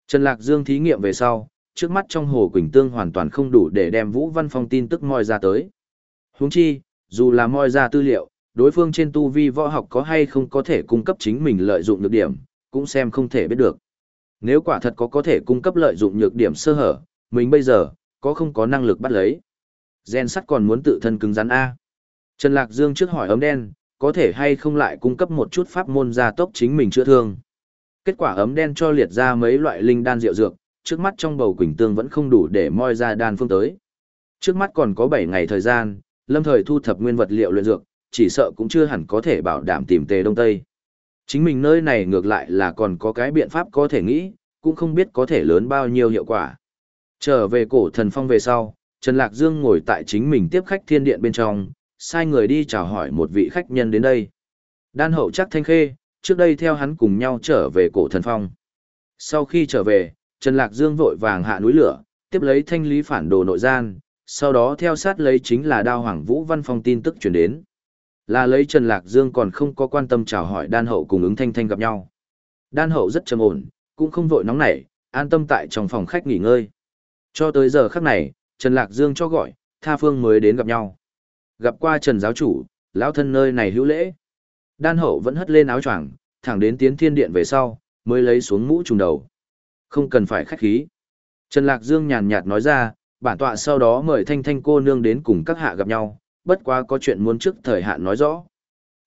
Trần Lạc Dương thí nghiệm về sau, trước mắt trong hồ quỳnh tương hoàn toàn không đủ để đem vũ văn phong tin tức moi ra tới. Huống chi, dù là moi ra tư liệu, đối phương trên tu vi võ học có hay không có thể cung cấp chính mình lợi dụng được điểm, cũng xem không thể biết được. Nếu quả thật có có thể cung cấp lợi dụng nhược điểm sơ hở, mình bây giờ, có không có năng lực bắt lấy. Gen sắt còn muốn tự thân cứng rắn A. Trần Lạc Dương trước hỏi ấm đen, có thể hay không lại cung cấp một chút pháp môn gia tốc chính mình chữa thương. Kết quả ấm đen cho liệt ra mấy loại linh đan rượu dược, trước mắt trong bầu quỳnh tương vẫn không đủ để moi ra đan phương tới. Trước mắt còn có 7 ngày thời gian, lâm thời thu thập nguyên vật liệu luyện dược, chỉ sợ cũng chưa hẳn có thể bảo đảm tìm tề đông tây. Chính mình nơi này ngược lại là còn có cái biện pháp có thể nghĩ, cũng không biết có thể lớn bao nhiêu hiệu quả. Trở về cổ thần phong về sau, Trần Lạc Dương ngồi tại chính mình tiếp khách thiên điện bên trong, sai người đi chào hỏi một vị khách nhân đến đây. Đan hậu chắc thanh khê, trước đây theo hắn cùng nhau trở về cổ thần phong. Sau khi trở về, Trần Lạc Dương vội vàng hạ núi lửa, tiếp lấy thanh lý phản đồ nội gian, sau đó theo sát lấy chính là đao hoàng vũ văn phong tin tức chuyển đến. Là lấy Trần Lạc Dương còn không có quan tâm chào hỏi đan hậu cùng ứng thanh thanh gặp nhau. Đan hậu rất trầm ổn, cũng không vội nóng nảy, an tâm tại trong phòng khách nghỉ ngơi. Cho tới giờ khắc này, Trần Lạc Dương cho gọi, Tha Phương mới đến gặp nhau. Gặp qua Trần giáo chủ, lão thân nơi này hữu lễ. Đan hậu vẫn hất lên áo choàng, thẳng đến tiến thiên điện về sau, mới lấy xuống mũ trùng đầu. Không cần phải khách khí. Trần Lạc Dương nhàn nhạt nói ra, bản tọa sau đó mời thanh thanh cô nương đến cùng các hạ gặp nhau, bất quá có chuyện muốn trước thời hạn nói rõ.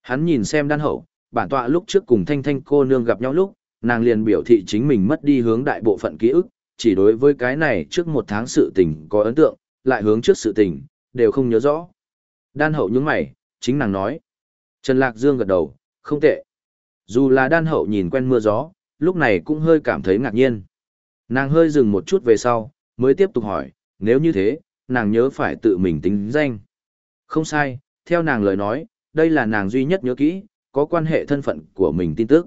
Hắn nhìn xem đan hậu, bản tọa lúc trước cùng thanh thanh cô nương gặp nhau lúc, nàng liền biểu thị chính mình mất đi hướng đại bộ phận ký ức, chỉ đối với cái này trước một tháng sự tình có ấn tượng, lại hướng trước sự tình, đều không nhớ rõ. Đan hậu nhướng mày, chính nàng nói. Trần Lạc Dương gật đầu, không tệ. Dù là đan hậu nhìn quen mưa gió, lúc này cũng hơi cảm thấy ngạc nhiên. Nàng hơi dừng một chút về sau, mới tiếp tục hỏi, nếu như thế, nàng nhớ phải tự mình tính danh. Không sai, theo nàng lời nói, đây là nàng duy nhất nhớ kỹ, có quan hệ thân phận của mình tin tức.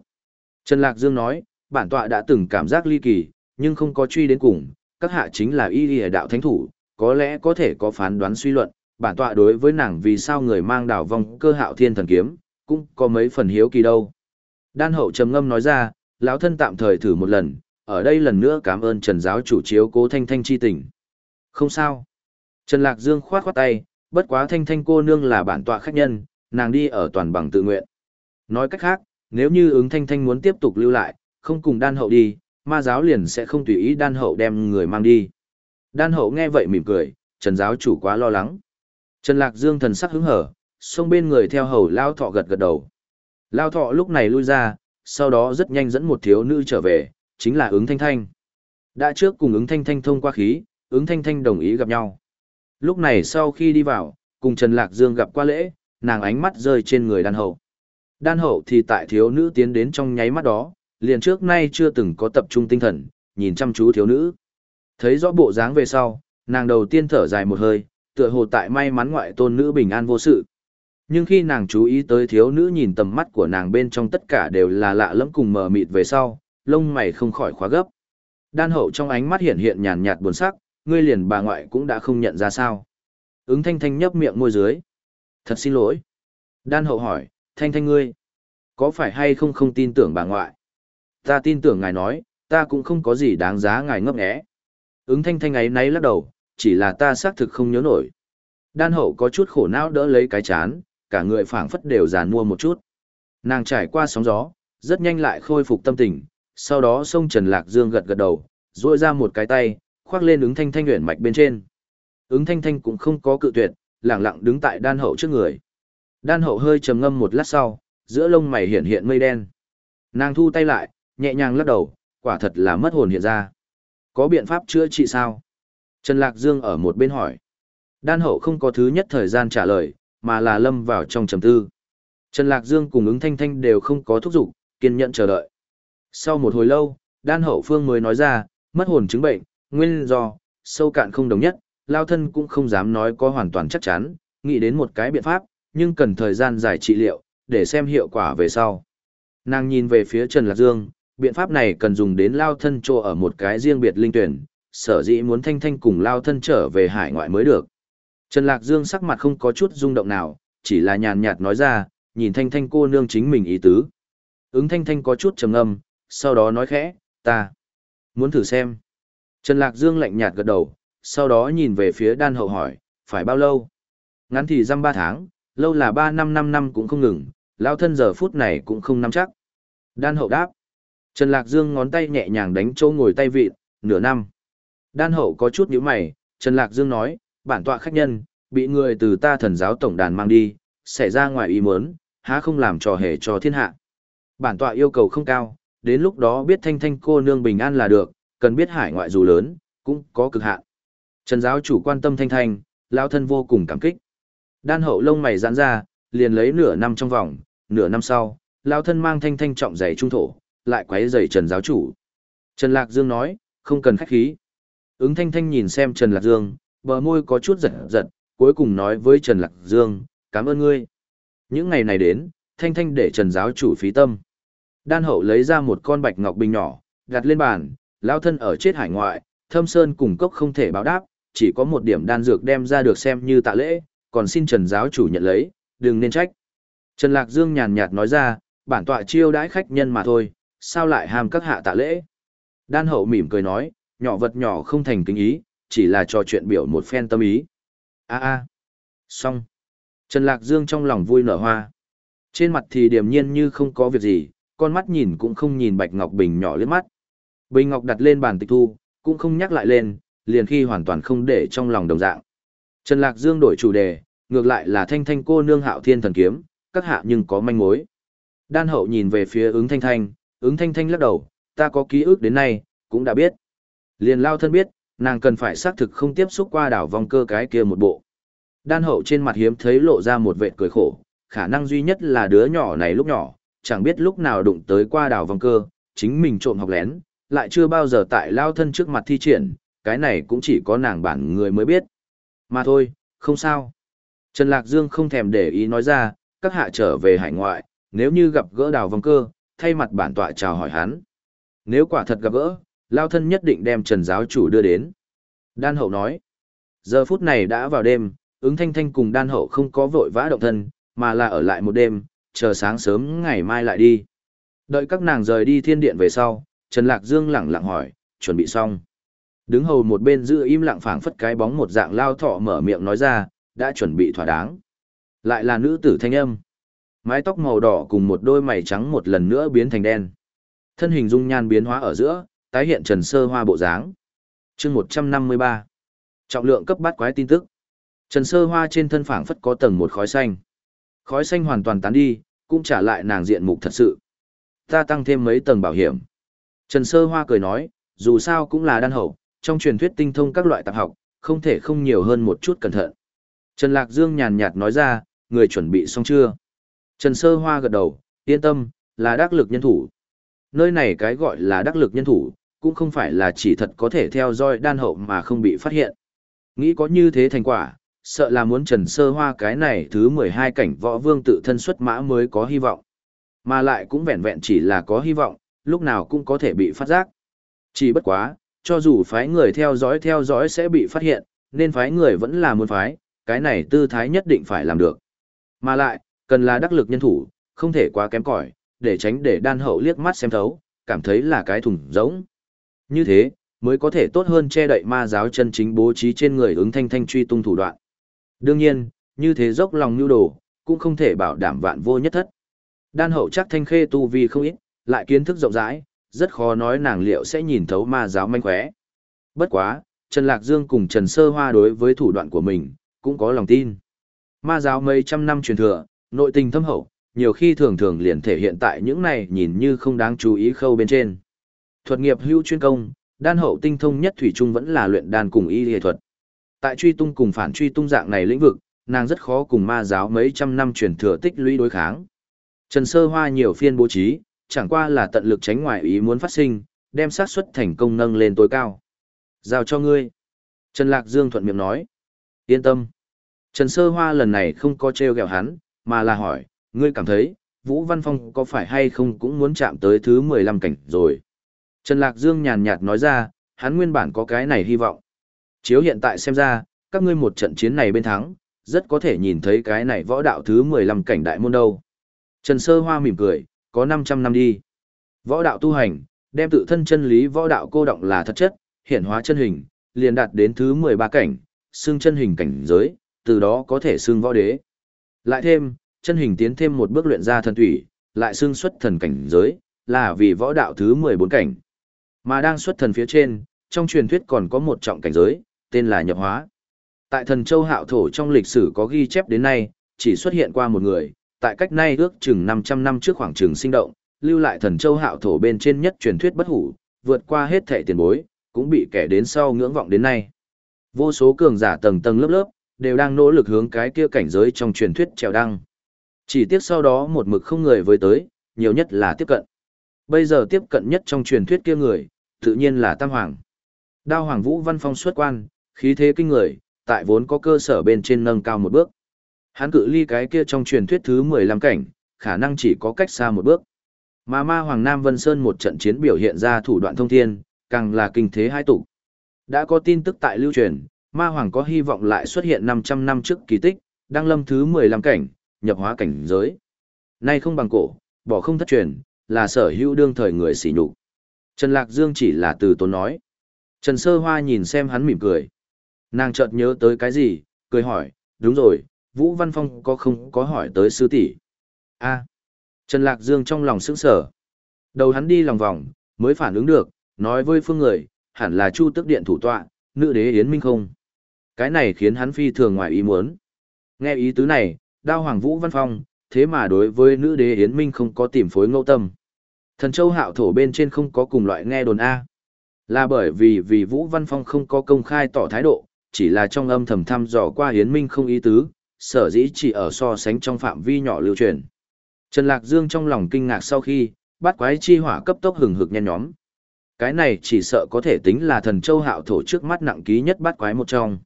Trần Lạc Dương nói, bản tọa đã từng cảm giác ly kỳ, nhưng không có truy đến cùng, các hạ chính là y lìa đạo thánh thủ, có lẽ có thể có phán đoán suy luận, bản tọa đối với nàng vì sao người mang đảo vong cơ hạo thiên thần kiếm, cũng có mấy phần hiếu kỳ đâu. Đan hậu trầm ngâm nói ra, lão thân tạm thời thử một lần, ở đây lần nữa cảm ơn Trần giáo chủ chiếu cố thanh thanh chi tình. Không sao. Trần Lạc Dương khoát khoát tay, bất quá thanh thanh cô nương là bản tọa khách nhân, nàng đi ở toàn bằng tự nguyện. Nói cách khác, nếu như ứng thanh thanh muốn tiếp tục lưu lại, không cùng đan hậu đi, ma giáo liền sẽ không tùy ý đan hậu đem người mang đi. Đan hậu nghe vậy mỉm cười, Trần giáo chủ quá lo lắng. Trần Lạc Dương thần sắc hứng hở, xông bên người theo hầu Lao Thọ gật gật đầu. Lao Thọ lúc này lui ra, sau đó rất nhanh dẫn một thiếu nữ trở về, chính là ứng thanh thanh. Đã trước cùng ứng thanh thanh thông qua khí, ứng thanh thanh đồng ý gặp nhau. Lúc này sau khi đi vào, cùng Trần Lạc Dương gặp qua lễ, nàng ánh mắt rơi trên người đan hậu. Đan hậu thì tại thiếu nữ tiến đến trong nháy mắt đó, liền trước nay chưa từng có tập trung tinh thần, nhìn chăm chú thiếu nữ. Thấy rõ bộ dáng về sau, nàng đầu tiên thở dài một hơi, tựa hồ tại may mắn ngoại tôn nữ bình an vô sự. Nhưng khi nàng chú ý tới thiếu nữ nhìn tầm mắt của nàng bên trong tất cả đều là lạ lẫm cùng mờ mịt về sau, lông mày không khỏi khóa gấp. Đan hậu trong ánh mắt hiện hiện nhàn nhạt buồn sắc, ngươi liền bà ngoại cũng đã không nhận ra sao. Ứng thanh thanh nhấp miệng môi dưới. Thật xin lỗi. Đan hậu hỏi, thanh thanh ngươi, có phải hay không không tin tưởng bà ngoại? Ta tin tưởng ngài nói, ta cũng không có gì đáng giá ngài ngấp nghé. Ứng thanh thanh ấy nấy lắc đầu, chỉ là ta xác thực không nhớ nổi. Đan hậu có chút khổ não đỡ lấy cái chán, cả người phảng phất đều giàn mua một chút. Nàng trải qua sóng gió, rất nhanh lại khôi phục tâm tình, sau đó sông Trần Lạc Dương gật gật đầu, duỗi ra một cái tay, khoác lên ứng thanh thanh nguyện mạch bên trên. Ứng thanh thanh cũng không có cự tuyệt, lặng lặng đứng tại đan hậu trước người. Đan hậu hơi trầm ngâm một lát sau, giữa lông mày hiện hiện mây đen. Nàng thu tay lại, nhẹ nhàng lắc đầu, quả thật là mất hồn hiện ra. Có biện pháp chữa trị sao? Trần Lạc Dương ở một bên hỏi. Đan hậu không có thứ nhất thời gian trả lời, mà là lâm vào trong trầm tư. Trần Lạc Dương cùng ứng thanh thanh đều không có thúc giục, kiên nhẫn chờ đợi. Sau một hồi lâu, đan hậu phương mới nói ra, mất hồn chứng bệnh, nguyên do, sâu cạn không đồng nhất, lao thân cũng không dám nói có hoàn toàn chắc chắn, nghĩ đến một cái biện pháp, nhưng cần thời gian dài trị liệu, để xem hiệu quả về sau. Nàng nhìn về phía Trần Lạc Dương, biện pháp này cần dùng đến lao thân trô ở một cái riêng biệt linh tuyển, sở dĩ muốn thanh thanh cùng lao thân trở về hải ngoại mới được. Trần Lạc Dương sắc mặt không có chút rung động nào, chỉ là nhàn nhạt nói ra, nhìn thanh thanh cô nương chính mình ý tứ. Ứng thanh thanh có chút trầm âm, sau đó nói khẽ, ta muốn thử xem. Trần Lạc Dương lạnh nhạt gật đầu, sau đó nhìn về phía đan hậu hỏi, phải bao lâu? Ngắn thì răm ba tháng, lâu là ba năm năm năm cũng không ngừng, lao thân giờ phút này cũng không nắm chắc. Đan hậu đáp. Trần Lạc Dương ngón tay nhẹ nhàng đánh chỗ ngồi tay vịt, nửa năm. Đan hậu có chút nhíu mày, Trần Lạc Dương nói, bản tọa khách nhân, bị người từ ta thần giáo tổng đàn mang đi, xảy ra ngoài ý muốn, há không làm trò hề cho thiên hạ. Bản tọa yêu cầu không cao, đến lúc đó biết thanh thanh cô nương bình an là được, cần biết hải ngoại dù lớn, cũng có cực hạn. Trần giáo chủ quan tâm thanh thanh, lao thân vô cùng cảm kích. Đan hậu lông mày giãn ra, liền lấy nửa năm trong vòng, nửa năm sau, lao thân mang thanh thanh trọng giày trung thổ, lại quấy giày Trần giáo chủ. Trần Lạc Dương nói, không cần khách khí. Ứng thanh thanh nhìn xem Trần Lạc Dương, bờ môi có chút giật giật, cuối cùng nói với Trần Lạc Dương, cảm ơn ngươi. Những ngày này đến, thanh thanh để Trần giáo chủ phí tâm. Đan hậu lấy ra một con bạch ngọc bình nhỏ, đặt lên bàn, lao thân ở chết hải ngoại, thâm sơn cùng cốc không thể báo đáp, chỉ có một điểm đan dược đem ra được xem như tạ lễ, còn xin Trần giáo chủ nhận lấy, đừng nên trách. Trần Lạc Dương nhàn nhạt nói ra, bản tọa chiêu đãi khách nhân mà thôi, sao lại ham các hạ tạ lễ. Đan hậu mỉm cười nói, nhỏ vật nhỏ không thành kính ý, chỉ là trò chuyện biểu một phen tâm ý. a a xong. Trần Lạc Dương trong lòng vui nở hoa. Trên mặt thì điềm nhiên như không có việc gì, con mắt nhìn cũng không nhìn Bạch Ngọc Bình nhỏ liếc mắt. Bình Ngọc đặt lên bàn tịch thu, cũng không nhắc lại lên, liền khi hoàn toàn không để trong lòng đồng dạng. Trần Lạc Dương đổi chủ đề, ngược lại là thanh thanh cô nương hạo thiên thần kiếm, các hạ nhưng có manh mối. Đan hậu nhìn về phía ứng thanh thanh, ứng thanh thanh lắc đầu, ta có ký ức đến nay, cũng đã biết. Liền lao thân biết, nàng cần phải xác thực không tiếp xúc qua đảo vòng cơ cái kia một bộ. Đan hậu trên mặt hiếm thấy lộ ra một vệ cười khổ, khả năng duy nhất là đứa nhỏ này lúc nhỏ, chẳng biết lúc nào đụng tới qua đảo vòng cơ, chính mình trộm học lén, lại chưa bao giờ tại lao thân trước mặt thi triển, cái này cũng chỉ có nàng bản người mới biết. Mà thôi, không sao. Trần Lạc Dương không thèm để ý nói ra, các hạ trở về hải ngoại, nếu như gặp gỡ đào vòng cơ, thay mặt bản tọa chào hỏi hắn. Nếu quả thật gặp gỡ, lao thân nhất định đem Trần giáo chủ đưa đến. Đan hậu nói, giờ phút này đã vào đêm, ứng thanh thanh cùng đan hậu không có vội vã động thân, mà là ở lại một đêm, chờ sáng sớm ngày mai lại đi. Đợi các nàng rời đi thiên điện về sau, Trần Lạc Dương lẳng lặng hỏi, chuẩn bị xong. Đứng hầu một bên giữ im lặng phảng phất cái bóng một dạng lao thọ mở miệng nói ra, đã chuẩn bị thỏa đáng. Lại là nữ tử thanh âm. Mái tóc màu đỏ cùng một đôi mày trắng một lần nữa biến thành đen. Thân hình dung nhan biến hóa ở giữa, tái hiện trần sơ hoa bộ dáng. chương 153. Trọng lượng cấp bát quái tin tức. Trần sơ hoa trên thân phảng phất có tầng một khói xanh. Khói xanh hoàn toàn tán đi, cũng trả lại nàng diện mục thật sự. Ta tăng thêm mấy tầng bảo hiểm. Trần sơ hoa cười nói, dù sao cũng là đan hậu, trong truyền thuyết tinh thông các loại tạp học, không thể không nhiều hơn một chút cẩn thận. Trần Lạc Dương nhàn nhạt nói ra, người chuẩn bị xong chưa? Trần Sơ Hoa gật đầu, yên tâm, là đắc lực nhân thủ. Nơi này cái gọi là đắc lực nhân thủ, cũng không phải là chỉ thật có thể theo dõi đan hậu mà không bị phát hiện. Nghĩ có như thế thành quả, sợ là muốn Trần Sơ Hoa cái này thứ 12 cảnh võ vương tự thân xuất mã mới có hy vọng. Mà lại cũng vẹn vẹn chỉ là có hy vọng, lúc nào cũng có thể bị phát giác. Chỉ bất quá, cho dù phái người theo dõi theo dõi sẽ bị phát hiện, nên phái người vẫn là muốn phái, cái này tư thái nhất định phải làm được. Mà lại, cần là đắc lực nhân thủ, không thể quá kém cỏi, để tránh để đan hậu liếc mắt xem thấu, cảm thấy là cái thùng giống. Như thế, mới có thể tốt hơn che đậy ma giáo chân chính bố trí trên người ứng thanh thanh truy tung thủ đoạn. Đương nhiên, như thế dốc lòng nhu đồ, cũng không thể bảo đảm vạn vô nhất thất. Đan hậu chắc thanh khê tu vi không ít, lại kiến thức rộng rãi, rất khó nói nàng liệu sẽ nhìn thấu ma giáo manh khóe. Bất quá, Trần Lạc Dương cùng Trần Sơ Hoa đối với thủ đoạn của mình, cũng có lòng tin. Ma giáo mấy trăm năm truyền thừa, nội tình thâm hậu, nhiều khi thường thường liền thể hiện tại những này nhìn như không đáng chú ý khâu bên trên. Thuật nghiệp hữu chuyên công, đan hậu tinh thông nhất thủy chung vẫn là luyện đan cùng y y thuật. Tại truy tung cùng phản truy tung dạng này lĩnh vực, nàng rất khó cùng ma giáo mấy trăm năm truyền thừa tích lũy đối kháng. Trần Sơ Hoa nhiều phiên bố trí, chẳng qua là tận lực tránh ngoại ý muốn phát sinh, đem xác suất thành công nâng lên tối cao. Giao cho ngươi. Trần Lạc Dương thuận miệng nói. Yên tâm. Trần Sơ Hoa lần này không có treo gẹo hắn, mà là hỏi, ngươi cảm thấy, Vũ Văn Phong có phải hay không cũng muốn chạm tới thứ 15 cảnh rồi. Trần Lạc Dương nhàn nhạt nói ra, hắn nguyên bản có cái này hy vọng. Chiếu hiện tại xem ra, các ngươi một trận chiến này bên thắng, rất có thể nhìn thấy cái này võ đạo thứ 15 cảnh đại môn đâu. Trần Sơ Hoa mỉm cười, có 500 năm đi. Võ đạo tu hành, đem tự thân chân lý võ đạo cô động là thật chất, hiện hóa chân hình, liền đạt đến thứ 13 cảnh, xương chân hình cảnh giới, từ đó có thể xương võ đế. Lại thêm, chân hình tiến thêm một bước luyện ra thần thủy, lại xương xuất thần cảnh giới, là vì võ đạo thứ 14 cảnh. Mà đang xuất thần phía trên, trong truyền thuyết còn có một trọng cảnh giới, tên là nhập hóa. Tại thần châu hạo thổ trong lịch sử có ghi chép đến nay, chỉ xuất hiện qua một người, tại cách nay ước chừng 500 năm trước khoảng trường sinh động, lưu lại thần châu hạo thổ bên trên nhất truyền thuyết bất hủ, vượt qua hết thệ tiền bối, cũng bị kẻ đến sau ngưỡng vọng đến nay. Vô số cường giả tầng tầng lớp lớp, đều đang nỗ lực hướng cái kia cảnh giới trong truyền thuyết trèo đăng. Chỉ tiếc sau đó một mực không người với tới, nhiều nhất là tiếp cận. Bây giờ tiếp cận nhất trong truyền thuyết kia người, tự nhiên là Tam Hoàng. Đao Hoàng Vũ Văn Phong xuất quan, khí thế kinh người, tại vốn có cơ sở bên trên nâng cao một bước. Hắn cự ly cái kia trong truyền thuyết thứ 15 cảnh, khả năng chỉ có cách xa một bước. Mà ma Hoàng Nam Vân Sơn một trận chiến biểu hiện ra thủ đoạn thông thiên, càng là kinh thế hai tụ. Đã có tin tức tại lưu truyền, ma Hoàng có hy vọng lại xuất hiện 500 năm trước kỳ tích, đang lâm thứ 15 cảnh, nhập hóa cảnh giới. Nay không bằng cổ, bỏ không thất truyền, là sở hữu đương thời người xỉ nhục. Trần Lạc Dương chỉ là từ tốn nói. Trần Sơ Hoa nhìn xem hắn mỉm cười. Nàng chợt nhớ tới cái gì, cười hỏi, đúng rồi, Vũ Văn Phong có không có hỏi tới sư tỷ a Trần Lạc Dương trong lòng sững sở. Đầu hắn đi lòng vòng, mới phản ứng được, nói với phương người, hẳn là Chu Tức Điện thủ tọa, nữ đế Yến Minh không. Cái này khiến hắn phi thường ngoài ý muốn. Nghe ý tứ này, đao hoàng Vũ Văn Phong, thế mà đối với nữ đế Yến Minh không có tìm phối ngẫu tâm. Thần châu hạo thổ bên trên không có cùng loại nghe đồn A. Là bởi vì vì Vũ Văn Phong không có công khai tỏ thái độ, chỉ là trong âm thầm thăm dò qua hiến Minh không ý tứ, sở dĩ chỉ ở so sánh trong phạm vi nhỏ lưu truyền. Trần Lạc Dương trong lòng kinh ngạc sau khi, bắt quái chi hỏa cấp tốc hừng hực nhen nhóm. Cái này chỉ sợ có thể tính là thần châu hạo thổ trước mắt nặng ký nhất bắt quái một trong.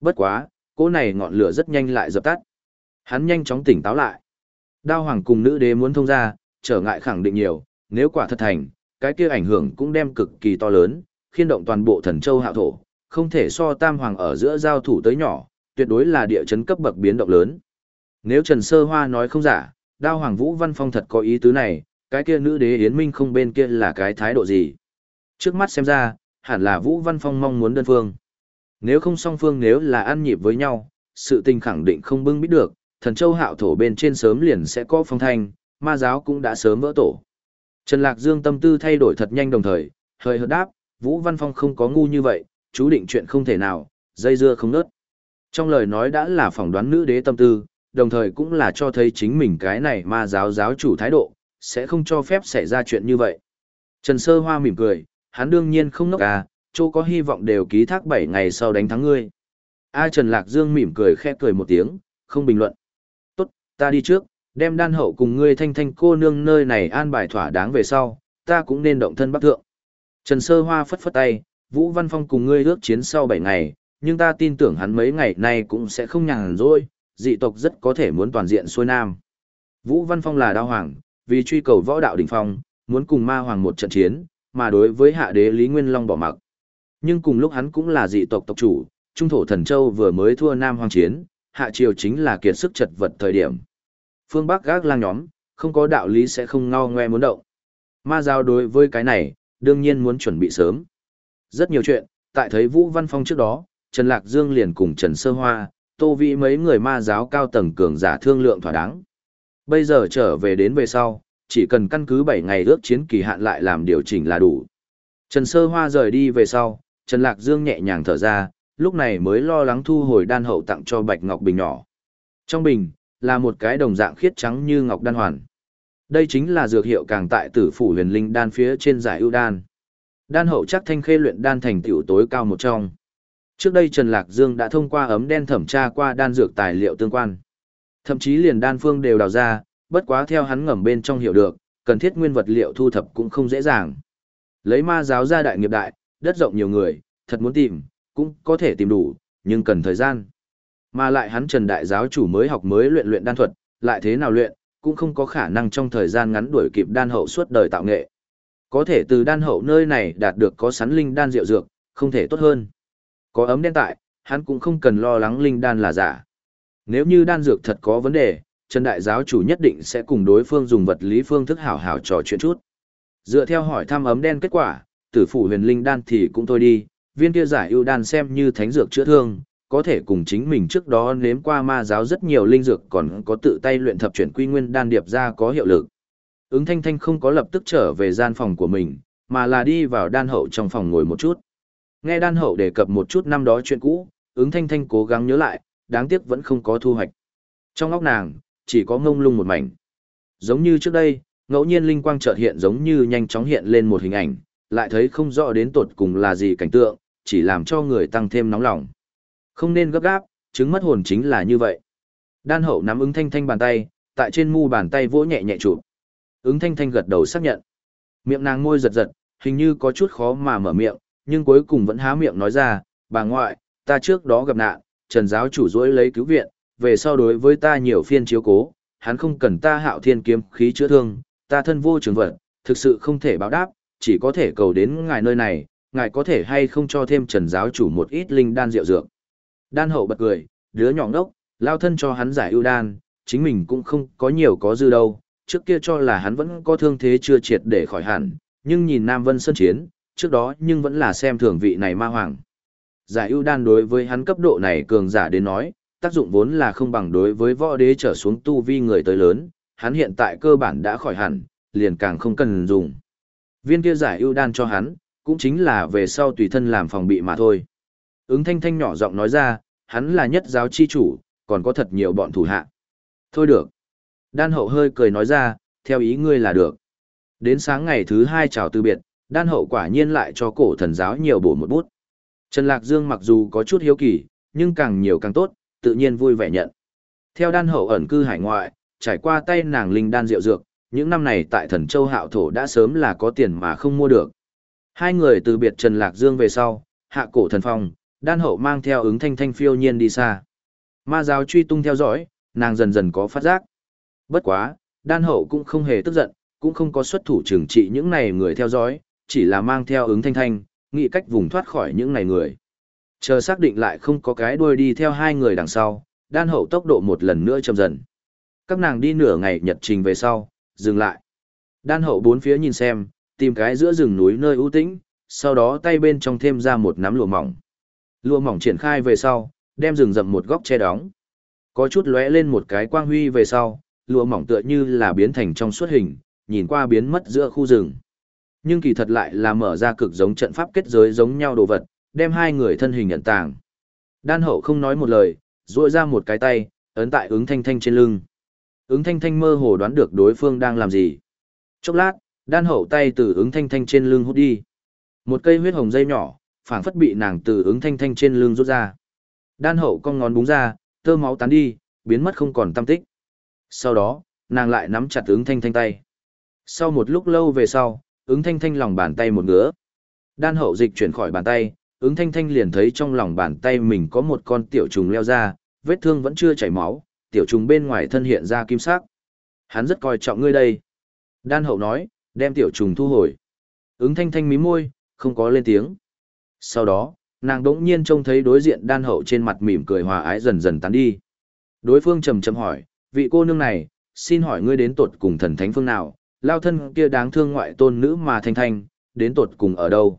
Bất quá, cỗ này ngọn lửa rất nhanh lại dập tắt. Hắn nhanh chóng tỉnh táo lại. Đao hoàng cùng nữ đế muốn thông ra, trở ngại khẳng định nhiều, nếu quả thật thành, cái kia ảnh hưởng cũng đem cực kỳ to lớn, khiên động toàn bộ thần châu hạo thổ, không thể so tam hoàng ở giữa giao thủ tới nhỏ, tuyệt đối là địa chấn cấp bậc biến động lớn. Nếu Trần Sơ Hoa nói không giả, đao hoàng Vũ Văn Phong thật có ý tứ này, cái kia nữ đế Yến Minh không bên kia là cái thái độ gì. Trước mắt xem ra, hẳn là Vũ Văn Phong mong muốn đơn phương. Nếu không song phương nếu là ăn nhịp với nhau, sự tình khẳng định không bưng biết được, thần châu hạo thổ bên trên sớm liền sẽ có phong thanh, ma giáo cũng đã sớm vỡ tổ. Trần Lạc Dương tâm tư thay đổi thật nhanh đồng thời, hơi hợt đáp, Vũ Văn Phong không có ngu như vậy, chú định chuyện không thể nào, dây dưa không nớt. Trong lời nói đã là phỏng đoán nữ đế tâm tư, đồng thời cũng là cho thấy chính mình cái này ma giáo giáo chủ thái độ, sẽ không cho phép xảy ra chuyện như vậy. Trần Sơ Hoa mỉm cười, hắn đương nhiên không nốc à, chỗ có hy vọng đều ký thác 7 ngày sau đánh thắng ngươi. A Trần Lạc Dương mỉm cười khẽ cười một tiếng, không bình luận. Tốt, ta đi trước, đem đan hậu cùng ngươi thanh thanh cô nương nơi này an bài thỏa đáng về sau, ta cũng nên động thân bắc thượng. Trần Sơ Hoa phất phất tay, Vũ Văn Phong cùng ngươi ước chiến sau 7 ngày, nhưng ta tin tưởng hắn mấy ngày nay cũng sẽ không nhàn rỗi, dị tộc rất có thể muốn toàn diện xuôi nam. Vũ Văn Phong là đao hoàng, vì truy cầu võ đạo đỉnh phong, muốn cùng ma hoàng một trận chiến, mà đối với hạ đế Lý Nguyên Long bỏ mặc. Nhưng cùng lúc hắn cũng là dị tộc tộc chủ, trung thổ thần châu vừa mới thua nam hoàng chiến, hạ triều chính là kiệt sức chật vật thời điểm. Phương Bắc gác lang nhóm, không có đạo lý sẽ không ngao ngoe muốn động. Ma giáo đối với cái này, đương nhiên muốn chuẩn bị sớm. Rất nhiều chuyện, tại thấy Vũ Văn Phong trước đó, Trần Lạc Dương liền cùng Trần Sơ Hoa, Tô Vĩ mấy người ma giáo cao tầng cường giả thương lượng thỏa đáng. Bây giờ trở về đến về sau, chỉ cần căn cứ 7 ngày ước chiến kỳ hạn lại làm điều chỉnh là đủ. Trần Sơ Hoa rời đi về sau, Trần Lạc Dương nhẹ nhàng thở ra, lúc này mới lo lắng thu hồi đan hậu tặng cho Bạch Ngọc Bình nhỏ. Trong bình, là một cái đồng dạng khiết trắng như ngọc đan hoàn. Đây chính là dược hiệu càng tại tử phủ huyền linh đan phía trên giải ưu đan. Đan hậu chắc thanh khê luyện đan thành tiểu tối cao một trong. Trước đây Trần Lạc Dương đã thông qua ấm đen thẩm tra qua đan dược tài liệu tương quan. Thậm chí liền đan phương đều đào ra, bất quá theo hắn ngầm bên trong hiểu được, cần thiết nguyên vật liệu thu thập cũng không dễ dàng. Lấy ma giáo ra đại nghiệp đại, đất rộng nhiều người, thật muốn tìm, cũng có thể tìm đủ, nhưng cần thời gian. Mà lại hắn Trần Đại giáo chủ mới học mới luyện luyện đan thuật, lại thế nào luyện, cũng không có khả năng trong thời gian ngắn đuổi kịp đan hậu suốt đời tạo nghệ. Có thể từ đan hậu nơi này đạt được có sắn linh đan rượu dược, không thể tốt hơn. Có ấm đen tại, hắn cũng không cần lo lắng linh đan là giả. Nếu như đan dược thật có vấn đề, Trần Đại giáo chủ nhất định sẽ cùng đối phương dùng vật lý phương thức hảo hảo trò chuyện chút. Dựa theo hỏi thăm ấm đen kết quả, tử phủ huyền linh đan thì cũng thôi đi, viên kia giải ưu đan xem như thánh dược chữa thương, có thể cùng chính mình trước đó nếm qua ma giáo rất nhiều linh dược còn có tự tay luyện thập chuyển quy nguyên đan điệp ra có hiệu lực. Ứng thanh thanh không có lập tức trở về gian phòng của mình, mà là đi vào đan hậu trong phòng ngồi một chút. Nghe đan hậu đề cập một chút năm đó chuyện cũ, ứng thanh thanh cố gắng nhớ lại, đáng tiếc vẫn không có thu hoạch. Trong óc nàng, chỉ có ngông lung một mảnh. Giống như trước đây, ngẫu nhiên linh quang chợt hiện giống như nhanh chóng hiện lên một hình ảnh, lại thấy không rõ đến tột cùng là gì cảnh tượng, chỉ làm cho người tăng thêm nóng lòng. Không nên gấp gáp, chứng mất hồn chính là như vậy. Đan hậu nắm ứng thanh thanh bàn tay, tại trên mu bàn tay vỗ nhẹ nhẹ chụp. Ứng thanh thanh gật đầu xác nhận. Miệng nàng môi giật giật, hình như có chút khó mà mở miệng, nhưng cuối cùng vẫn há miệng nói ra, bà ngoại, ta trước đó gặp nạn, trần giáo chủ dối lấy cứu viện, về sau đối với ta nhiều phiên chiếu cố, hắn không cần ta hạo thiên kiếm khí chữa thương, ta thân vô trường vật, thực sự không thể báo đáp, chỉ có thể cầu đến ngài nơi này, ngài có thể hay không cho thêm trần giáo chủ một ít linh đan rượu dược. Đan hậu bật cười, đứa nhỏ ngốc, lao thân cho hắn giải ưu đan, chính mình cũng không có nhiều có dư đâu, trước kia cho là hắn vẫn có thương thế chưa triệt để khỏi hẳn, nhưng nhìn Nam Vân Sơn chiến, trước đó nhưng vẫn là xem thường vị này ma hoàng. Giải ưu đan đối với hắn cấp độ này cường giả đến nói, tác dụng vốn là không bằng đối với võ đế trở xuống tu vi người tới lớn, hắn hiện tại cơ bản đã khỏi hẳn, liền càng không cần dùng. Viên kia giải ưu đan cho hắn, cũng chính là về sau tùy thân làm phòng bị mà thôi. Ứng thanh thanh nhỏ giọng nói ra, hắn là nhất giáo chi chủ, còn có thật nhiều bọn thủ hạ. Thôi được. Đan hậu hơi cười nói ra, theo ý ngươi là được. Đến sáng ngày thứ hai chào từ biệt, đan hậu quả nhiên lại cho cổ thần giáo nhiều bổ một bút. Trần Lạc Dương mặc dù có chút hiếu kỳ, nhưng càng nhiều càng tốt, tự nhiên vui vẻ nhận. Theo đan hậu ẩn cư hải ngoại, trải qua tay nàng linh đan rượu dược, những năm này tại thần châu hạo thổ đã sớm là có tiền mà không mua được. Hai người từ biệt Trần Lạc Dương về sau, hạ cổ thần phong, đan hậu mang theo ứng thanh thanh phiêu nhiên đi xa. Ma giáo truy tung theo dõi, nàng dần dần có phát giác. Bất quá, đan hậu cũng không hề tức giận, cũng không có xuất thủ trừng trị những này người theo dõi, chỉ là mang theo ứng thanh thanh, nghĩ cách vùng thoát khỏi những này người. Chờ xác định lại không có cái đuôi đi theo hai người đằng sau, đan hậu tốc độ một lần nữa chậm dần. Các nàng đi nửa ngày nhật trình về sau, dừng lại. Đan hậu bốn phía nhìn xem, tìm cái giữa rừng núi nơi ưu tĩnh, sau đó tay bên trong thêm ra một nắm lụa mỏng. Lụa mỏng triển khai về sau, đem rừng rậm một góc che đóng. Có chút lóe lên một cái quang huy về sau, lụa mỏng tựa như là biến thành trong suốt hình, nhìn qua biến mất giữa khu rừng. Nhưng kỳ thật lại là mở ra cực giống trận pháp kết giới giống nhau đồ vật, đem hai người thân hình nhận tàng. Đan hậu không nói một lời, duỗi ra một cái tay, ấn tại ứng thanh thanh trên lưng. Ứng thanh thanh mơ hồ đoán được đối phương đang làm gì. Chốc lát, đan hậu tay từ ứng thanh thanh trên lưng hút đi. Một cây huyết hồng dây nhỏ, phảng phất bị nàng từ ứng thanh thanh trên lưng rút ra. Đan hậu con ngón búng ra, tơ máu tán đi, biến mất không còn tâm tích. Sau đó, nàng lại nắm chặt ứng thanh thanh tay. Sau một lúc lâu về sau, ứng thanh thanh lòng bàn tay một ngứa. Đan hậu dịch chuyển khỏi bàn tay, ứng thanh thanh liền thấy trong lòng bàn tay mình có một con tiểu trùng leo ra, vết thương vẫn chưa chảy máu, tiểu trùng bên ngoài thân hiện ra kim sắc. Hắn rất coi trọng ngươi đây. Đan hậu nói, đem tiểu trùng thu hồi. Ứng thanh thanh mí môi, không có lên tiếng. Sau đó, nàng đỗng nhiên trông thấy đối diện đan hậu trên mặt mỉm cười hòa ái dần dần tán đi. Đối phương trầm trầm hỏi, vị cô nương này, xin hỏi ngươi đến tột cùng thần thánh phương nào, lao thân kia đáng thương ngoại tôn nữ mà thanh thanh, đến tột cùng ở đâu?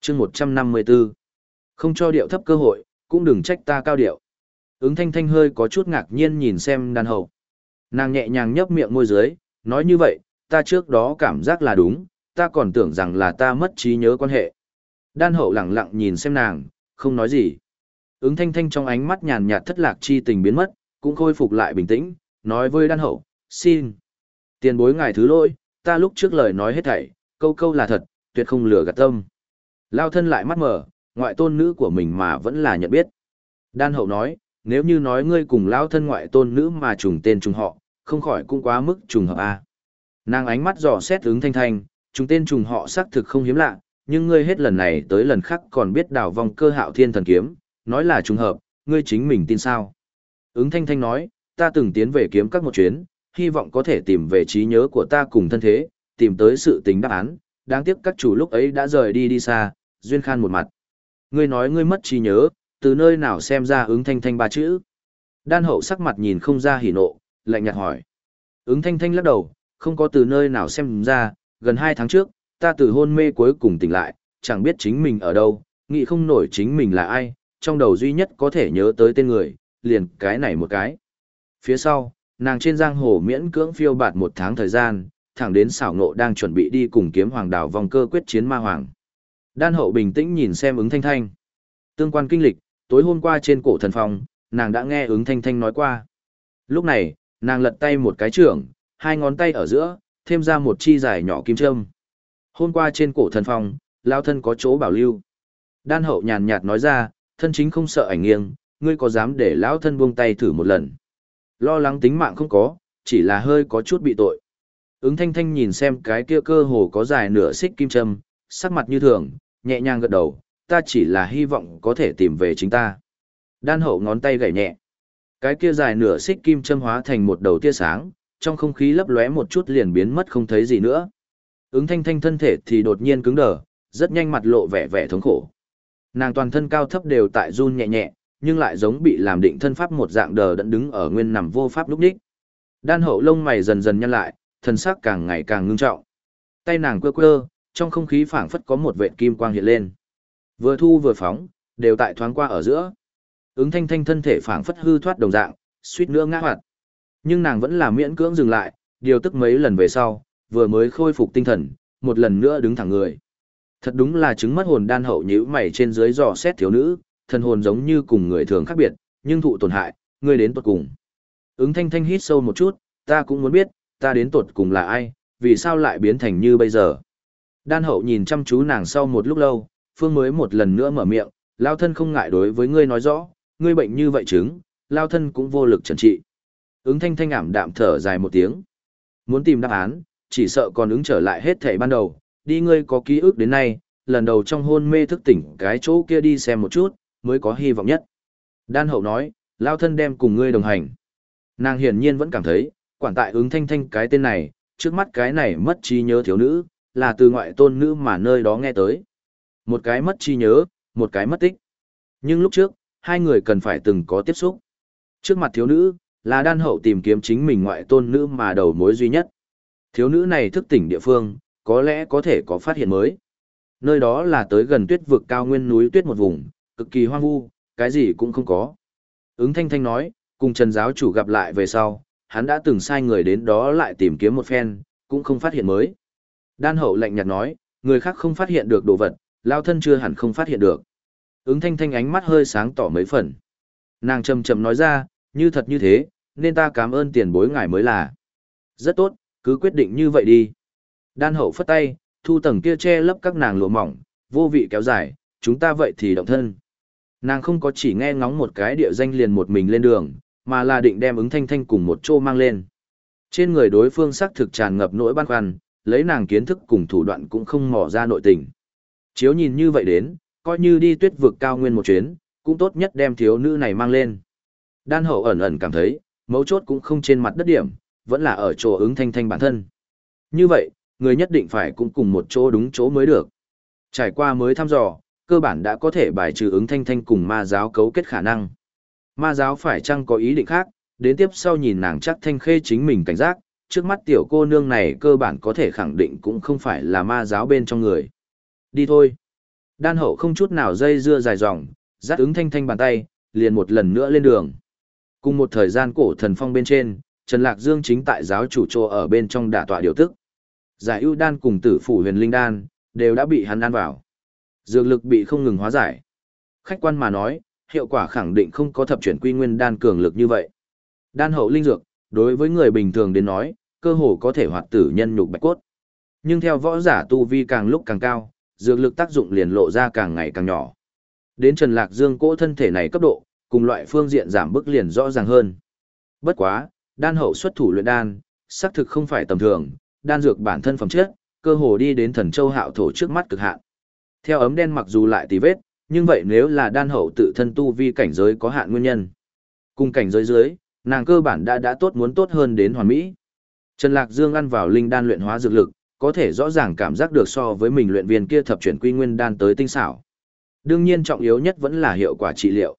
chương 154. Không cho điệu thấp cơ hội, cũng đừng trách ta cao điệu. Ứng thanh thanh hơi có chút ngạc nhiên nhìn xem đan hậu. Nàng nhẹ nhàng nhấp miệng môi dưới, nói như vậy, ta trước đó cảm giác là đúng, ta còn tưởng rằng là ta mất trí nhớ quan hệ. Đan hậu lặng lặng nhìn xem nàng, không nói gì. Ứng thanh thanh trong ánh mắt nhàn nhạt thất lạc chi tình biến mất, cũng khôi phục lại bình tĩnh, nói với đan hậu, xin. Tiền bối ngài thứ lỗi, ta lúc trước lời nói hết thảy, câu câu là thật, tuyệt không lừa gạt tâm. Lao thân lại mắt mở, ngoại tôn nữ của mình mà vẫn là nhận biết. Đan hậu nói, nếu như nói ngươi cùng lao thân ngoại tôn nữ mà trùng tên trùng họ, không khỏi cũng quá mức trùng hợp a. Nàng ánh mắt dò xét ứng thanh thanh, trùng tên trùng họ xác thực không hiếm lạ, nhưng ngươi hết lần này tới lần khác còn biết đào vong cơ hạo thiên thần kiếm, nói là trùng hợp, ngươi chính mình tin sao. Ứng thanh thanh nói, ta từng tiến về kiếm các một chuyến, hy vọng có thể tìm về trí nhớ của ta cùng thân thế, tìm tới sự tính đáp án, đáng tiếc các chủ lúc ấy đã rời đi đi xa, duyên khan một mặt. Ngươi nói ngươi mất trí nhớ, từ nơi nào xem ra ứng thanh thanh ba chữ. Đan hậu sắc mặt nhìn không ra hỉ nộ, lạnh nhạt hỏi. Ứng thanh thanh lắc đầu, không có từ nơi nào xem ra, gần hai tháng trước, ta từ hôn mê cuối cùng tỉnh lại, chẳng biết chính mình ở đâu, nghĩ không nổi chính mình là ai, trong đầu duy nhất có thể nhớ tới tên người, liền cái này một cái. Phía sau, nàng trên giang hồ miễn cưỡng phiêu bạt một tháng thời gian, thẳng đến xảo ngộ đang chuẩn bị đi cùng kiếm hoàng đảo vòng cơ quyết chiến ma hoàng. Đan hậu bình tĩnh nhìn xem ứng thanh thanh. Tương quan kinh lịch, tối hôm qua trên cổ thần phòng nàng đã nghe ứng thanh thanh nói qua. Lúc này, nàng lật tay một cái trưởng, hai ngón tay ở giữa, thêm ra một chi dài nhỏ kim châm. Hôm qua trên cổ thần phòng lao thân có chỗ bảo lưu. Đan hậu nhàn nhạt nói ra, thân chính không sợ ảnh nghiêng, ngươi có dám để lão thân buông tay thử một lần. Lo lắng tính mạng không có, chỉ là hơi có chút bị tội. Ứng thanh thanh nhìn xem cái kia cơ hồ có dài nửa xích kim châm, sắc mặt như thường, nhẹ nhàng gật đầu, ta chỉ là hy vọng có thể tìm về chính ta. Đan hậu ngón tay gảy nhẹ. Cái kia dài nửa xích kim châm hóa thành một đầu tia sáng, trong không khí lấp lóe một chút liền biến mất không thấy gì nữa. Ứng thanh thanh thân thể thì đột nhiên cứng đờ, rất nhanh mặt lộ vẻ vẻ thống khổ. Nàng toàn thân cao thấp đều tại run nhẹ nhẹ, nhưng lại giống bị làm định thân pháp một dạng đờ đẫn đứng ở nguyên nằm vô pháp lúc ních. Đan hậu lông mày dần dần nhăn lại, thân sắc càng ngày càng ngưng trọng. Tay nàng quơ quơ, trong không khí phảng phất có một vệt kim quang hiện lên. Vừa thu vừa phóng, đều tại thoáng qua ở giữa. Ứng thanh thanh thân thể phảng phất hư thoát đồng dạng, suýt nữa ngã hoạt. Nhưng nàng vẫn là miễn cưỡng dừng lại, điều tức mấy lần về sau, vừa mới khôi phục tinh thần, một lần nữa đứng thẳng người. Thật đúng là chứng mất hồn đan hậu nhíu mày trên dưới dò xét thiếu nữ, thần hồn giống như cùng người thường khác biệt, nhưng thụ tổn hại, ngươi đến tuột cùng. Ứng thanh thanh hít sâu một chút, ta cũng muốn biết, ta đến tuột cùng là ai, vì sao lại biến thành như bây giờ. Đan hậu nhìn chăm chú nàng sau một lúc lâu, phương mới một lần nữa mở miệng, lao thân không ngại đối với ngươi nói rõ, ngươi bệnh như vậy chứng, lao thân cũng vô lực trần trị. Ứng thanh thanh ảm đạm thở dài một tiếng. Muốn tìm đáp án, chỉ sợ còn ứng trở lại hết thảy ban đầu, đi ngươi có ký ức đến nay, lần đầu trong hôn mê thức tỉnh cái chỗ kia đi xem một chút, mới có hy vọng nhất. Đan hậu nói, lao thân đem cùng ngươi đồng hành. Nàng hiển nhiên vẫn cảm thấy, quản tại ứng thanh thanh cái tên này, trước mắt cái này mất trí nhớ thiếu nữ, là từ ngoại tôn nữ mà nơi đó nghe tới. Một cái mất trí nhớ, một cái mất tích. Nhưng lúc trước, hai người cần phải từng có tiếp xúc. Trước mặt thiếu nữ, là đan hậu tìm kiếm chính mình ngoại tôn nữ mà đầu mối duy nhất. Thiếu nữ này thức tỉnh địa phương, có lẽ có thể có phát hiện mới. Nơi đó là tới gần tuyết vực cao nguyên núi tuyết một vùng, cực kỳ hoang vu, cái gì cũng không có. Ứng thanh thanh nói, cùng Trần giáo chủ gặp lại về sau, hắn đã từng sai người đến đó lại tìm kiếm một phen, cũng không phát hiện mới. Đan hậu lạnh nhạt nói, người khác không phát hiện được đồ vật, lao thân chưa hẳn không phát hiện được. Ứng thanh thanh ánh mắt hơi sáng tỏ mấy phần. Nàng trầm trầm nói ra, như thật như thế, nên ta cảm ơn tiền bối ngài mới là. Rất tốt, cứ quyết định như vậy đi. Đan hậu phất tay, thu tầng kia che lấp các nàng lụa mỏng, vô vị kéo dài, chúng ta vậy thì động thân. Nàng không có chỉ nghe ngóng một cái địa danh liền một mình lên đường, mà là định đem ứng thanh thanh cùng một chỗ mang lên. Trên người đối phương xác thực tràn ngập nỗi băn khoăn, lấy nàng kiến thức cùng thủ đoạn cũng không mò ra nội tình. Chiếu nhìn như vậy đến, coi như đi tuyết vực cao nguyên một chuyến, cũng tốt nhất đem thiếu nữ này mang lên. Đan hậu ẩn ẩn cảm thấy, mấu chốt cũng không trên mặt đất điểm, vẫn là ở chỗ ứng thanh thanh bản thân. Như vậy, người nhất định phải cũng cùng một chỗ đúng chỗ mới được. Trải qua mới thăm dò, cơ bản đã có thể bài trừ ứng thanh thanh cùng ma giáo cấu kết khả năng. Ma giáo phải chăng có ý định khác, đến tiếp sau nhìn nàng chắc thanh khê chính mình cảnh giác, trước mắt tiểu cô nương này cơ bản có thể khẳng định cũng không phải là ma giáo bên trong người. Đi thôi. Đan hậu không chút nào dây dưa dài dòng, dắt ứng thanh thanh bàn tay, liền một lần nữa lên đường. Cùng một thời gian cổ thần phong bên trên, Trần Lạc Dương chính tại giáo chủ trô ở bên trong đả tọa điều tức. Giải ưu đan cùng tử phủ huyền linh đan, đều đã bị hắn ăn vào. Dược lực bị không ngừng hóa giải. Khách quan mà nói, hiệu quả khẳng định không có thập chuyển quy nguyên đan cường lực như vậy. Đan hậu linh dược, đối với người bình thường đến nói, cơ hồ có thể hoạt tử nhân nhục bạch cốt. Nhưng theo võ giả tu vi càng lúc càng cao, dược lực tác dụng liền lộ ra càng ngày càng nhỏ. Đến Trần Lạc Dương cỗ thân thể này cấp độ, cùng loại phương diện giảm bức liền rõ ràng hơn. Bất quá, đan hậu xuất thủ luyện đan, xác thực không phải tầm thường, đan dược bản thân phẩm chất, cơ hồ đi đến thần châu hạo thổ trước mắt cực hạn. Theo ấm đen mặc dù lại tì vết, nhưng vậy nếu là đan hậu tự thân tu vi cảnh giới có hạn nguyên nhân. Cùng cảnh giới dưới, nàng cơ bản đã đã tốt muốn tốt hơn đến hoàn mỹ. Trần Lạc Dương ăn vào linh đan luyện hóa dược lực, có thể rõ ràng cảm giác được so với mình luyện viên kia thập chuyển quy nguyên đan tới tinh xảo. Đương nhiên trọng yếu nhất vẫn là hiệu quả trị liệu.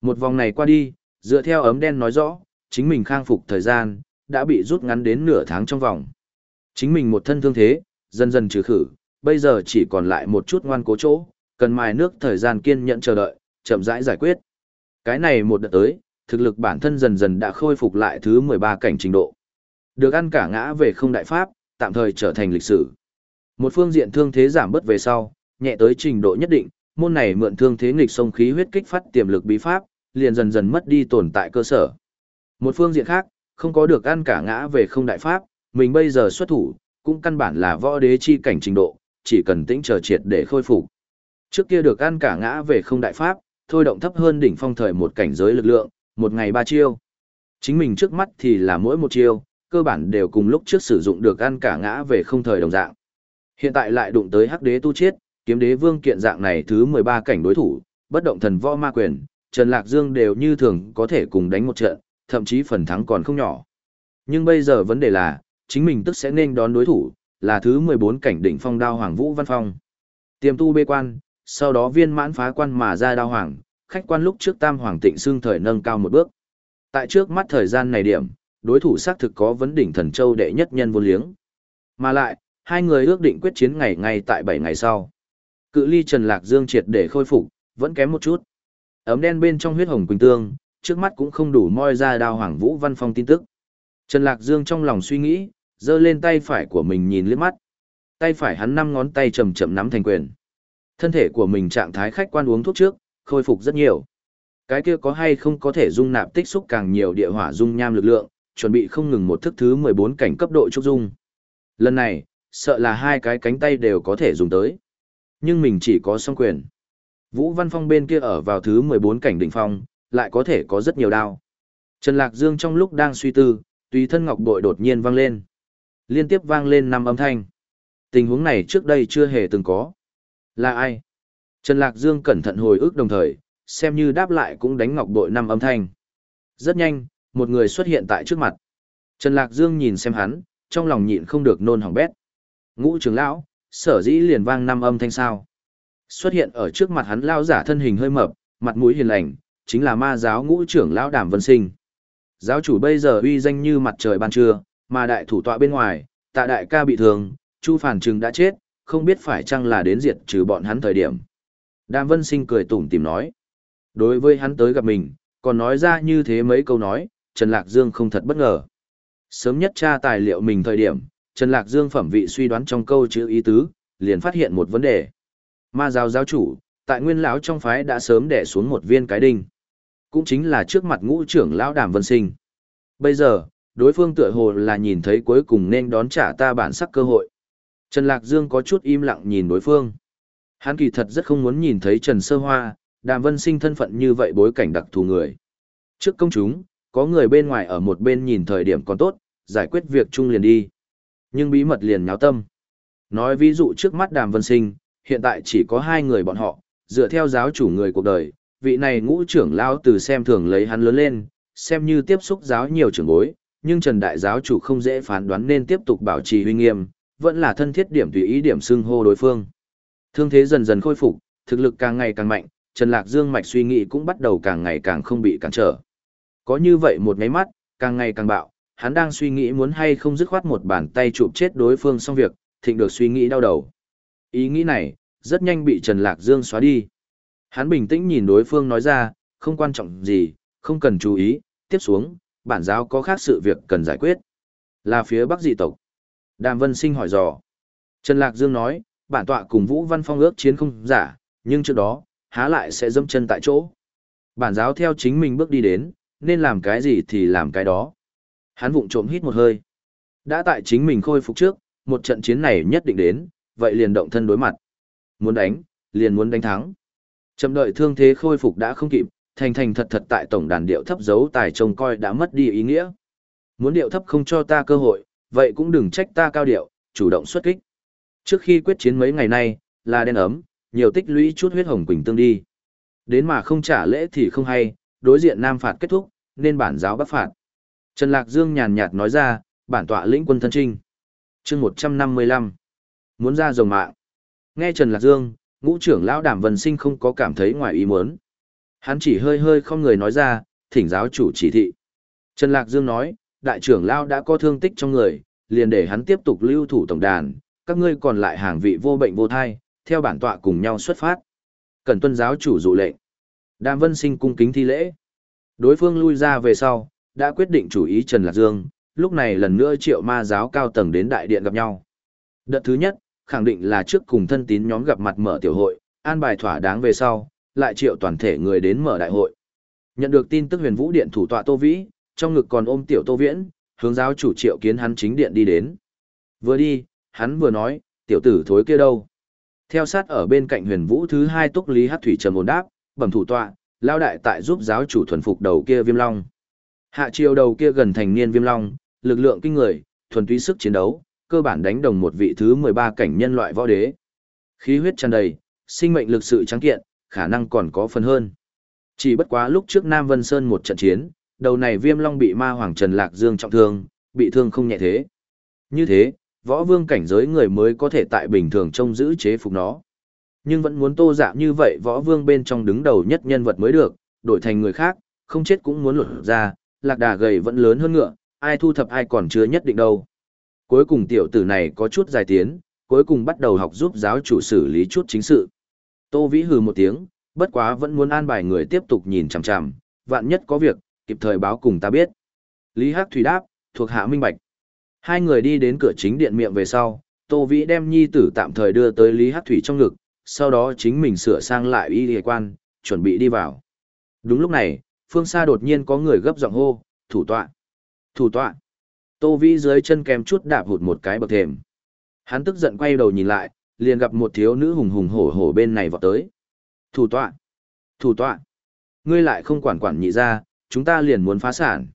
Một vòng này qua đi, dựa theo ấm đen nói rõ, chính mình khang phục thời gian, đã bị rút ngắn đến nửa tháng trong vòng. Chính mình một thân thương thế, dần dần trừ khử, bây giờ chỉ còn lại một chút ngoan cố chỗ, cần mài nước thời gian kiên nhẫn chờ đợi, chậm rãi giải quyết. Cái này một đợt tới, thực lực bản thân dần dần đã khôi phục lại thứ 13 cảnh trình độ. Được ăn cả ngã về không đại pháp, tạm thời trở thành lịch sử. Một phương diện thương thế giảm bớt về sau, nhẹ tới trình độ nhất định, môn này mượn thương thế nghịch sông khí huyết kích phát tiềm lực bí pháp, liền dần dần mất đi tồn tại cơ sở. Một phương diện khác, không có được ăn cả ngã về không đại pháp, mình bây giờ xuất thủ, cũng căn bản là võ đế chi cảnh trình độ, chỉ cần tĩnh chờ triệt để khôi phục. Trước kia được ăn cả ngã về không đại pháp, thôi động thấp hơn đỉnh phong thời một cảnh giới lực lượng, một ngày ba chiêu. Chính mình trước mắt thì là mỗi một chiêu, cơ bản đều cùng lúc trước sử dụng được ăn cả ngã về không thời đồng dạng. Hiện tại lại đụng tới hắc đế tu chiết, kiếm đế vương kiện dạng này thứ 13 cảnh đối thủ, bất động thần võ ma quyền, Trần Lạc Dương đều như thường có thể cùng đánh một trận, thậm chí phần thắng còn không nhỏ. Nhưng bây giờ vấn đề là, chính mình tức sẽ nên đón đối thủ, là thứ 14 cảnh đỉnh phong đao hoàng vũ văn phong. Tiềm tu bê quan, sau đó viên mãn phá quan mà ra đao hoàng, khách quan lúc trước tam hoàng tịnh xương thời nâng cao một bước. Tại trước mắt thời gian này điểm, đối thủ xác thực có vấn đỉnh thần châu đệ nhất nhân vô liếng. Mà lại, hai người ước định quyết chiến ngày ngay tại 7 ngày sau. Cự ly Trần Lạc Dương triệt để khôi phục, vẫn kém một chút. Ấm đen bên trong huyết hồng quỳnh tương, trước mắt cũng không đủ moi ra đao hoàng vũ văn phong tin tức. Trần Lạc Dương trong lòng suy nghĩ, giơ lên tay phải của mình nhìn liếc mắt. Tay phải hắn năm ngón tay chậm chậm nắm thành quyền. Thân thể của mình trạng thái khách quan uống thuốc trước, khôi phục rất nhiều. Cái kia có hay không có thể dung nạp tích xúc càng nhiều địa hỏa dung nham lực lượng, chuẩn bị không ngừng một thức thứ 14 cảnh cấp độ trúc dung. Lần này, sợ là hai cái cánh tay đều có thể dùng tới. Nhưng mình chỉ có song quyền. Vũ Văn Phong bên kia ở vào thứ 14 cảnh đỉnh phong, lại có thể có rất nhiều đao. Trần Lạc Dương trong lúc đang suy tư, tùy thân ngọc bội đột nhiên vang lên. Liên tiếp vang lên năm âm thanh. Tình huống này trước đây chưa hề từng có. Là ai? Trần Lạc Dương cẩn thận hồi ức đồng thời, xem như đáp lại cũng đánh ngọc bội năm âm thanh. Rất nhanh, một người xuất hiện tại trước mặt. Trần Lạc Dương nhìn xem hắn, trong lòng nhịn không được nôn hỏng bét. Ngũ trưởng lão, sở dĩ liền vang năm âm thanh sao. Xuất hiện ở trước mặt hắn lao giả thân hình hơi mập, mặt mũi hiền lành, chính là ma giáo ngũ trưởng lão Đàm Vân Sinh. Giáo chủ bây giờ uy danh như mặt trời ban trưa, mà đại thủ tọa bên ngoài, tạ đại ca bị thương, Chu Phản Trừng đã chết, không biết phải chăng là đến diệt trừ bọn hắn thời điểm. Đàm Vân Sinh cười tủm tìm nói. Đối với hắn tới gặp mình, còn nói ra như thế mấy câu nói, Trần Lạc Dương không thật bất ngờ. Sớm nhất tra tài liệu mình thời điểm, Trần Lạc Dương phẩm vị suy đoán trong câu chữ ý tứ, liền phát hiện một vấn đề. Ma giáo giáo chủ, tại nguyên lão trong phái đã sớm đẻ xuống một viên cái đinh. Cũng chính là trước mặt ngũ trưởng lão Đàm Vân Sinh. Bây giờ, đối phương tựa hồ là nhìn thấy cuối cùng nên đón trả ta bản sắc cơ hội. Trần Lạc Dương có chút im lặng nhìn đối phương. Hắn kỳ thật rất không muốn nhìn thấy Trần Sơ Hoa, Đàm Vân Sinh thân phận như vậy bối cảnh đặc thù người. Trước công chúng, có người bên ngoài ở một bên nhìn thời điểm còn tốt, giải quyết việc chung liền đi. Nhưng bí mật liền nháo tâm. Nói ví dụ trước mắt Đàm Vân Sinh, hiện tại chỉ có hai người bọn họ, dựa theo giáo chủ người cuộc đời, vị này ngũ trưởng lao từ xem thường lấy hắn lớn lên, xem như tiếp xúc giáo nhiều trưởng bối, nhưng Trần Đại giáo chủ không dễ phán đoán nên tiếp tục bảo trì huy nghiêm, vẫn là thân thiết điểm tùy ý điểm xưng hô đối phương. Thương thế dần dần khôi phục, thực lực càng ngày càng mạnh, Trần Lạc Dương mạch suy nghĩ cũng bắt đầu càng ngày càng không bị cản trở. Có như vậy một mấy mắt, càng ngày càng bạo, hắn đang suy nghĩ muốn hay không dứt khoát một bàn tay chụp chết đối phương xong việc, thịnh được suy nghĩ đau đầu. Ý nghĩ này, rất nhanh bị Trần Lạc Dương xóa đi. Hắn bình tĩnh nhìn đối phương nói ra, không quan trọng gì, không cần chú ý, tiếp xuống, bản giáo có khác sự việc cần giải quyết. Là phía Bắc dị tộc. Đàm Vân Sinh hỏi dò. Trần Lạc Dương nói, bản tọa cùng Vũ Văn Phong ước chiến không giả, nhưng trước đó, há lại sẽ dâm chân tại chỗ. Bản giáo theo chính mình bước đi đến, nên làm cái gì thì làm cái đó. Hắn vụng trộm hít một hơi. Đã tại chính mình khôi phục trước, một trận chiến này nhất định đến, vậy liền động thân đối mặt. Muốn đánh, liền muốn đánh thắng. Chậm đợi thương thế khôi phục đã không kịp, thành thành thật thật tại tổng đàn điệu thấp giấu tài trông coi đã mất đi ý nghĩa. Muốn điệu thấp không cho ta cơ hội, vậy cũng đừng trách ta cao điệu, chủ động xuất kích. Trước khi quyết chiến mấy ngày nay, là đen ấm, nhiều tích lũy chút huyết hồng quỳnh tương đi. Đến mà không trả lễ thì không hay, đối diện nam phạt kết thúc, nên bản giáo bắc phạt. Trần Lạc Dương nhàn nhạt nói ra, bản tọa lĩnh quân thân trinh. chương 155. Muốn ra rồng mạng. Nghe Trần Lạc Dương, ngũ trưởng lão đảm vần sinh không có cảm thấy ngoài ý muốn. Hắn chỉ hơi hơi không người nói ra, thỉnh giáo chủ chỉ thị. Trần Lạc Dương nói, đại trưởng lao đã có thương tích trong người, liền để hắn tiếp tục lưu thủ tổng đàn, các ngươi còn lại hàng vị vô bệnh vô thai, theo bản tọa cùng nhau xuất phát. Cần tuân giáo chủ dụ lệnh. Đàm Vân Sinh cung kính thi lễ. Đối phương lui ra về sau, đã quyết định chủ ý Trần Lạc Dương, lúc này lần nữa triệu ma giáo cao tầng đến đại điện gặp nhau. Đợt thứ nhất, khẳng định là trước cùng thân tín nhóm gặp mặt mở tiểu hội, an bài thỏa đáng về sau, lại triệu toàn thể người đến mở đại hội. Nhận được tin tức huyền vũ điện thủ tọa Tô Vĩ, trong ngực còn ôm tiểu Tô Viễn, hướng giáo chủ triệu kiến hắn chính điện đi đến. Vừa đi, hắn vừa nói, tiểu tử thối kia đâu? Theo sát ở bên cạnh huyền vũ thứ hai túc lý hát thủy trầm ổn đáp, bẩm thủ tọa, lao đại tại giúp giáo chủ thuần phục đầu kia viêm long. Hạ triều đầu kia gần thành niên viêm long, lực lượng kinh người, thuần túy sức chiến đấu, cơ bản đánh đồng một vị thứ 13 cảnh nhân loại võ đế. Khí huyết tràn đầy, sinh mệnh lực sự trắng kiện, khả năng còn có phần hơn. Chỉ bất quá lúc trước Nam Vân Sơn một trận chiến, đầu này viêm long bị ma hoàng Trần Lạc Dương trọng thương, bị thương không nhẹ thế. Như thế, võ vương cảnh giới người mới có thể tại bình thường trông giữ chế phục nó. Nhưng vẫn muốn tô dạ như vậy võ vương bên trong đứng đầu nhất nhân vật mới được, đổi thành người khác, không chết cũng muốn lột ra, lạc đà gầy vẫn lớn hơn ngựa, ai thu thập ai còn chưa nhất định đâu. Cuối cùng tiểu tử này có chút dài tiến, cuối cùng bắt đầu học giúp giáo chủ xử lý chút chính sự. Tô Vĩ hừ một tiếng, bất quá vẫn muốn an bài người tiếp tục nhìn chằm chằm, vạn nhất có việc, kịp thời báo cùng ta biết. Lý Hắc Thủy đáp, thuộc hạ minh bạch. Hai người đi đến cửa chính điện miệng về sau, Tô Vĩ đem nhi tử tạm thời đưa tới Lý Hắc Thủy trong ngực, sau đó chính mình sửa sang lại y y quan, chuẩn bị đi vào. Đúng lúc này, phương xa đột nhiên có người gấp giọng hô, thủ tọa. Thủ tọa. Tô Vĩ dưới chân kèm chút đạp hụt một cái bậc thềm. Hắn tức giận quay đầu nhìn lại, liền gặp một thiếu nữ hùng hùng hổ hổ bên này vọt tới. Thủ tọa. Thủ tọa. Ngươi lại không quản quản nhị ra, chúng ta liền muốn phá sản.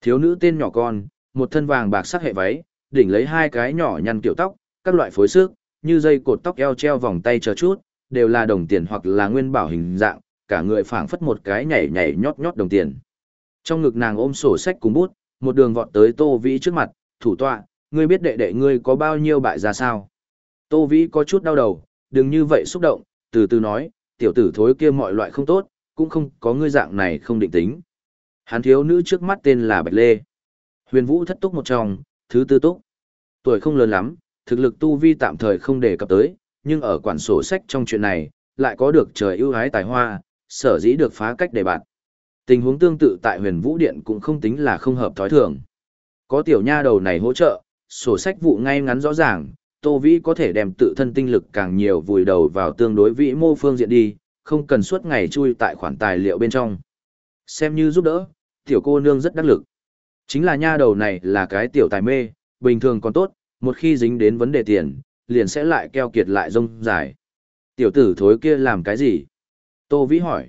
Thiếu nữ tên nhỏ con, một thân vàng bạc sắc hệ váy, đỉnh lấy hai cái nhỏ nhăn kiểu tóc, các loại phối sức, như dây cột tóc eo treo vòng tay chờ chút, đều là đồng tiền hoặc là nguyên bảo hình dạng, cả người phảng phất một cái nhảy nhảy nhót nhót đồng tiền. Trong ngực nàng ôm sổ sách cùng bút, một đường vọt tới Tô Vĩ trước mặt, thủ tọa, ngươi biết đệ đệ ngươi có bao nhiêu bại ra sao? Tô Vĩ có chút đau đầu, đừng như vậy xúc động, từ từ nói, tiểu tử thối kia mọi loại không tốt, cũng không có ngươi dạng này không định tính. Hắn thiếu nữ trước mắt tên là Bạch Lê. Huyền Vũ thất túc một trong, thứ tư túc. Tuổi không lớn lắm, thực lực tu vi tạm thời không đề cập tới, nhưng ở quản sổ sách trong chuyện này, lại có được trời ưu ái tài hoa, sở dĩ được phá cách đề bạt. Tình huống tương tự tại huyền vũ điện cũng không tính là không hợp thói thường. Có tiểu nha đầu này hỗ trợ, sổ sách vụ ngay ngắn rõ ràng, Tô Vĩ có thể đem tự thân tinh lực càng nhiều vùi đầu vào tương đối vĩ mô phương diện đi, không cần suốt ngày chui tại khoản tài liệu bên trong. Xem như giúp đỡ, tiểu cô nương rất đắc lực. Chính là nha đầu này là cái tiểu tài mê, bình thường còn tốt, một khi dính đến vấn đề tiền, liền sẽ lại keo kiệt lại rông dài. Tiểu tử thối kia làm cái gì? Tô Vĩ hỏi.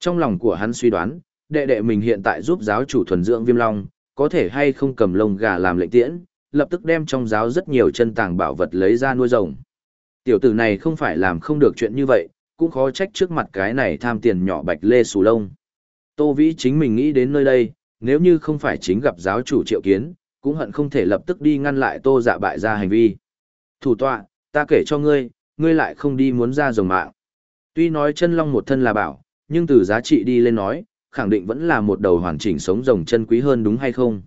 Trong lòng của hắn suy đoán, đệ đệ mình hiện tại giúp giáo chủ thuần dưỡng viêm long, có thể hay không cầm lông gà làm lệnh tiễn, lập tức đem trong giáo rất nhiều chân tàng bảo vật lấy ra nuôi rồng. Tiểu tử này không phải làm không được chuyện như vậy, cũng khó trách trước mặt cái này tham tiền nhỏ bạch lê sù lông. Tô Vĩ chính mình nghĩ đến nơi đây, nếu như không phải chính gặp giáo chủ triệu kiến, cũng hận không thể lập tức đi ngăn lại tô dạ bại ra hành vi. Thủ tọa, ta kể cho ngươi, ngươi lại không đi muốn ra rồng mạng. Tuy nói chân long một thân là bảo, nhưng từ giá trị đi lên nói, khẳng định vẫn là một đầu hoàn chỉnh sống rồng chân quý hơn đúng hay không.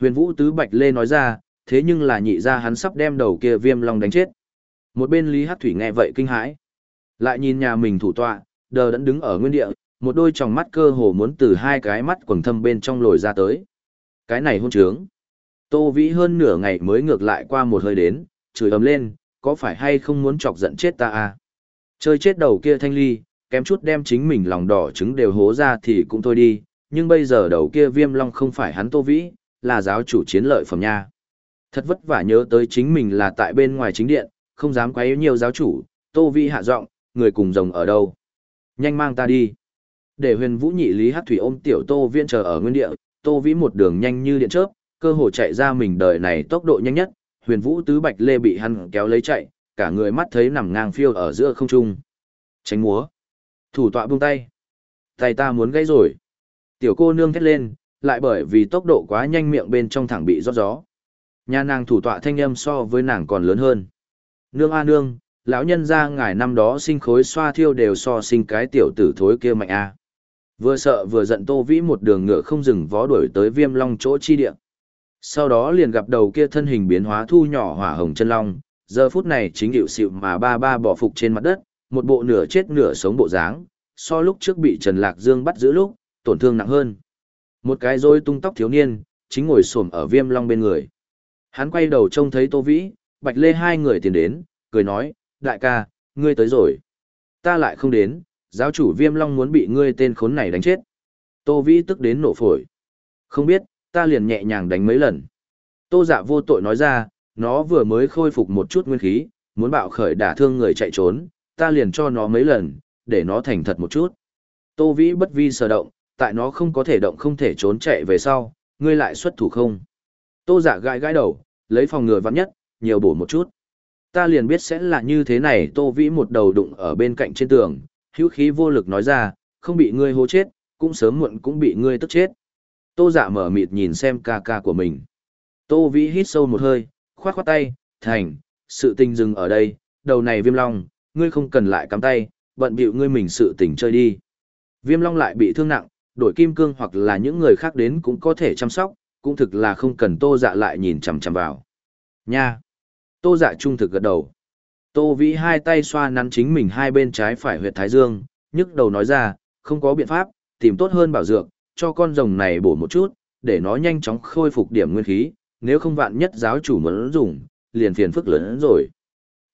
Huyền Vũ Tứ Bạch Lê nói ra, thế nhưng là nhị ra hắn sắp đem đầu kia viêm long đánh chết. Một bên Lý Hắc Thủy nghe vậy kinh hãi. Lại nhìn nhà mình thủ tọa, đờ đẫn đứng ở nguyên địa, một đôi tròng mắt cơ hồ muốn từ hai cái mắt quầng thâm bên trong lồi ra tới. Cái này hôn trướng. Tô Vĩ hơn nửa ngày mới ngược lại qua một hơi đến, chửi ấm lên, có phải hay không muốn chọc giận chết ta à? Chơi chết đầu kia thanh ly, kém chút đem chính mình lòng đỏ trứng đều hố ra thì cũng thôi đi, nhưng bây giờ đầu kia viêm long không phải hắn Tô Vĩ, là giáo chủ chiến lợi phẩm nha. Thật vất vả nhớ tới chính mình là tại bên ngoài chính điện, không dám quấy nhiều giáo chủ, Tô Vi hạ giọng, người cùng rồng ở đâu? Nhanh mang ta đi. Để huyền vũ nhị lý Hắc thủy ôm tiểu Tô Viễn chờ ở nguyên địa, Tô Vĩ một đường nhanh như điện chớp, cơ hồ chạy ra mình đời này tốc độ nhanh nhất, huyền vũ tứ bạch lê bị hắn kéo lấy chạy, cả người mắt thấy nằm ngang phiêu ở giữa không trung. Tránh múa. Thủ tọa buông tay. Tay ta muốn gãy rồi. Tiểu cô nương thét lên, lại bởi vì tốc độ quá nhanh miệng bên trong thẳng bị rót gió. Nhà nàng thủ tọa thanh âm so với nàng còn lớn hơn. Nương a nương, lão nhân ra ngài năm đó sinh khối xoa thiêu đều so sinh cái tiểu tử thối kia mạnh a. Vừa sợ vừa giận Tô Vĩ một đường ngựa không dừng vó đuổi tới Viêm Long chỗ chi địa. Sau đó liền gặp đầu kia thân hình biến hóa thu nhỏ hỏa hồng chân long, giờ phút này chính hiệu xịu mà ba ba bỏ phục trên mặt đất, một bộ nửa chết nửa sống bộ dáng, so lúc trước bị Trần Lạc Dương bắt giữ lúc, tổn thương nặng hơn. Một cái rối tung tóc thiếu niên, chính ngồi xổm ở viêm long bên người. Hắn quay đầu trông thấy Tô Vĩ, Bạch Lê hai người tiến đến, cười nói, đại ca, ngươi tới rồi. Ta lại không đến, giáo chủ viêm long muốn bị ngươi tên khốn này đánh chết. Tô Vĩ tức đến nổ phổi. Không biết, ta liền nhẹ nhàng đánh mấy lần. Tô dạ vô tội nói ra, nó vừa mới khôi phục một chút nguyên khí, muốn bạo khởi đả thương người chạy trốn, ta liền cho nó mấy lần, để nó thành thật một chút. Tô Vĩ bất vi sở động, tại nó không có thể động không thể trốn chạy về sau, ngươi lại xuất thủ không. Tô giả dạ gãi gãi đầu, lấy phòng ngừa vắng nhất, nhiều bổ một chút. Ta liền biết sẽ là như thế này Tô Vĩ một đầu đụng ở bên cạnh trên tường, hữu khí vô lực nói ra, không bị ngươi hố chết, cũng sớm muộn cũng bị ngươi tức chết. Tô giả dạ mở mịt nhìn xem ca ca của mình. Tô Vĩ hít sâu một hơi, khoát khoát tay, thành, sự tình dừng ở đây, đầu này viêm long, ngươi không cần lại cắm tay, bận bịu ngươi mình sự tình chơi đi. Viêm long lại bị thương nặng, đổi kim cương hoặc là những người khác đến cũng có thể chăm sóc, cũng thực là không cần tô dạ lại nhìn chằm chằm vào. Nha! Tô dạ trung thực gật đầu. Tô vĩ hai tay xoa nắn chính mình hai bên trái phải huyệt thái dương, nhức đầu nói ra, không có biện pháp, tìm tốt hơn bảo dược, cho con rồng này bổ một chút, để nó nhanh chóng khôi phục điểm nguyên khí, nếu không vạn nhất giáo chủ muốn dùng, liền phiền phức lớn rồi.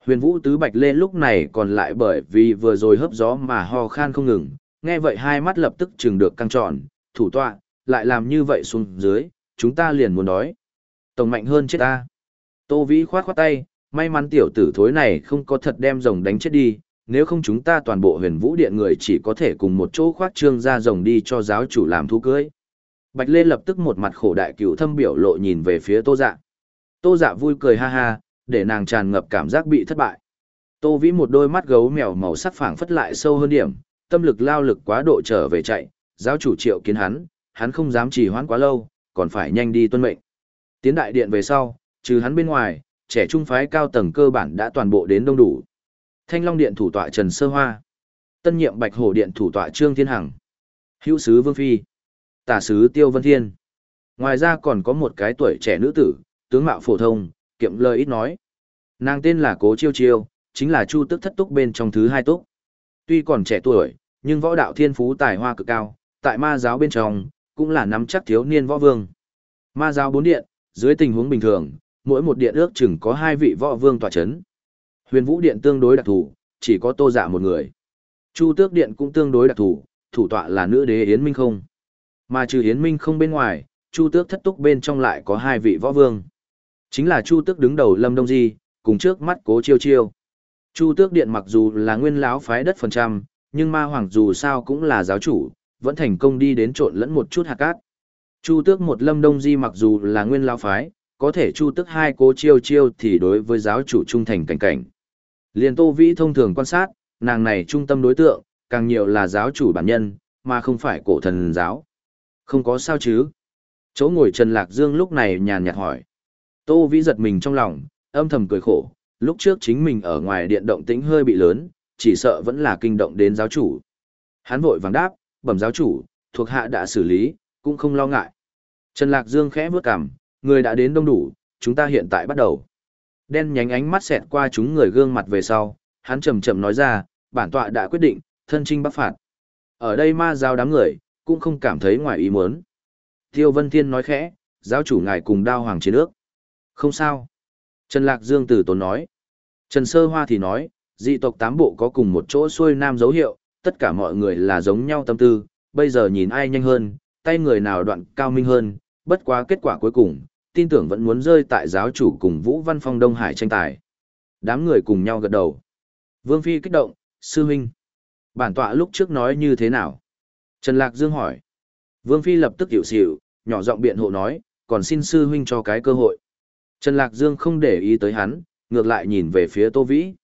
Huyền Vũ Tứ Bạch Lê lúc này còn lại bởi vì vừa rồi hấp gió mà ho khan không ngừng, nghe vậy hai mắt lập tức trừng được căng tròn, thủ tọa, lại làm như vậy xuống dưới, chúng ta liền muốn đói. Tổng mạnh hơn chết ta. Tô Vĩ khoát khoát tay, may mắn tiểu tử thối này không có thật đem rồng đánh chết đi, nếu không chúng ta toàn bộ huyền vũ điện người chỉ có thể cùng một chỗ khoát trương ra rồng đi cho giáo chủ làm thú cưới. Bạch Lê lập tức một mặt khổ đại cửu thâm biểu lộ nhìn về phía tô dạ. Tô dạ vui cười ha ha, để nàng tràn ngập cảm giác bị thất bại. Tô Vĩ một đôi mắt gấu mèo màu sắc phảng phất lại sâu hơn điểm, tâm lực lao lực quá độ trở về chạy, giáo chủ triệu kiến hắn, hắn không dám trì hoãn quá lâu, còn phải nhanh đi tuân mệnh. Tiến đại điện về sau, trừ hắn bên ngoài, trẻ trung phái cao tầng cơ bản đã toàn bộ đến đông đủ. Thanh Long điện thủ tọa Trần Sơ Hoa, tân nhiệm Bạch Hổ điện thủ tọa Trương Thiên Hằng, hữu sứ Vương Phi, tả sứ Tiêu Vân Thiên. Ngoài ra còn có một cái tuổi trẻ nữ tử, tướng mạo phổ thông, kiệm lời ít nói. Nàng tên là Cố Chiêu Chiêu, chính là Chu Tức thất túc bên trong thứ hai túc. Tuy còn trẻ tuổi, nhưng võ đạo thiên phú tài hoa cực cao, tại ma giáo bên trong, cũng là nắm chắc thiếu niên võ vương. Ma giáo bốn điện, dưới tình huống bình thường, mỗi một điện ước chừng có hai vị võ vương tòa chấn. Huyền Vũ điện tương đối đặc thù, chỉ có Tô Dạ một người. Chu Tước điện cũng tương đối đặc thù, thủ tọa là nữ đế Yến Minh không. Mà trừ Yến Minh không bên ngoài, Chu Tước thất túc bên trong lại có hai vị võ vương. Chính là Chu Tước đứng đầu Lâm Đông Di, cùng trước mắt Cố Chiêu Chiêu. Chu Tước Điện mặc dù là nguyên lão phái đất phần trăm, nhưng ma hoàng dù sao cũng là giáo chủ, vẫn thành công đi đến trộn lẫn một chút hạt cát. Chu Tước một Lâm Đông Di mặc dù là nguyên lao phái, có thể Chu Tước hai cố chiêu chiêu thì đối với giáo chủ trung thành cảnh cảnh. Liên Tô Vĩ thông thường quan sát, nàng này trung tâm đối tượng, càng nhiều là giáo chủ bản nhân, mà không phải cổ thần giáo. Không có sao chứ. Chỗ ngồi Trần Lạc Dương lúc này nhàn nhạt hỏi. Tô Vĩ giật mình trong lòng, âm thầm cười khổ, lúc trước chính mình ở ngoài điện động tĩnh hơi bị lớn, chỉ sợ vẫn là kinh động đến giáo chủ. Hắn vội vàng đáp, bẩm giáo chủ, thuộc hạ đã xử lý, cũng không lo ngại. Trần Lạc Dương khẽ bước cằm, người đã đến đông đủ, chúng ta hiện tại bắt đầu. Đen nhánh ánh mắt xẹt qua chúng người gương mặt về sau, hắn chậm chậm nói ra, bản tọa đã quyết định, thân trinh bắc phạt. Ở đây ma giao đám người, cũng không cảm thấy ngoài ý muốn. Tiêu Vân Thiên nói khẽ, giáo chủ ngài cùng đao hoàng chiến ước. Không sao. Trần Lạc Dương từ tốn nói. Trần Sơ Hoa thì nói, dị tộc tám bộ có cùng một chỗ xuôi nam dấu hiệu, tất cả mọi người là giống nhau tâm tư, bây giờ nhìn ai nhanh hơn, tay người nào đoạn cao minh hơn, bất quá kết quả cuối cùng, tin tưởng vẫn muốn rơi tại giáo chủ cùng Vũ Văn Phong Đông Hải tranh tài. Đám người cùng nhau gật đầu. Vương Phi kích động, sư huynh. Bản tọa lúc trước nói như thế nào? Trần Lạc Dương hỏi. Vương Phi lập tức hiểu xỉu, nhỏ giọng biện hộ nói, còn xin sư huynh cho cái cơ hội. Trần Lạc Dương không để ý tới hắn, ngược lại nhìn về phía Tô Vĩ.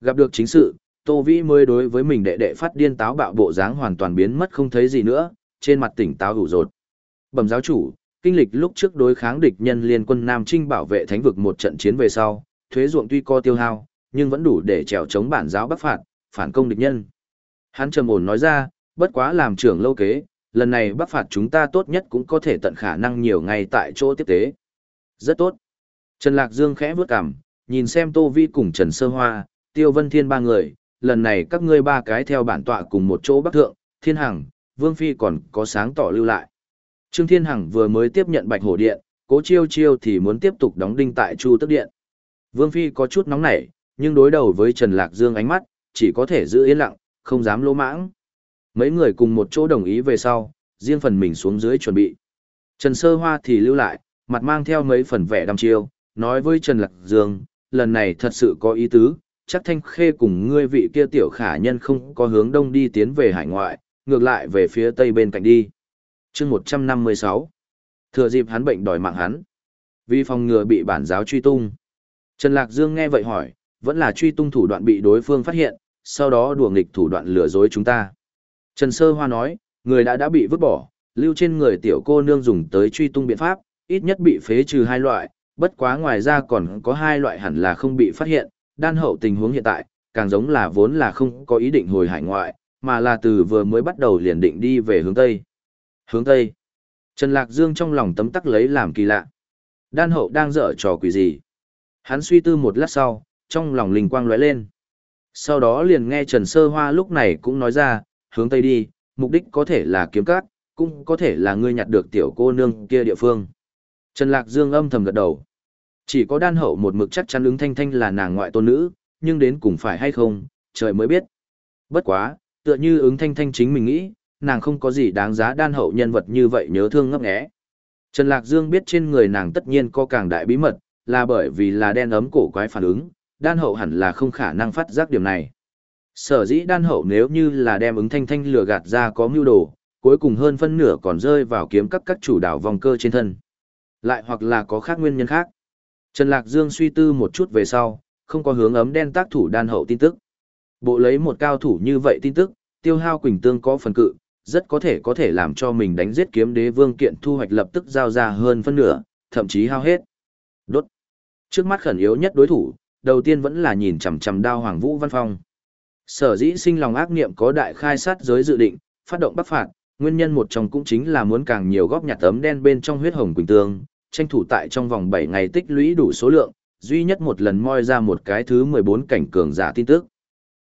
Gặp được chính sự, Tô Vĩ mới đối với mình đệ đệ phát điên táo bạo bộ dáng hoàn toàn biến mất không thấy gì nữa, trên mặt tỉnh táo hủ rột. Bẩm giáo chủ, kinh lịch lúc trước đối kháng địch nhân liên quân Nam Trinh bảo vệ thánh vực một trận chiến về sau, thuế ruộng tuy co tiêu hao, nhưng vẫn đủ để trèo chống bản giáo bắc phạt, phản công địch nhân. Hắn trầm ổn nói ra, bất quá làm trưởng lâu kế, lần này bắc phạt chúng ta tốt nhất cũng có thể tận khả năng nhiều ngày tại chỗ tiếp tế. Rất tốt. Trần Lạc Dương khẽ bước cằm, nhìn xem Tô Vi cùng Trần Sơ Hoa, Tiêu Vân Thiên ba người, lần này các ngươi ba cái theo bản tọa cùng một chỗ bắc thượng, Thiên Hằng, Vương Phi còn có sáng tỏ lưu lại. Trương Thiên Hằng vừa mới tiếp nhận Bạch Hổ Điện, cố chiêu chiêu thì muốn tiếp tục đóng đinh tại Chu Tức Điện. Vương Phi có chút nóng nảy, nhưng đối đầu với Trần Lạc Dương ánh mắt, chỉ có thể giữ yên lặng, không dám lỗ mãng. Mấy người cùng một chỗ đồng ý về sau, riêng phần mình xuống dưới chuẩn bị. Trần Sơ Hoa thì lưu lại, mặt mang theo mấy phần vẻ đăm chiêu, nói với Trần Lạc Dương, lần này thật sự có ý tứ, chắc thanh khê cùng ngươi vị kia tiểu khả nhân không có hướng đông đi tiến về hải ngoại, ngược lại về phía tây bên cạnh đi. chương 156 Thừa dịp hắn bệnh đòi mạng hắn. Vì phòng ngừa bị bản giáo truy tung. Trần Lạc Dương nghe vậy hỏi, vẫn là truy tung thủ đoạn bị đối phương phát hiện, sau đó đùa nghịch thủ đoạn lừa dối chúng ta. Trần Sơ Hoa nói, người đã đã bị vứt bỏ, lưu trên người tiểu cô nương dùng tới truy tung biện pháp, ít nhất bị phế trừ hai loại, bất quá ngoài ra còn có hai loại hẳn là không bị phát hiện, đan hậu tình huống hiện tại, càng giống là vốn là không có ý định hồi hải ngoại, mà là từ vừa mới bắt đầu liền định đi về hướng Tây. Hướng Tây. Trần Lạc Dương trong lòng tấm tắc lấy làm kỳ lạ. Đan hậu đang dở trò quỷ gì? Hắn suy tư một lát sau, trong lòng linh quang lóe lên. Sau đó liền nghe Trần Sơ Hoa lúc này cũng nói ra, hướng Tây đi, mục đích có thể là kiếm cát, cũng có thể là ngươi nhặt được tiểu cô nương kia địa phương. Trần Lạc Dương âm thầm gật đầu. Chỉ có đan hậu một mực chắc chắn ứng thanh thanh là nàng ngoại tôn nữ, nhưng đến cùng phải hay không, trời mới biết. Bất quá, tựa như ứng thanh thanh chính mình nghĩ, nàng không có gì đáng giá đan hậu nhân vật như vậy nhớ thương ngấp nghé. Trần Lạc Dương biết trên người nàng tất nhiên có càng đại bí mật, là bởi vì là đen ấm cổ quái phản ứng, đan hậu hẳn là không khả năng phát giác điểm này. Sở dĩ đan hậu nếu như là đem ứng thanh thanh lừa gạt ra có mưu đồ, cuối cùng hơn phân nửa còn rơi vào kiếm các các chủ đảo vòng cơ trên thân. Lại hoặc là có khác nguyên nhân khác. Trần Lạc Dương suy tư một chút về sau, không có hướng ấm đen tác thủ đan hậu tin tức. Bộ lấy một cao thủ như vậy tin tức, tiêu hao quỳnh tương có phần cự, rất có thể có thể làm cho mình đánh giết kiếm đế vương kiện thu hoạch lập tức giao ra hơn phân nửa, thậm chí hao hết. Đốt. Trước mắt khẩn yếu nhất đối thủ, đầu tiên vẫn là nhìn chằm chằm đao Hoàng Vũ Văn Phong. Sở dĩ sinh lòng ác niệm có đại khai sát giới dự định, phát động bắc phạt, nguyên nhân một trong cũng chính là muốn càng nhiều góp nhặt tấm đen bên trong huyết hồng quỳnh tương, tranh thủ tại trong vòng 7 ngày tích lũy đủ số lượng, duy nhất một lần moi ra một cái thứ 14 cảnh cường giả tin tức.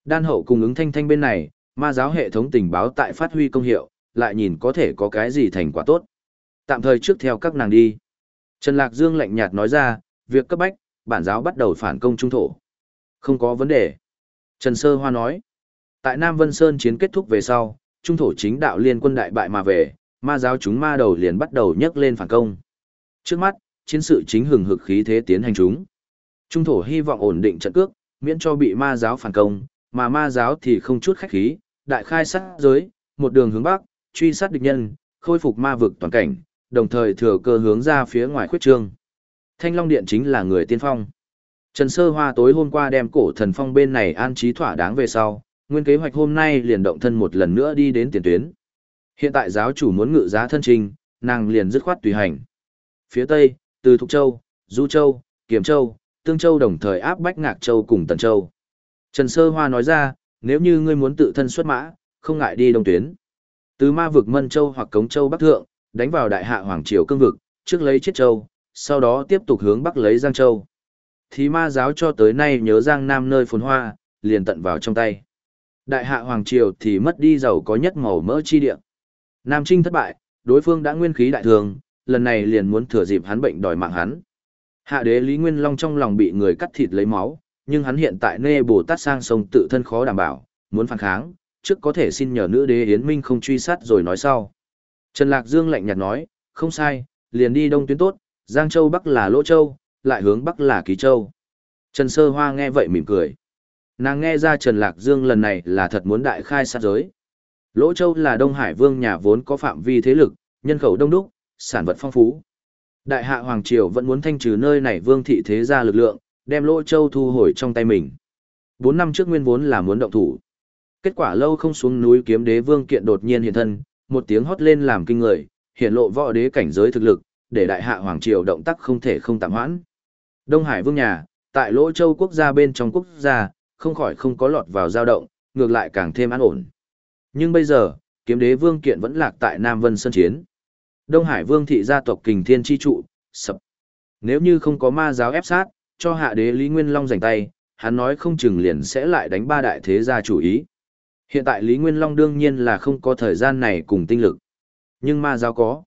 Đan hậu cùng ứng thanh thanh bên này, ma giáo hệ thống tình báo tại phát huy công hiệu, lại nhìn có thể có cái gì thành quả tốt. Tạm thời trước theo các nàng đi. Trần Lạc Dương lạnh nhạt nói ra, việc cấp bách, bản giáo bắt đầu phản công trung thổ. Không có vấn đề. Trần Sơ Hoa nói, tại Nam Vân Sơn chiến kết thúc về sau, trung thổ chính đạo liên quân đại bại mà về, ma giáo chúng ma đầu liền bắt đầu nhấc lên phản công. Trước mắt, chiến sự chính hừng hực khí thế tiến hành chúng. Trung thổ hy vọng ổn định trận cước, miễn cho bị ma giáo phản công, mà ma giáo thì không chút khách khí, đại khai sát giới, một đường hướng bắc, truy sát địch nhân, khôi phục ma vực toàn cảnh, đồng thời thừa cơ hướng ra phía ngoài khuyết trương. Thanh Long Điện chính là người tiên phong. Trần Sơ Hoa tối hôm qua đem cổ thần phong bên này an trí thỏa đáng về sau, nguyên kế hoạch hôm nay liền động thân một lần nữa đi đến tiền tuyến. Hiện tại giáo chủ muốn ngự giá thân trình, nàng liền dứt khoát tùy hành. Phía Tây, từ Thục Châu, Du Châu, Kiểm Châu, Tương Châu đồng thời áp bách Ngạc Châu cùng Tần Châu. Trần Sơ Hoa nói ra, nếu như ngươi muốn tự thân xuất mã, không ngại đi đông tuyến. Từ ma vực Mân Châu hoặc Cống Châu Bắc Thượng, đánh vào đại hạ Hoàng Triều cương vực, trước lấy Chiết Châu, sau đó tiếp tục hướng Bắc lấy Giang Châu. Thì ma giáo cho tới nay nhớ Giang Nam nơi phồn hoa, liền tận vào trong tay. Đại hạ Hoàng Triều thì mất đi giàu có nhất màu mỡ chi địa. Nam Trinh thất bại, đối phương đã nguyên khí đại thường, lần này liền muốn thừa dịp hắn bệnh đòi mạng hắn. Hạ đế Lý Nguyên Long trong lòng bị người cắt thịt lấy máu, nhưng hắn hiện tại nê Bồ Tát sang sông tự thân khó đảm bảo, muốn phản kháng, trước có thể xin nhờ nữ đế Yến Minh không truy sát rồi nói sau. Trần Lạc Dương lạnh nhạt nói, không sai, liền đi đông tuyến tốt, Giang Châu Bắc là Lỗ Châu, lại hướng Bắc là Ký Châu. Trần Sơ Hoa nghe vậy mỉm cười. Nàng nghe ra Trần Lạc Dương lần này là thật muốn đại khai sát giới. Lỗ Châu là Đông Hải Vương nhà vốn có phạm vi thế lực, nhân khẩu đông đúc, sản vật phong phú. Đại hạ Hoàng Triều vẫn muốn thanh trừ nơi này vương thị thế gia lực lượng, đem Lỗ Châu thu hồi trong tay mình. Bốn năm trước nguyên vốn là muốn động thủ. Kết quả lâu không xuống núi kiếm đế vương kiện đột nhiên hiện thân, một tiếng hót lên làm kinh người, hiện lộ võ đế cảnh giới thực lực, để đại hạ Hoàng Triều động tác không thể không tạm hoãn. Đông Hải Vương nhà, tại Lỗ Châu quốc gia bên trong quốc gia, không khỏi không có lọt vào dao động, ngược lại càng thêm an ổn. Nhưng bây giờ, kiếm đế vương kiện vẫn lạc tại Nam Vân Sơn Chiến. Đông Hải Vương thị gia tộc kình thiên chi trụ, sập. Nếu như không có ma giáo ép sát, cho hạ đế Lý Nguyên Long giành tay, hắn nói không chừng liền sẽ lại đánh ba đại thế gia chủ ý. Hiện tại Lý Nguyên Long đương nhiên là không có thời gian này cùng tinh lực. Nhưng ma giáo có.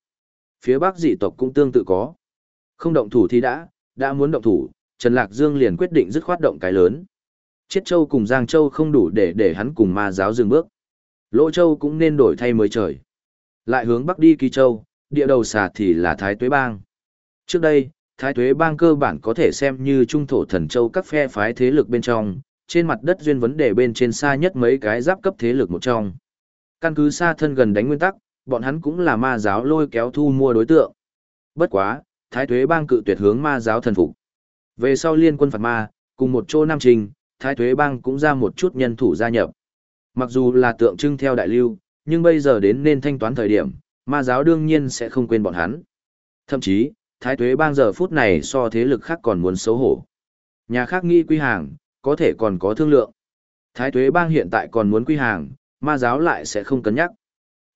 Phía Bắc dị tộc cũng tương tự có. Không động thủ thì đã, đã muốn động thủ, Trần Lạc Dương liền quyết định dứt khoát động cái lớn. Chiết Châu cùng Giang Châu không đủ để để hắn cùng ma giáo dừng bước. Lỗ Châu cũng nên đổi thay mới trời. Lại hướng Bắc đi Kỳ Châu, địa đầu xà thì là Thái Tuế Bang. Trước đây, Thái Tuế Bang cơ bản có thể xem như trung thổ thần châu các phe phái thế lực bên trong, trên mặt đất duyên vấn đề bên trên xa nhất mấy cái giáp cấp thế lực một trong. Căn cứ xa thân gần đánh nguyên tắc, bọn hắn cũng là ma giáo lôi kéo thu mua đối tượng. Bất quá, Thái Tuế Bang cự tuyệt hướng ma giáo thần phục. Về sau liên quân phạt ma, cùng một chỗ Nam Trình, Thái Tuế Bang cũng ra một chút nhân thủ gia nhập. Mặc dù là tượng trưng theo đại lưu, nhưng bây giờ đến nên thanh toán thời điểm, ma giáo đương nhiên sẽ không quên bọn hắn. Thậm chí, Thái Tuế Bang giờ phút này so thế lực khác còn muốn xấu hổ. Nhà khác nghi quy hàng, có thể còn có thương lượng. Thái Tuế Bang hiện tại còn muốn quy hàng, ma giáo lại sẽ không cân nhắc.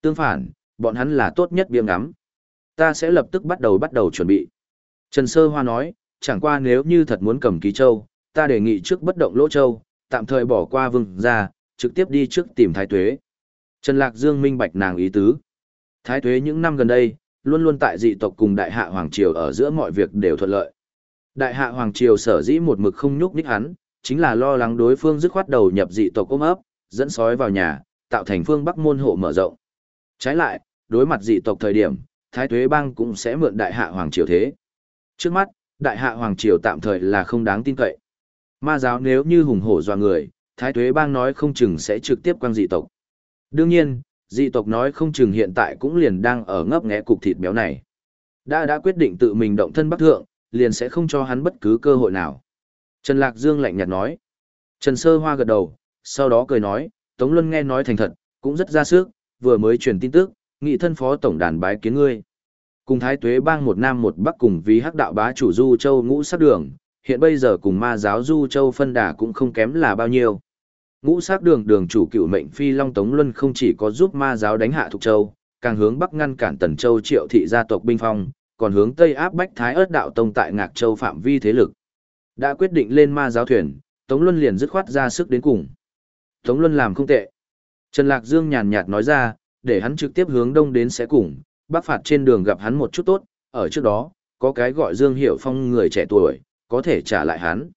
Tương phản, bọn hắn là tốt nhất biếng ngắm. Ta sẽ lập tức bắt đầu bắt đầu chuẩn bị. Trần Sơ Hoa nói, chẳng qua nếu như thật muốn cầm ký châu, ta đề nghị trước bất động lỗ châu, tạm thời bỏ qua vương ra, trực tiếp đi trước tìm Thái Tuế. Trần Lạc Dương minh bạch nàng ý tứ. Thái thuế những năm gần đây, luôn luôn tại dị tộc cùng Đại Hạ Hoàng Triều ở giữa mọi việc đều thuận lợi. Đại Hạ Hoàng Triều sở dĩ một mực không nhúc nhích hắn, chính là lo lắng đối phương dứt khoát đầu nhập dị tộc ôm ấp, dẫn sói vào nhà, tạo thành phương Bắc môn hộ mở rộng. Trái lại, đối mặt dị tộc thời điểm, Thái Tuế Bang cũng sẽ mượn Đại Hạ Hoàng Triều thế. Trước mắt, Đại Hạ Hoàng Triều tạm thời là không đáng tin cậy. Ma giáo nếu như hùng hổ doa người, Thái Tuế Bang nói không chừng sẽ trực tiếp quang dị tộc. Đương nhiên, dị tộc nói không chừng hiện tại cũng liền đang ở ngấp nghẽ cục thịt béo này. Đã đã quyết định tự mình động thân bắc thượng, liền sẽ không cho hắn bất cứ cơ hội nào. Trần Lạc Dương lạnh nhạt nói. Trần Sơ Hoa gật đầu, sau đó cười nói, Tống Luân nghe nói thành thật, cũng rất ra sức, vừa mới truyền tin tức, nghị thân phó tổng đàn bái kiến ngươi. Cùng Thái Tuế Bang một nam một bắc cùng vì hắc đạo bá chủ Du Châu ngũ sát đường, hiện bây giờ cùng ma giáo Du Châu phân đà cũng không kém là bao nhiêu. Ngũ sát đường đường chủ cựu mệnh phi Long Tống Luân không chỉ có giúp ma giáo đánh hạ Thục Châu, càng hướng bắc ngăn cản Tần Châu triệu thị gia tộc binh phong, còn hướng tây áp bách Thái ớt đạo tông tại Ngạc Châu phạm vi thế lực. Đã quyết định lên ma giáo thuyền, Tống Luân liền dứt khoát ra sức đến cùng. Tống Luân làm không tệ. Trần Lạc Dương nhàn nhạt nói ra, để hắn trực tiếp hướng đông đến sẽ cùng, bác phạt trên đường gặp hắn một chút tốt, ở trước đó, có cái gọi Dương Hiểu Phong người trẻ tuổi, có thể trả lại hắn.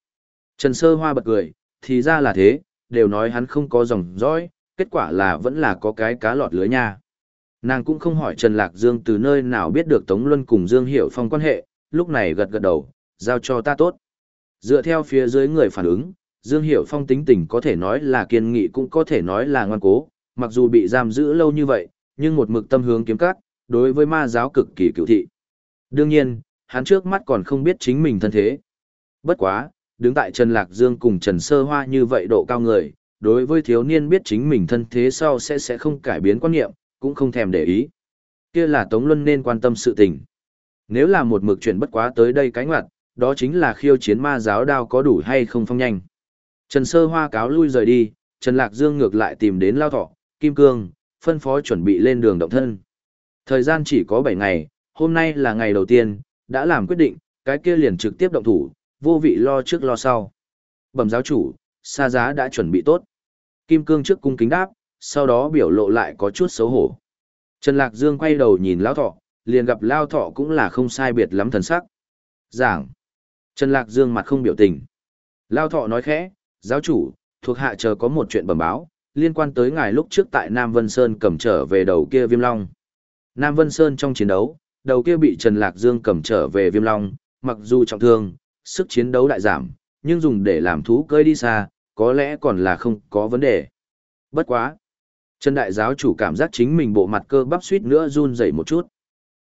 Trần Sơ Hoa bật cười, thì ra là thế, đều nói hắn không có dòng dõi, kết quả là vẫn là có cái cá lọt lưới nha. Nàng cũng không hỏi Trần Lạc Dương từ nơi nào biết được Tống Luân cùng Dương Hiểu Phong quan hệ, lúc này gật gật đầu, giao cho ta tốt. Dựa theo phía dưới người phản ứng, Dương Hiểu Phong tính tình có thể nói là kiên nghị cũng có thể nói là ngoan cố, mặc dù bị giam giữ lâu như vậy, nhưng một mực tâm hướng kiếm cắt, đối với ma giáo cực kỳ cựu thị. Đương nhiên, hắn trước mắt còn không biết chính mình thân thế. Bất quá, đứng tại Trần Lạc Dương cùng Trần Sơ Hoa như vậy độ cao người, đối với thiếu niên biết chính mình thân thế sau sẽ sẽ không cải biến quan niệm, cũng không thèm để ý. Kia là Tống Luân nên quan tâm sự tình. Nếu là một mực chuyện bất quá tới đây cái ngoặt, đó chính là khiêu chiến ma giáo đao có đủ hay không phong nhanh. Trần Sơ Hoa cáo lui rời đi, Trần Lạc Dương ngược lại tìm đến Lao Thọ, Kim Cương, phân phó chuẩn bị lên đường động thân. Thời gian chỉ có 7 ngày, hôm nay là ngày đầu tiên, đã làm quyết định, cái kia liền trực tiếp động thủ, vô vị lo trước lo sau. Bẩm giáo chủ, xa giá đã chuẩn bị tốt. Kim Cương trước cung kính đáp, sau đó biểu lộ lại có chút xấu hổ. Trần Lạc Dương quay đầu nhìn Lao Thọ, liền gặp Lao Thọ cũng là không sai biệt lắm thần sắc. Giảng. Trần Lạc Dương mặt không biểu tình. Lao Thọ nói khẽ, giáo chủ, thuộc hạ chờ có một chuyện bẩm báo, liên quan tới ngài lúc trước tại Nam Vân Sơn cầm trở về đầu kia viêm long. Nam Vân Sơn trong chiến đấu, đầu kia bị Trần Lạc Dương cầm trở về viêm long, mặc dù trọng thương, sức chiến đấu đại giảm, nhưng dùng để làm thú cơi đi xa, có lẽ còn là không có vấn đề. Bất quá. Trần Đại Giáo chủ cảm giác chính mình bộ mặt cơ bắp suýt nữa run dậy một chút.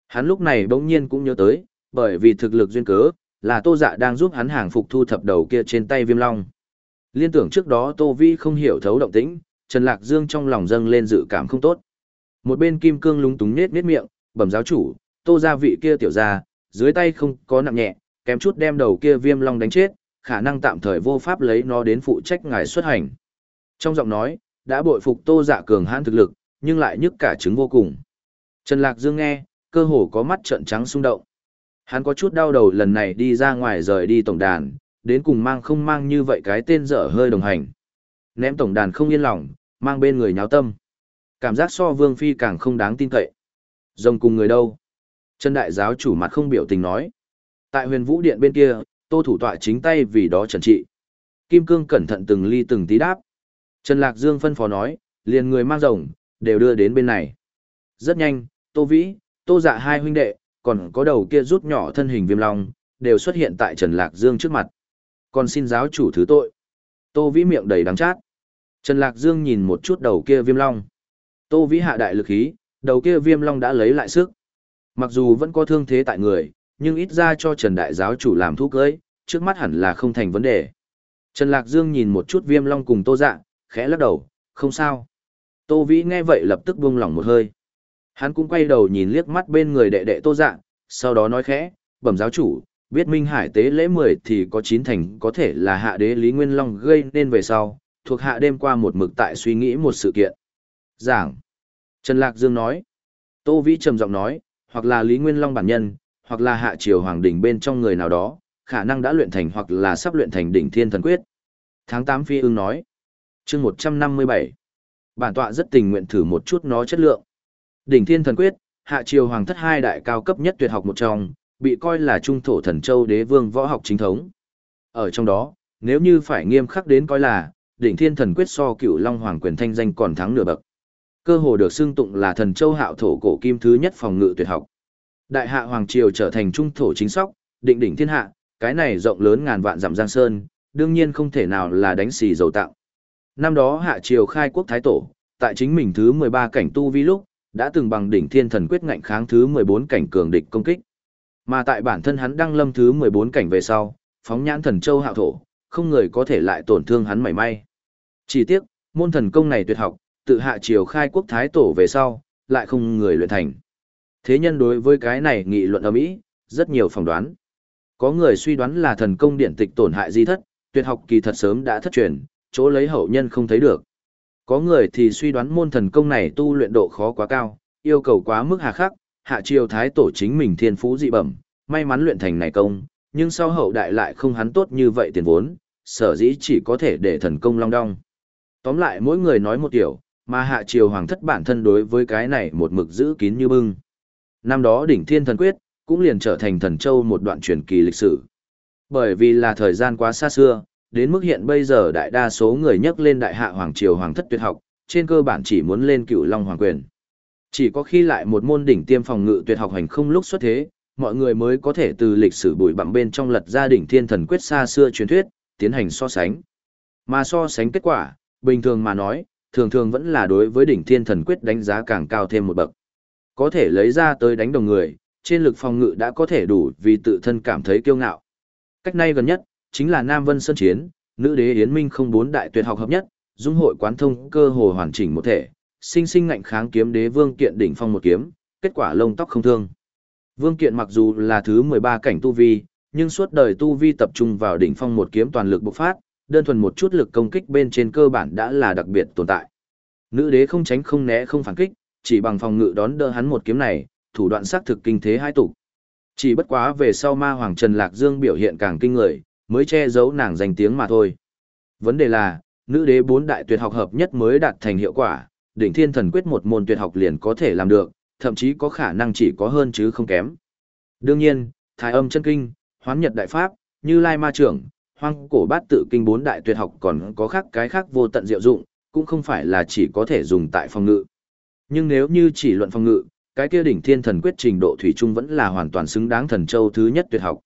Hắn lúc này bỗng nhiên cũng nhớ tới, bởi vì thực lực duyên cớ, là Tô Dạ đang giúp hắn hàng phục thu thập đầu kia trên tay viêm long. Liên tưởng trước đó Tô Vi không hiểu thấu động tĩnh, Trần Lạc Dương trong lòng dâng lên dự cảm không tốt. Một bên Kim Cương lúng túng nết nết miệng, bẩm giáo chủ, Tô gia vị kia tiểu gia, dưới tay không có nặng nhẹ, kém chút đem đầu kia viêm long đánh chết, khả năng tạm thời vô pháp lấy nó đến phụ trách ngài xuất hành. Trong giọng nói, đã bội phục Tô Dạ cường hãn thực lực, nhưng lại nhức cả trứng vô cùng. Trần Lạc Dương nghe, cơ hồ có mắt trợn trắng xung động. Hắn có chút đau đầu lần này đi ra ngoài rời đi tổng đàn, đến cùng mang không mang như vậy cái tên dở hơi đồng hành. Ném tổng đàn không yên lòng, mang bên người nháo tâm. Cảm giác so vương phi càng không đáng tin cậy. Rồng cùng người đâu? Trần đại giáo chủ mặt không biểu tình nói. Tại huyền vũ điện bên kia, tô thủ tọa chính tay vì đó trần trị. Kim cương cẩn thận từng ly từng tí đáp. Trần Lạc Dương phân phó nói, liền người mang rồng, đều đưa đến bên này. Rất nhanh, tô vĩ, tô dạ hai huynh đệ, còn có đầu kia rút nhỏ thân hình viêm long, đều xuất hiện tại Trần Lạc Dương trước mặt. Còn xin giáo chủ thứ tội. Tô Vĩ miệng đầy đắng chát. Trần Lạc Dương nhìn một chút đầu kia viêm long. Tô Vĩ hạ đại lực khí, đầu kia viêm long đã lấy lại sức. Mặc dù vẫn có thương thế tại người, nhưng ít ra cho Trần Đại giáo chủ làm thuốc cưới, trước mắt hẳn là không thành vấn đề. Trần Lạc Dương nhìn một chút viêm long cùng tô dạ, khẽ lắc đầu, không sao. Tô Vĩ nghe vậy lập tức buông lỏng một hơi. Hắn cũng quay đầu nhìn liếc mắt bên người đệ đệ tô dạ, sau đó nói khẽ, bẩm giáo chủ, biết Minh Hải tế lễ 10 thì có chín thành có thể là hạ đế Lý Nguyên Long gây nên về sau, thuộc hạ đêm qua một mực tại suy nghĩ một sự kiện. Giảng. Trần Lạc Dương nói. Tô Vĩ trầm giọng nói, hoặc là Lý Nguyên Long bản nhân, hoặc là hạ triều hoàng đỉnh bên trong người nào đó, khả năng đã luyện thành hoặc là sắp luyện thành đỉnh thiên thần quyết. Tháng 8 phi ưng nói. chương 157. Bản tọa rất tình nguyện thử một chút nó chất lượng. Đỉnh thiên thần quyết, hạ triều hoàng thất hai đại cao cấp nhất tuyệt học một trong, bị coi là trung thổ thần châu đế vương võ học chính thống. Ở trong đó, nếu như phải nghiêm khắc đến coi là, đỉnh thiên thần quyết so cựu long hoàng quyền thanh danh còn thắng nửa bậc. Cơ hồ được xưng tụng là thần châu hạo thổ cổ kim thứ nhất phòng ngự tuyệt học. Đại hạ hoàng triều trở thành trung thổ chính sóc, định đỉnh thiên hạ, cái này rộng lớn ngàn vạn dặm giang sơn, đương nhiên không thể nào là đánh xì dầu tạo. Năm đó hạ triều khai quốc thái tổ, tại chính mình thứ 13 cảnh tu vi lúc, đã từng bằng đỉnh thiên thần quyết ngạnh kháng thứ 14 cảnh cường địch công kích. Mà tại bản thân hắn đăng lâm thứ 14 cảnh về sau, phóng nhãn thần châu hạo thổ, không người có thể lại tổn thương hắn mảy may. Chỉ tiếc, môn thần công này tuyệt học, tự hạ triều khai quốc thái tổ về sau, lại không người luyện thành. Thế nhân đối với cái này nghị luận ở Mỹ, rất nhiều phỏng đoán. Có người suy đoán là thần công điển tịch tổn hại di thất, tuyệt học kỳ thật sớm đã thất truyền, chỗ lấy hậu nhân không thấy được. Có người thì suy đoán môn thần công này tu luyện độ khó quá cao, yêu cầu quá mức hà khắc, hạ triều thái tổ chính mình thiên phú dị bẩm, may mắn luyện thành này công, nhưng sau hậu đại lại không hắn tốt như vậy tiền vốn, sở dĩ chỉ có thể để thần công long đong. Tóm lại mỗi người nói một kiểu, mà hạ triều hoàng thất bản thân đối với cái này một mực giữ kín như bưng. Năm đó đỉnh thiên thần quyết, cũng liền trở thành thần châu một đoạn truyền kỳ lịch sử. Bởi vì là thời gian quá xa xưa, đến mức hiện bây giờ đại đa số người nhắc lên đại hạ hoàng triều hoàng thất tuyệt học, trên cơ bản chỉ muốn lên cựu long hoàng quyền. Chỉ có khi lại một môn đỉnh tiêm phòng ngự tuyệt học hành không lúc xuất thế, mọi người mới có thể từ lịch sử bụi bặm bên trong lật ra đỉnh thiên thần quyết xa xưa truyền thuyết, tiến hành so sánh. Mà so sánh kết quả, bình thường mà nói, thường thường vẫn là đối với đỉnh thiên thần quyết đánh giá càng cao thêm một bậc. Có thể lấy ra tới đánh đồng người, trên lực phòng ngự đã có thể đủ vì tự thân cảm thấy kiêu ngạo. Cách này gần nhất, chính là Nam Vân Sơn Chiến, nữ đế Yến Minh không bốn đại tuyệt học hợp nhất, dung hội quán thông cơ hồ hoàn chỉnh một thể, sinh sinh ngạnh kháng kiếm đế vương kiện đỉnh phong một kiếm, kết quả lông tóc không thương. Vương kiện mặc dù là thứ 13 cảnh tu vi, nhưng suốt đời tu vi tập trung vào đỉnh phong một kiếm toàn lực bộc phát, đơn thuần một chút lực công kích bên trên cơ bản đã là đặc biệt tồn tại. Nữ đế không tránh không né không phản kích, chỉ bằng phòng ngự đón đỡ hắn một kiếm này, thủ đoạn xác thực kinh thế hai tục. Chỉ bất quá về sau ma hoàng Trần Lạc Dương biểu hiện càng kinh người, mới che giấu nàng danh tiếng mà thôi. Vấn đề là, nữ đế bốn đại tuyệt học hợp nhất mới đạt thành hiệu quả, đỉnh thiên thần quyết một môn tuyệt học liền có thể làm được, thậm chí có khả năng chỉ có hơn chứ không kém. Đương nhiên, thái âm chân kinh, hoán nhật đại pháp, như lai ma trưởng, hoang cổ bát tự kinh bốn đại tuyệt học còn có khác cái khác vô tận diệu dụng, cũng không phải là chỉ có thể dùng tại phòng ngự. Nhưng nếu như chỉ luận phòng ngự, cái kia đỉnh thiên thần quyết trình độ thủy chung vẫn là hoàn toàn xứng đáng thần châu thứ nhất tuyệt học.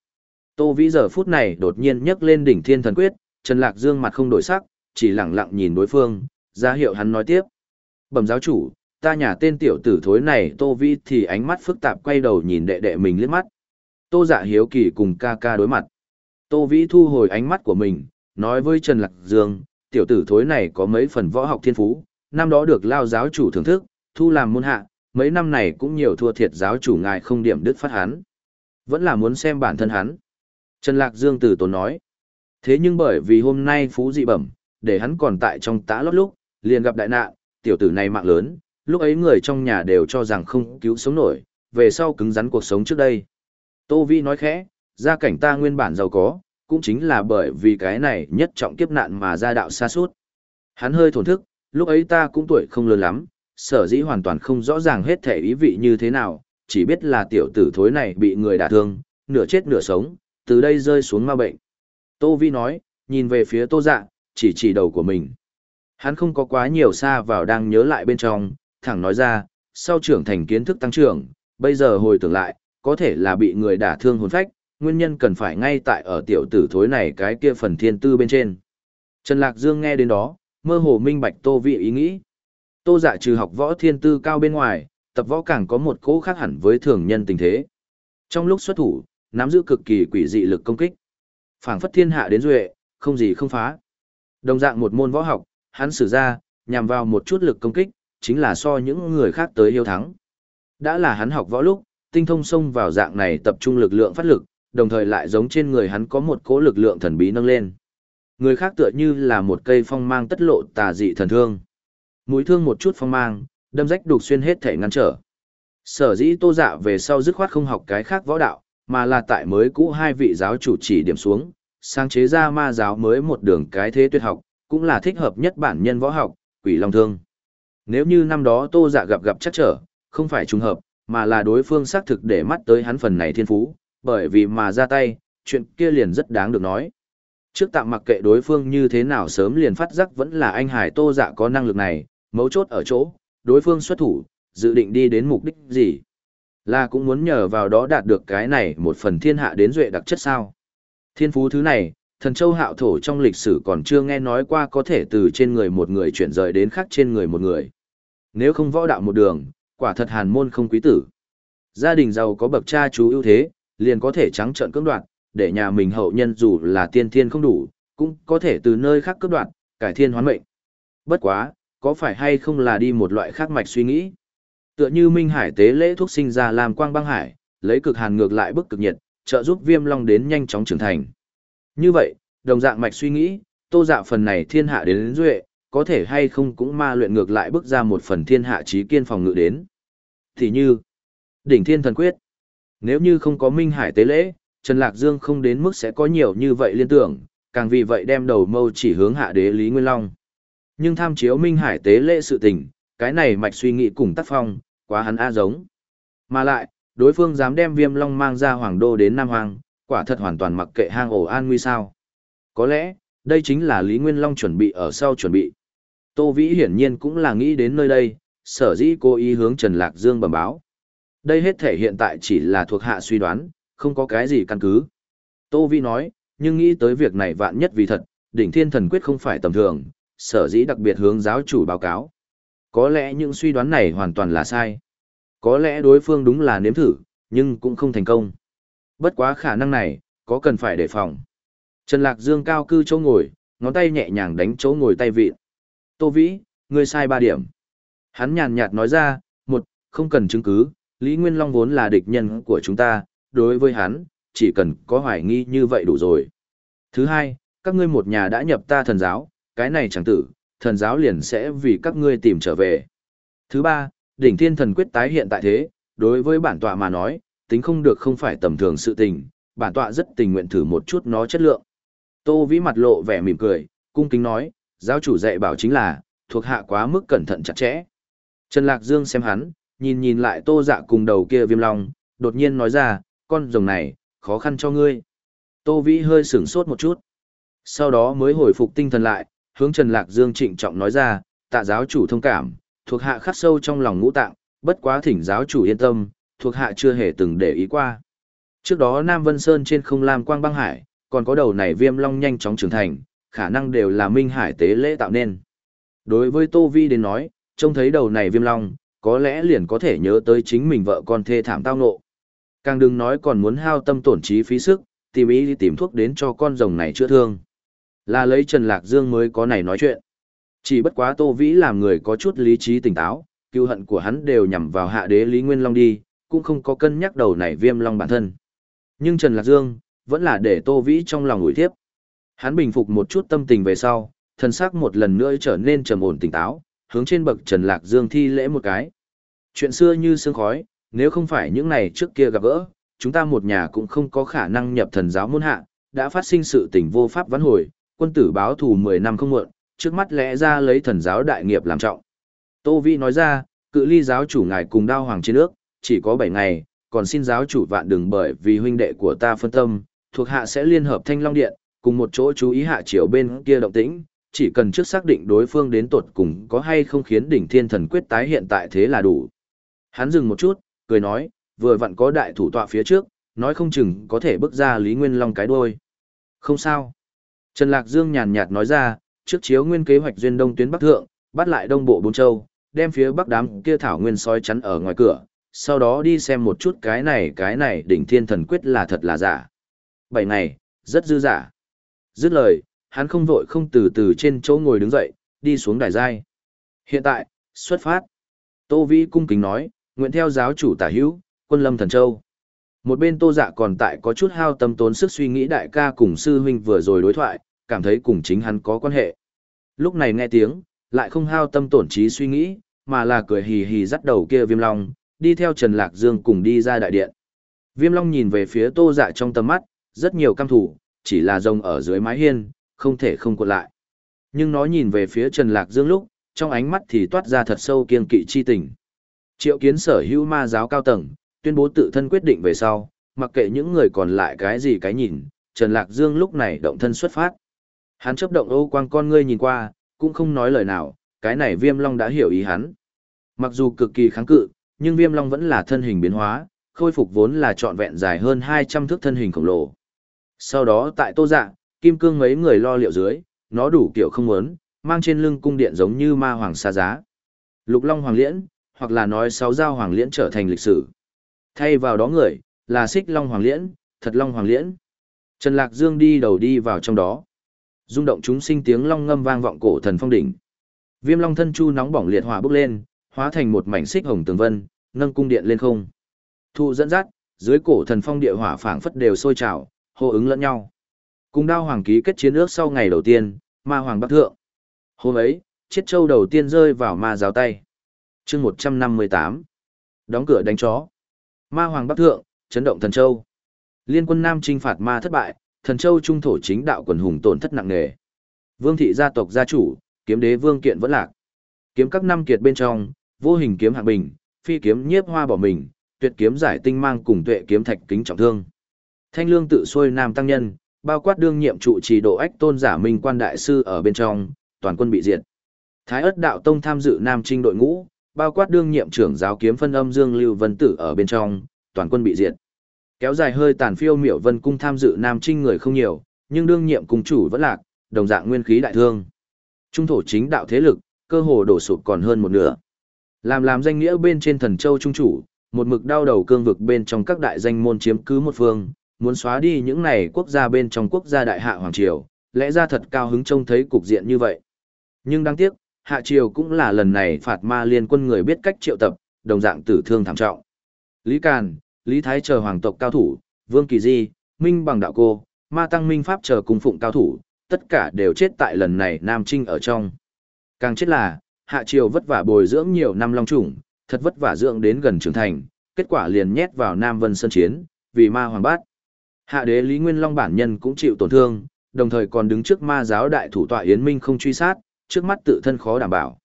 Tô Vĩ giờ phút này đột nhiên nhấc lên đỉnh thiên thần quyết, Trần Lạc Dương mặt không đổi sắc, chỉ lặng lặng nhìn đối phương, ra hiệu hắn nói tiếp. Bẩm giáo chủ, ta nhà tên tiểu tử thối này Tô Vĩ thì ánh mắt phức tạp quay đầu nhìn đệ đệ mình liếc mắt. Tô dạ hiếu kỳ cùng ca ca đối mặt. Tô Vĩ thu hồi ánh mắt của mình, nói với Trần Lạc Dương, tiểu tử thối này có mấy phần võ học thiên phú, năm đó được lao giáo chủ thưởng thức, thu làm môn hạ, mấy năm này cũng nhiều thua thiệt giáo chủ ngài không điểm đứt phát hắn. Vẫn là muốn xem bản thân hắn. Trần Lạc Dương từ tốn nói. Thế nhưng bởi vì hôm nay phú dị bẩm, để hắn còn tại trong tã lót lúc, liền gặp đại nạn, tiểu tử này mạng lớn, lúc ấy người trong nhà đều cho rằng không cứu sống nổi, về sau cứng rắn cuộc sống trước đây. Tô Vi nói khẽ, gia cảnh ta nguyên bản giàu có, cũng chính là bởi vì cái này nhất trọng kiếp nạn mà gia đạo xa suốt. Hắn hơi thổn thức, lúc ấy ta cũng tuổi không lớn lắm, sở dĩ hoàn toàn không rõ ràng hết thể ý vị như thế nào, chỉ biết là tiểu tử thối này bị người đả thương, nửa chết nửa sống, từ đây rơi xuống ma bệnh. Tô Vi nói, nhìn về phía tô dạ, chỉ chỉ đầu của mình. Hắn không có quá nhiều xa vào đang nhớ lại bên trong, thẳng nói ra, sau trưởng thành kiến thức tăng trưởng, bây giờ hồi tưởng lại, có thể là bị người đả thương hồn phách, nguyên nhân cần phải ngay tại ở tiểu tử thối này cái kia phần thiên tư bên trên. Trần Lạc Dương nghe đến đó, mơ hồ minh bạch Tô Vi ý nghĩ. Tô dạ trừ học võ thiên tư cao bên ngoài, tập võ càng có một cố khác hẳn với thường nhân tình thế. Trong lúc xuất thủ, nắm giữ cực kỳ quỷ dị lực công kích. phảng phất thiên hạ đến duệ, không gì không phá. Đồng dạng một môn võ học, hắn sử ra, nhằm vào một chút lực công kích, chính là so những người khác tới yêu thắng. Đã là hắn học võ lúc, tinh thông xông vào dạng này tập trung lực lượng phát lực, đồng thời lại giống trên người hắn có một cỗ lực lượng thần bí nâng lên. Người khác tựa như là một cây phong mang tất lộ tà dị thần thương. Mũi thương một chút phong mang, đâm rách đục xuyên hết thể ngăn trở. Sở dĩ tô dạ về sau dứt khoát không học cái khác võ đạo, mà là tại mới cũ hai vị giáo chủ chỉ điểm xuống, sáng chế ra ma giáo mới một đường cái thế tuyệt học, cũng là thích hợp nhất bản nhân võ học, quỷ long thương. Nếu như năm đó tô dạ gặp gặp chắc trở, không phải trùng hợp, mà là đối phương xác thực để mắt tới hắn phần này thiên phú, bởi vì mà ra tay, chuyện kia liền rất đáng được nói. Trước tạm mặc kệ đối phương như thế nào sớm liền phát giác vẫn là anh Hải Tô Dạ có năng lực này, mấu chốt ở chỗ, đối phương xuất thủ, dự định đi đến mục đích gì. Là cũng muốn nhờ vào đó đạt được cái này một phần thiên hạ đến duệ đặc chất sao. Thiên phú thứ này, thần châu hạo thổ trong lịch sử còn chưa nghe nói qua có thể từ trên người một người chuyển rời đến khác trên người một người. Nếu không võ đạo một đường, quả thật hàn môn không quý tử. Gia đình giàu có bậc cha chú ưu thế, liền có thể trắng trợn cưỡng đoạt, để nhà mình hậu nhân dù là tiên thiên không đủ, cũng có thể từ nơi khác cướp đoạt, cải thiên hoán mệnh. Bất quá, có phải hay không là đi một loại khác mạch suy nghĩ? Tựa như Minh Hải tế lễ thuốc sinh ra làm quang băng hải, lấy cực hàn ngược lại bức cực nhiệt, trợ giúp Viêm Long đến nhanh chóng trưởng thành. Như vậy, đồng dạng mạch suy nghĩ, Tô Dạ phần này thiên hạ đến, đến duệ, có thể hay không cũng ma luyện ngược lại bức ra một phần thiên hạ trí kiên phòng ngự đến. Thì như, đỉnh thiên thần quyết. Nếu như không có Minh Hải tế lễ, Trần Lạc Dương không đến mức sẽ có nhiều như vậy liên tưởng, càng vì vậy đem đầu mâu chỉ hướng hạ đế Lý Nguyên Long. Nhưng tham chiếu Minh Hải tế lễ sự tình, cái này mạch suy nghĩ cùng tác phong, quá hắn a giống. Mà lại, đối phương dám đem viêm long mang ra hoàng đô đến Nam Hoàng, quả thật hoàn toàn mặc kệ hang ổ an nguy sao. Có lẽ, đây chính là Lý Nguyên Long chuẩn bị ở sau chuẩn bị. Tô Vĩ hiển nhiên cũng là nghĩ đến nơi đây, sở dĩ cố ý hướng Trần Lạc Dương bẩm báo. Đây hết thể hiện tại chỉ là thuộc hạ suy đoán, không có cái gì căn cứ. Tô Vĩ nói, nhưng nghĩ tới việc này vạn nhất vì thật, đỉnh thiên thần quyết không phải tầm thường, sở dĩ đặc biệt hướng giáo chủ báo cáo. Có lẽ những suy đoán này hoàn toàn là sai. Có lẽ đối phương đúng là nếm thử, nhưng cũng không thành công. Bất quá khả năng này, có cần phải đề phòng. Trần Lạc Dương cao cư chỗ ngồi, ngón tay nhẹ nhàng đánh chỗ ngồi tay vị. Tô Vĩ, ngươi sai ba điểm. Hắn nhàn nhạt nói ra, một, không cần chứng cứ, Lý Nguyên Long vốn là địch nhân của chúng ta, đối với hắn, chỉ cần có hoài nghi như vậy đủ rồi. Thứ hai, các ngươi một nhà đã nhập ta thần giáo, cái này chẳng tử, thần giáo liền sẽ vì các ngươi tìm trở về. Thứ ba, đỉnh thiên thần quyết tái hiện tại thế, đối với bản tọa mà nói, tính không được không phải tầm thường sự tình, bản tọa rất tình nguyện thử một chút nó chất lượng. Tô Vĩ mặt lộ vẻ mỉm cười, cung kính nói, giáo chủ dạy bảo chính là, thuộc hạ quá mức cẩn thận chặt chẽ. Trần Lạc Dương xem hắn, nhìn nhìn lại tô dạ cùng đầu kia viêm long, đột nhiên nói ra, con rồng này, khó khăn cho ngươi. Tô Vĩ hơi sửng sốt một chút. Sau đó mới hồi phục tinh thần lại, hướng Trần Lạc Dương trịnh trọng nói ra, tạ giáo chủ thông cảm, thuộc hạ khắc sâu trong lòng ngũ tạng, bất quá thỉnh giáo chủ yên tâm, thuộc hạ chưa hề từng để ý qua. Trước đó Nam Vân Sơn trên không lam quang băng hải, còn có đầu này viêm long nhanh chóng trưởng thành, khả năng đều là minh hải tế lễ tạo nên. Đối với Tô Vi đến nói, trông thấy đầu này viêm long, có lẽ liền có thể nhớ tới chính mình vợ con thê thảm tao ngộ. Càng đừng nói còn muốn hao tâm tổn trí phí sức, tìm ý đi tìm thuốc đến cho con rồng này chữa thương. Là lấy Trần Lạc Dương mới có này nói chuyện. Chỉ bất quá Tô Vĩ làm người có chút lý trí tỉnh táo, cựu hận của hắn đều nhằm vào hạ đế Lý Nguyên Long đi, cũng không có cân nhắc đầu này viêm long bản thân. Nhưng Trần Lạc Dương, vẫn là để Tô Vĩ trong lòng ủi thiếp. Hắn bình phục một chút tâm tình về sau, thân xác một lần nữa trở nên trầm ổn tỉnh táo, hướng trên bậc Trần Lạc Dương thi lễ một cái. Chuyện xưa như sương khói, nếu không phải những này trước kia gặp gỡ, chúng ta một nhà cũng không có khả năng nhập thần giáo môn hạ, đã phát sinh sự tình vô pháp vãn hồi, quân tử báo thù 10 năm không muộn, trước mắt lẽ ra lấy thần giáo đại nghiệp làm trọng. Tô Vi nói ra, cự ly giáo chủ ngài cùng đao hoàng trên nước, chỉ có 7 ngày, còn xin giáo chủ vạn đừng bởi vì huynh đệ của ta phân tâm, thuộc hạ sẽ liên hợp thanh long điện, cùng một chỗ chú ý hạ chiều bên kia động tĩnh, chỉ cần trước xác định đối phương đến tột cùng có hay không khiến đỉnh thiên thần quyết tái hiện tại thế là đủ. Hắn dừng một chút, cười nói, vừa vặn có đại thủ tọa phía trước, nói không chừng có thể bước ra Lý Nguyên Long cái đuôi. Không sao. Trần Lạc Dương nhàn nhạt nói ra, trước chiếu nguyên kế hoạch duyên đông tuyến bắc thượng, bắt lại đông bộ bốn châu, đem phía bắc đám kia thảo nguyên soi chắn ở ngoài cửa, sau đó đi xem một chút cái này cái này đỉnh thiên thần quyết là thật là giả. Bảy ngày, rất dư giả. Dứt lời, hắn không vội không từ từ trên chỗ ngồi đứng dậy, đi xuống đài giai. Hiện tại, xuất phát. Tô Vĩ cung kính nói, nguyện theo giáo chủ tả hữu, quân lâm thần châu. Một bên tô dạ còn tại có chút hao tâm tốn sức suy nghĩ đại ca cùng sư huynh vừa rồi đối thoại, cảm thấy cùng chính hắn có quan hệ. Lúc này nghe tiếng, lại không hao tâm tổn trí suy nghĩ, mà là cười hì hì dắt đầu kia viêm long, đi theo Trần Lạc Dương cùng đi ra đại điện. Viêm long nhìn về phía tô dạ trong tầm mắt, rất nhiều cam thủ, chỉ là rồng ở dưới mái hiên, không thể không cuộn lại. Nhưng nó nhìn về phía Trần Lạc Dương lúc, trong ánh mắt thì toát ra thật sâu kiên kỵ chi tình. Triệu kiến sở hữu ma giáo cao tầng, tuyên bố tự thân quyết định về sau, mặc kệ những người còn lại cái gì cái nhìn, Trần Lạc Dương lúc này động thân xuất phát. Hắn chấp động ô quang con ngươi nhìn qua, cũng không nói lời nào, cái này viêm long đã hiểu ý hắn. Mặc dù cực kỳ kháng cự, nhưng viêm long vẫn là thân hình biến hóa, khôi phục vốn là trọn vẹn dài hơn 200 thước thân hình khổng lồ. Sau đó tại tô dạ, kim cương mấy người lo liệu dưới, nó đủ kiểu không muốn, mang trên lưng cung điện giống như ma hoàng xa giá. Lục long hoàng liễn, hoặc là nói sáu giao hoàng liễn trở thành lịch sử. Thay vào đó người, là xích long hoàng liễn, thật long hoàng liễn. Trần Lạc Dương đi đầu đi vào trong đó rung động chúng sinh tiếng long ngâm vang vọng cổ thần phong đỉnh. Viêm long thân chu nóng bỏng liệt hỏa bốc lên, hóa thành một mảnh xích hồng tường vân, nâng cung điện lên không. Thu dẫn dắt, dưới cổ thần phong địa hỏa phảng phất đều sôi trào, hô ứng lẫn nhau. Cùng đao hoàng ký kết chiến ước sau ngày đầu tiên, ma hoàng bắc thượng. Hôm ấy, chiết châu đầu tiên rơi vào ma giáo tay. chương 158. Đóng cửa đánh chó. Ma hoàng bắc thượng, chấn động thần châu. Liên quân Nam trinh phạt ma thất bại, thần châu trung thổ chính đạo quần hùng tổn thất nặng nề. Vương thị gia tộc gia chủ, kiếm đế vương kiện vẫn lạc. Kiếm các năm kiệt bên trong, vô hình kiếm hạng bình, phi kiếm nhiếp hoa bỏ mình, tuyệt kiếm giải tinh mang cùng tuệ kiếm thạch kính trọng thương. Thanh lương tự xuôi nam tăng nhân, bao quát đương nhiệm trụ trì độ ách tôn giả minh quan đại sư ở bên trong, toàn quân bị diệt. Thái ất đạo tông tham dự nam trinh đội ngũ, bao quát đương nhiệm trưởng giáo kiếm phân âm Dương Lưu Vân Tử ở bên trong, toàn quân bị diệt. Kéo dài hơi tàn phiêu miểu vân cung tham dự nam trinh người không nhiều, nhưng đương nhiệm cung chủ vẫn lạc, đồng dạng nguyên khí đại thương. Trung thổ chính đạo thế lực, cơ hồ đổ sụp còn hơn một nửa. Làm làm danh nghĩa bên trên thần châu trung chủ, một mực đau đầu cương vực bên trong các đại danh môn chiếm cứ một phương, muốn xóa đi những này quốc gia bên trong quốc gia đại hạ hoàng triều, lẽ ra thật cao hứng trông thấy cục diện như vậy. Nhưng đáng tiếc, hạ triều cũng là lần này phạt ma liên quân người biết cách triệu tập, đồng dạng tử thương thảm trọng. Lý Càn, Lý Thái chờ hoàng tộc cao thủ, Vương Kỳ Di, Minh Bằng Đạo Cô, Ma Tăng Minh Pháp chờ cung phụng cao thủ, tất cả đều chết tại lần này Nam Trinh ở trong. Càng chết là, hạ triều vất vả bồi dưỡng nhiều năm long trùng, thật vất vả dưỡng đến gần trưởng thành, kết quả liền nhét vào Nam Vân Sơn Chiến, vì ma hoàng bát. Hạ đế Lý Nguyên Long bản nhân cũng chịu tổn thương, đồng thời còn đứng trước ma giáo đại thủ tọa Yến Minh không truy sát, trước mắt tự thân khó đảm bảo.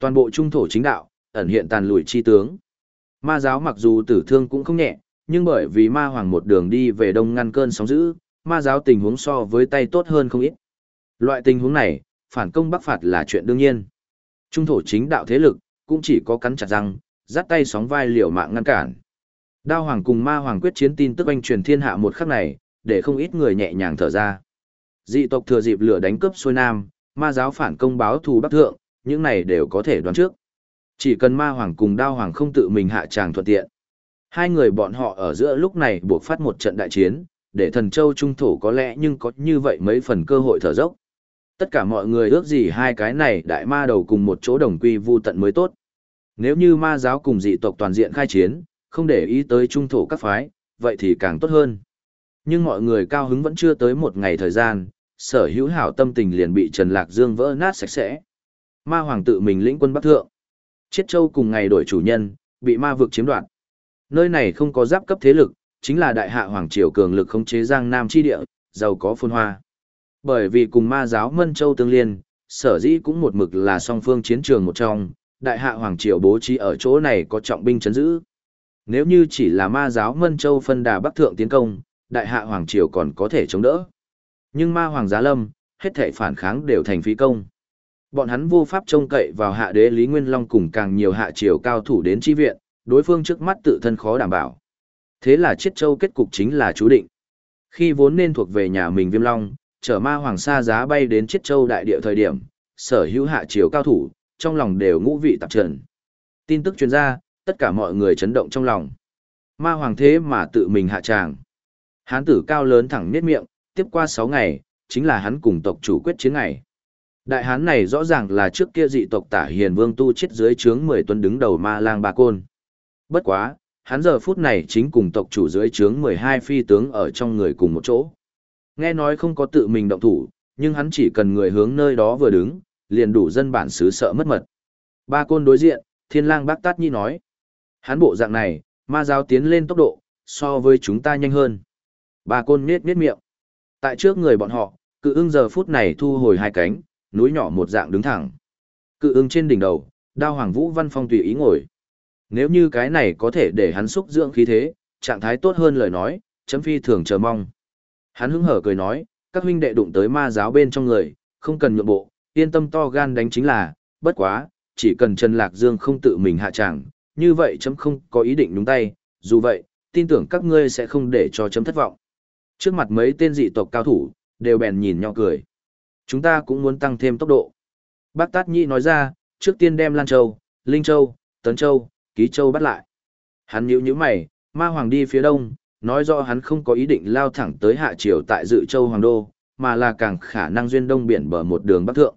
Toàn bộ trung thổ chính đạo, ẩn hiện tàn lùi chi tướng. Ma giáo mặc dù tử thương cũng không nhẹ, nhưng bởi vì ma hoàng một đường đi về đông ngăn cơn sóng dữ, ma giáo tình huống so với tay tốt hơn không ít. Loại tình huống này, phản công bắc phạt là chuyện đương nhiên. Trung thổ chính đạo thế lực, cũng chỉ có cắn chặt răng, dắt tay sóng vai liều mạng ngăn cản. Đao hoàng cùng ma hoàng quyết chiến tin tức anh truyền thiên hạ một khắc này, để không ít người nhẹ nhàng thở ra. Dị tộc thừa dịp lửa đánh cướp xuôi nam, ma giáo phản công báo thù bắc thượng, những này đều có thể đoán trước. Chỉ cần ma hoàng cùng đao hoàng không tự mình hạ tràng thuận tiện. Hai người bọn họ ở giữa lúc này buộc phát một trận đại chiến, để thần châu trung thổ có lẽ nhưng có như vậy mấy phần cơ hội thở dốc. Tất cả mọi người ước gì hai cái này đại ma đầu cùng một chỗ đồng quy vu tận mới tốt. Nếu như ma giáo cùng dị tộc toàn diện khai chiến, không để ý tới trung thổ các phái, vậy thì càng tốt hơn. Nhưng mọi người cao hứng vẫn chưa tới một ngày thời gian, sở hữu hảo tâm tình liền bị Trần Lạc Dương vỡ nát sạch sẽ. Ma hoàng tự mình lĩnh quân bắc thượng. Chiết châu cùng ngày đổi chủ nhân, bị ma vực chiếm đoạt. Nơi này không có giáp cấp thế lực, chính là đại hạ hoàng triều cường lực khống chế giang nam chi địa, giàu có phồn hoa. Bởi vì cùng ma giáo Mân Châu tương liên, sở dĩ cũng một mực là song phương chiến trường một trong, đại hạ hoàng triều bố trí ở chỗ này có trọng binh chấn giữ. Nếu như chỉ là ma giáo Mân Châu phân đà bắc thượng tiến công, đại hạ hoàng triều còn có thể chống đỡ. Nhưng ma hoàng giá lâm, hết thể phản kháng đều thành phí công. Bọn hắn vô pháp trông cậy vào hạ đế Lý Nguyên Long cùng càng nhiều hạ triều cao thủ đến chi viện, đối phương trước mắt tự thân khó đảm bảo. Thế là chiết châu kết cục chính là chú định. Khi vốn nên thuộc về nhà mình Viêm Long, chở ma hoàng sa giá bay đến chiết châu đại địa thời điểm, sở hữu hạ triều cao thủ, trong lòng đều ngũ vị tạp trần. Tin tức truyền ra, tất cả mọi người chấn động trong lòng. Ma hoàng thế mà tự mình hạ tràng. Hán tử cao lớn thẳng niết miệng, tiếp qua 6 ngày, chính là hắn cùng tộc chủ quyết chiến ngày. Đại hán này rõ ràng là trước kia dị tộc tả hiền vương tu chết dưới trướng 10 tuần đứng đầu ma lang ba côn. Bất quá, hắn giờ phút này chính cùng tộc chủ dưới trướng 12 phi tướng ở trong người cùng một chỗ. Nghe nói không có tự mình động thủ, nhưng hắn chỉ cần người hướng nơi đó vừa đứng, liền đủ dân bản xứ sợ mất mật. Ba côn đối diện, thiên lang bác tát nhi nói. Hắn bộ dạng này, ma giáo tiến lên tốc độ, so với chúng ta nhanh hơn. Ba côn miết miết miệng. Tại trước người bọn họ, cự ưng giờ phút này thu hồi hai cánh, núi nhỏ một dạng đứng thẳng. Cự ưng trên đỉnh đầu, đao hoàng vũ văn phong tùy ý ngồi. Nếu như cái này có thể để hắn xúc dưỡng khí thế, trạng thái tốt hơn lời nói, chấm phi thường chờ mong. Hắn hứng hở cười nói, các huynh đệ đụng tới ma giáo bên trong người, không cần nhượng bộ, yên tâm to gan đánh chính là, bất quá, chỉ cần Trần Lạc Dương không tự mình hạ trạng, như vậy chấm không có ý định đúng tay, dù vậy, tin tưởng các ngươi sẽ không để cho chấm thất vọng. Trước mặt mấy tên dị tộc cao thủ, đều bèn nhìn nhau cười. Chúng ta cũng muốn tăng thêm tốc độ. Bác Tát Nhĩ nói ra, trước tiên đem Lan Châu, Linh Châu, Tấn Châu, Ký Châu bắt lại. Hắn nhíu nhíu mày, ma hoàng đi phía đông, nói rõ hắn không có ý định lao thẳng tới hạ triều tại dự châu hoàng đô, mà là càng khả năng duyên đông biển bờ một đường bắc thượng.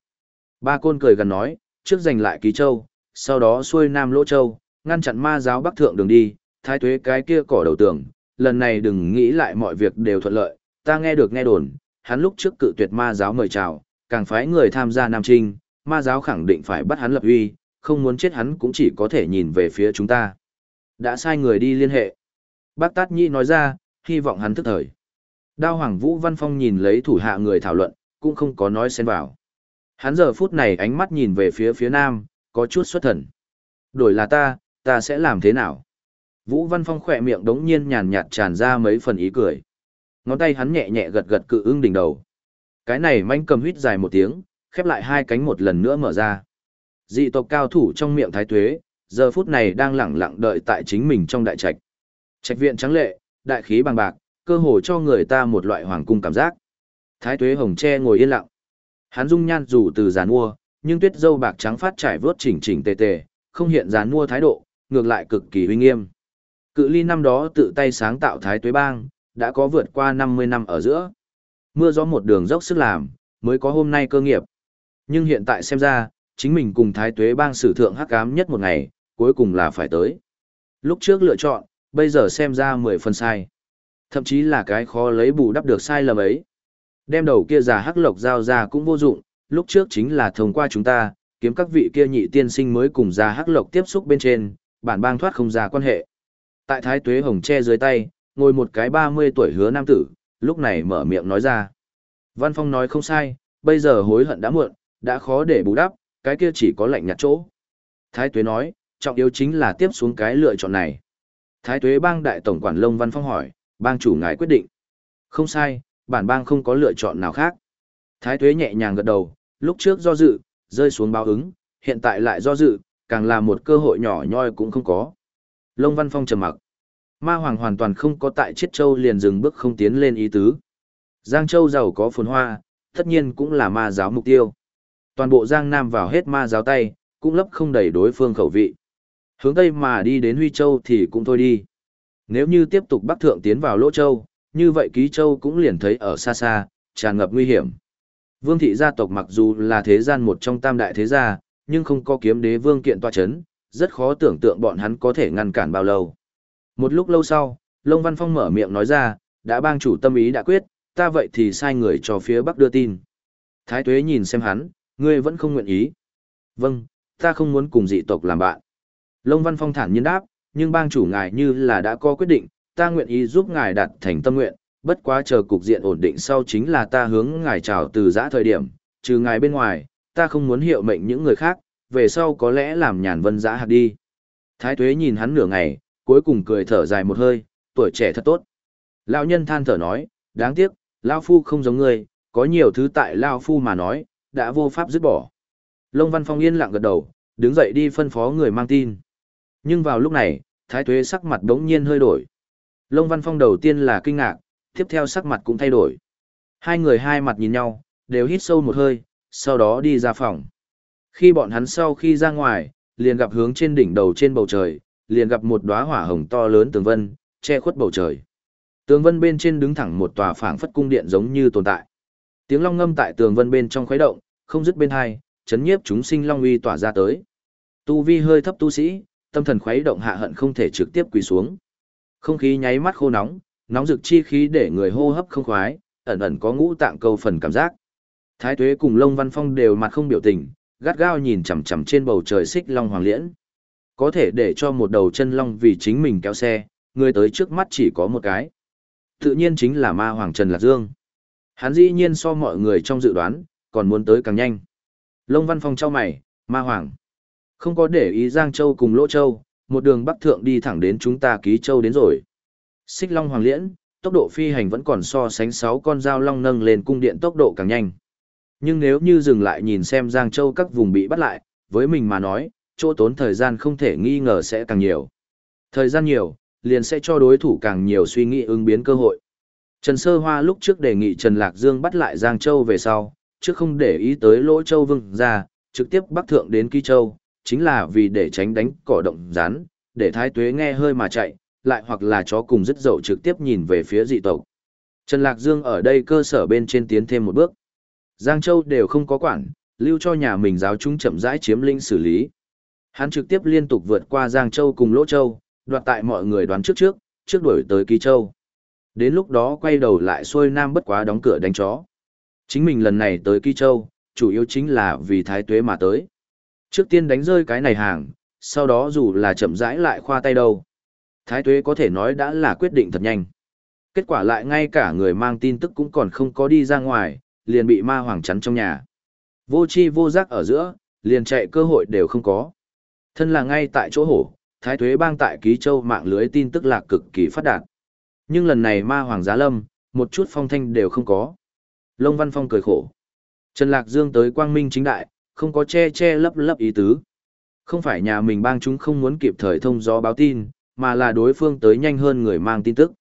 Ba côn cười gần nói, trước giành lại Ký Châu, sau đó xuôi nam Lỗ Châu, ngăn chặn ma giáo bắc thượng đường đi, thái tuế cái kia cỏ đầu tường, lần này đừng nghĩ lại mọi việc đều thuận lợi, ta nghe được nghe đồn, hắn lúc trước cự tuyệt ma giáo mời chào, càng phái người tham gia Nam Trinh, ma giáo khẳng định phải bắt hắn lập uy, không muốn chết hắn cũng chỉ có thể nhìn về phía chúng ta. Đã sai người đi liên hệ. Bác Tát Nhi nói ra, hy vọng hắn thức thời. Đao Hoàng Vũ Văn Phong nhìn lấy thủ hạ người thảo luận, cũng không có nói xen vào. Hắn giờ phút này ánh mắt nhìn về phía phía nam, có chút xuất thần. Đổi là ta, ta sẽ làm thế nào? Vũ Văn Phong khỏe miệng đống nhiên nhàn nhạt tràn ra mấy phần ý cười. Ngón tay hắn nhẹ nhẹ gật gật cự ưng đỉnh đầu. Cái này manh cầm huýt dài một tiếng, khép lại hai cánh một lần nữa mở ra. Dị tộc cao thủ trong miệng thái tuế, giờ phút này đang lẳng lặng đợi tại chính mình trong đại trạch. Trạch viện trắng lệ, đại khí bằng bạc, cơ hồ cho người ta một loại hoàng cung cảm giác. Thái tuế hồng tre ngồi yên lặng. Hắn dung nhan dù từ giàn mua, nhưng tuyết dâu bạc trắng phát trải vớt chỉnh chỉnh tề tề, không hiện giàn mua thái độ, ngược lại cực kỳ uy nghiêm. Cự ly năm đó tự tay sáng tạo thái tuế bang, đã có vượt qua 50 năm ở giữa. Mưa gió một đường dốc sức làm, mới có hôm nay cơ nghiệp. Nhưng hiện tại xem ra, chính mình cùng thái tuế bang sử thượng hắc ám nhất một ngày, cuối cùng là phải tới. Lúc trước lựa chọn, bây giờ xem ra 10 phần sai. Thậm chí là cái khó lấy bù đắp được sai lầm ấy. Đem đầu kia già hắc lộc giao ra cũng vô dụng, lúc trước chính là thông qua chúng ta, kiếm các vị kia nhị tiên sinh mới cùng già hắc lộc tiếp xúc bên trên, bản bang thoát không ra quan hệ. Tại thái tuế hồng che dưới tay, ngồi một cái 30 tuổi hứa nam tử, lúc này mở miệng nói ra. Văn Phong nói không sai, bây giờ hối hận đã muộn, đã khó để bù đắp, cái kia chỉ có lạnh nhạt chỗ. Thái tuế nói, trọng yếu chính là tiếp xuống cái lựa chọn này. Thái tuế bang đại tổng quản Lông Văn Phong hỏi, bang chủ ngài quyết định. Không sai, bản bang không có lựa chọn nào khác. Thái tuế nhẹ nhàng gật đầu, lúc trước do dự, rơi xuống báo ứng, hiện tại lại do dự, càng là một cơ hội nhỏ nhoi cũng không có. Lông Văn Phong trầm mặc. Ma Hoàng hoàn toàn không có tại Chiết Châu liền dừng bước không tiến lên ý tứ. Giang Châu giàu có phồn hoa, tất nhiên cũng là ma giáo mục tiêu. Toàn bộ Giang Nam vào hết ma giáo tay, cũng lấp không đầy đối phương khẩu vị. Hướng Tây mà đi đến Huy Châu thì cũng thôi đi. Nếu như tiếp tục Bắc Thượng tiến vào Lỗ Châu, như vậy Ký Châu cũng liền thấy ở xa xa, tràn ngập nguy hiểm. Vương thị gia tộc mặc dù là thế gian một trong tam đại thế gia, nhưng không có kiếm đế vương kiện toa chấn, rất khó tưởng tượng bọn hắn có thể ngăn cản bao lâu. Một lúc lâu sau, Lông Văn Phong mở miệng nói ra, đã bang chủ tâm ý đã quyết, ta vậy thì sai người cho phía Bắc đưa tin. Thái Tuế nhìn xem hắn, ngươi vẫn không nguyện ý. Vâng, ta không muốn cùng dị tộc làm bạn. Lông Văn Phong thản nhiên đáp, nhưng bang chủ ngài như là đã có quyết định, ta nguyện ý giúp ngài đạt thành tâm nguyện, bất quá chờ cục diện ổn định sau chính là ta hướng ngài chào từ giã thời điểm, trừ ngài bên ngoài, ta không muốn hiệu mệnh những người khác, về sau có lẽ làm nhàn vân giã hạt đi. Thái tuế nhìn hắn nửa ngày, cuối cùng cười thở dài một hơi, tuổi trẻ thật tốt. Lão nhân than thở nói, đáng tiếc, Lão Phu không giống ngươi, có nhiều thứ tại Lão Phu mà nói, đã vô pháp dứt bỏ. Lông Văn Phong yên lặng gật đầu, đứng dậy đi phân phó người mang tin. Nhưng vào lúc này, Thái Tuế sắc mặt đống nhiên hơi đổi. Lông Văn Phong đầu tiên là kinh ngạc, tiếp theo sắc mặt cũng thay đổi. Hai người hai mặt nhìn nhau, đều hít sâu một hơi, sau đó đi ra phòng. Khi bọn hắn sau khi ra ngoài, liền gặp hướng trên đỉnh đầu trên bầu trời, liền gặp một đóa hỏa hồng to lớn tường vân, che khuất bầu trời. Tường vân bên trên đứng thẳng một tòa phảng phất cung điện giống như tồn tại. Tiếng long ngâm tại tường vân bên trong khuấy động, không dứt bên hai, chấn nhiếp chúng sinh long uy tỏa ra tới. Tu vi hơi thấp tu sĩ, tâm thần khuấy động hạ hận không thể trực tiếp quỳ xuống. Không khí nháy mắt khô nóng, nóng rực chi khí để người hô hấp không khoái, ẩn ẩn có ngũ tạng câu phần cảm giác. Thái Tuế cùng Lông Văn Phong đều mặt không biểu tình, gắt gao nhìn chằm chằm trên bầu trời xích long hoàng liễn. Có thể để cho một đầu chân long vì chính mình kéo xe, người tới trước mắt chỉ có một cái. Tự nhiên chính là ma hoàng Trần Lạc Dương. Hắn dĩ nhiên so mọi người trong dự đoán, còn muốn tới càng nhanh. Lông Văn Phong trao mày, ma hoàng. Không có để ý Giang Châu cùng Lỗ Châu, một đường bắc thượng đi thẳng đến chúng ta ký châu đến rồi. Xích Long Hoàng Liễn, tốc độ phi hành vẫn còn so sánh 6 con dao long nâng lên cung điện tốc độ càng nhanh. Nhưng nếu như dừng lại nhìn xem Giang Châu các vùng bị bắt lại, với mình mà nói, chỗ tốn thời gian không thể nghi ngờ sẽ càng nhiều. Thời gian nhiều, liền sẽ cho đối thủ càng nhiều suy nghĩ ứng biến cơ hội. Trần Sơ Hoa lúc trước đề nghị Trần Lạc Dương bắt lại Giang Châu về sau, trước không để ý tới Lỗ Châu Vương ra, trực tiếp bắc thượng đến Kỳ Châu, chính là vì để tránh đánh cỏ động rán, để thái tuế nghe hơi mà chạy, lại hoặc là chó cùng dứt dậu trực tiếp nhìn về phía dị tộc. Trần Lạc Dương ở đây cơ sở bên trên tiến thêm một bước. Giang Châu đều không có quản, lưu cho nhà mình giáo chúng chậm rãi chiếm lĩnh xử lý. Hắn trực tiếp liên tục vượt qua Giang Châu cùng Lỗ Châu, đoạt tại mọi người đoán trước trước, trước đuổi tới Kỳ Châu. Đến lúc đó quay đầu lại xuôi nam bất quá đóng cửa đánh chó. Chính mình lần này tới Kỳ Châu, chủ yếu chính là vì thái tuế mà tới. Trước tiên đánh rơi cái này hàng, sau đó dù là chậm rãi lại khoa tay đâu. Thái tuế có thể nói đã là quyết định thật nhanh. Kết quả lại ngay cả người mang tin tức cũng còn không có đi ra ngoài, liền bị ma hoàng chắn trong nhà. Vô chi vô giác ở giữa, liền chạy cơ hội đều không có. Thân là ngay tại chỗ hổ, thái tuế bang tại ký châu mạng lưới tin tức lạc cực kỳ phát đạt. Nhưng lần này ma hoàng giá lâm, một chút phong thanh đều không có. Lông Văn Phong cười khổ. Trần Lạc Dương tới quang minh chính đại, không có che che lấp lấp ý tứ. Không phải nhà mình bang chúng không muốn kịp thời thông gió báo tin, mà là đối phương tới nhanh hơn người mang tin tức.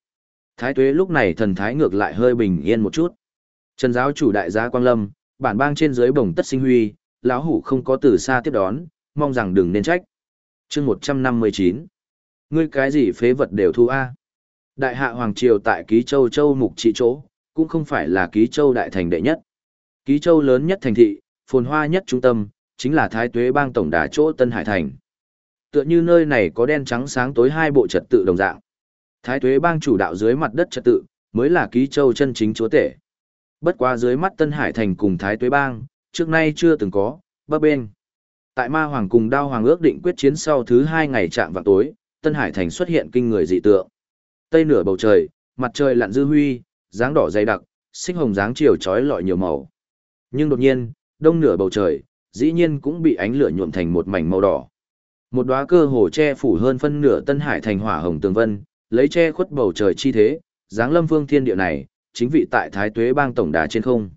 Thái tuế lúc này thần thái ngược lại hơi bình yên một chút. Trần giáo chủ đại gia Quang Lâm, bản bang trên dưới bồng tất sinh huy, lão hủ không có từ xa tiếp đón, mong rằng đừng nên trách. chương 159. Ngươi cái gì phế vật đều thu A. Đại hạ Hoàng Triều tại Ký Châu Châu Mục trị chỗ, cũng không phải là Ký Châu Đại Thành đệ nhất. Ký Châu lớn nhất thành thị, phồn hoa nhất trung tâm, chính là Thái Tuế bang tổng đà chỗ Tân Hải Thành. Tựa như nơi này có đen trắng sáng tối hai bộ trật tự đồng dạng. Thái Tuế bang chủ đạo dưới mặt đất trật tự, mới là Ký Châu chân chính chúa tể. Bất quá dưới mắt Tân Hải Thành cùng Thái Tuế bang, trước nay chưa từng có, bấp bên. Tại Ma Hoàng cùng Đao Hoàng ước định quyết chiến sau thứ hai ngày chạm vào tối, Tân Hải Thành xuất hiện kinh người dị tượng. Tây nửa bầu trời, mặt trời lặn dư huy, dáng đỏ dày đặc, xích hồng dáng chiều chói lọi nhiều màu. Nhưng đột nhiên, đông nửa bầu trời, dĩ nhiên cũng bị ánh lửa nhuộm thành một mảnh màu đỏ. Một đóa cơ hồ che phủ hơn phân nửa Tân Hải thành hỏa hồng tường vân, lấy che khuất bầu trời chi thế, dáng lâm phương thiên địa này, chính vị tại Thái Tuế bang tổng đà trên không.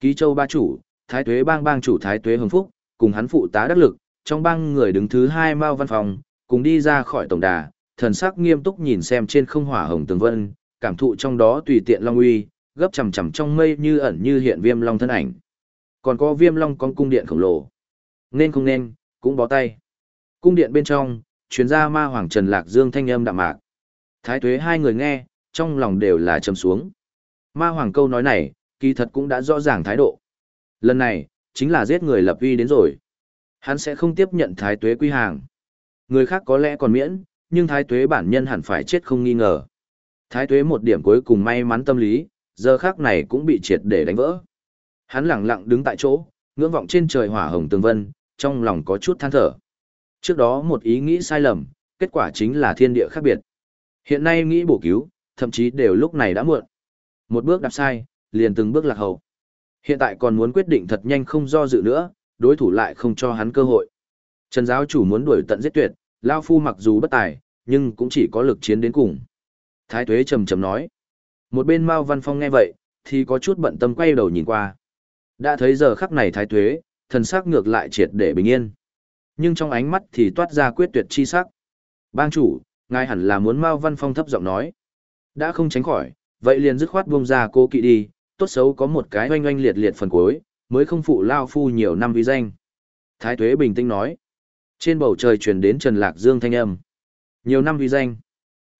Ký Châu ba chủ, Thái Tuế bang bang chủ Thái Tuế Hưng Phúc, cùng hắn phụ tá đắc lực, trong bang người đứng thứ hai Mao Văn Phòng, cùng đi ra khỏi tổng đà, thần sắc nghiêm túc nhìn xem trên không hỏa hồng tường vân, cảm thụ trong đó tùy tiện long uy, gấp chầm chầm trong mây như ẩn như hiện viêm long thân ảnh. Còn có viêm long con cung điện khổng lồ. Nên không nên, cũng bó tay. Cung điện bên trong, chuyến ra ma hoàng Trần Lạc Dương thanh âm đạm mạc. Thái tuế hai người nghe, trong lòng đều là trầm xuống. Ma hoàng câu nói này, kỳ thật cũng đã rõ ràng thái độ. Lần này, chính là giết người lập uy đến rồi. Hắn sẽ không tiếp nhận thái tuế quy hàng. Người khác có lẽ còn miễn, nhưng thái tuế bản nhân hẳn phải chết không nghi ngờ. Thái tuế một điểm cuối cùng may mắn tâm lý, giờ khác này cũng bị triệt để đánh vỡ. Hắn lặng lặng đứng tại chỗ, ngưỡng vọng trên trời hỏa hồng tường vân, trong lòng có chút than thở. Trước đó một ý nghĩ sai lầm, kết quả chính là thiên địa khác biệt. Hiện nay nghĩ bổ cứu, thậm chí đều lúc này đã muộn. Một bước đạp sai, liền từng bước lạc hậu. Hiện tại còn muốn quyết định thật nhanh không do dự nữa, đối thủ lại không cho hắn cơ hội. Trần giáo chủ muốn đuổi tận giết tuyệt, Lao Phu mặc dù bất tài, nhưng cũng chỉ có lực chiến đến cùng. Thái Tuế trầm trầm nói. Một bên Mao Văn Phong nghe vậy, thì có chút bận tâm quay đầu nhìn qua. Đã thấy giờ khắc này Thái Tuế, thần sắc ngược lại triệt để bình yên. Nhưng trong ánh mắt thì toát ra quyết tuyệt chi sắc. Bang chủ, ngài hẳn là muốn Mao Văn Phong thấp giọng nói. Đã không tránh khỏi, vậy liền dứt khoát buông ra cô kỵ đi, tốt xấu có một cái oanh oanh liệt liệt phần cuối, mới không phụ lao phu nhiều năm vi danh. Thái Tuế bình tĩnh nói. Trên bầu trời truyền đến Trần Lạc Dương thanh âm. Nhiều năm vi danh.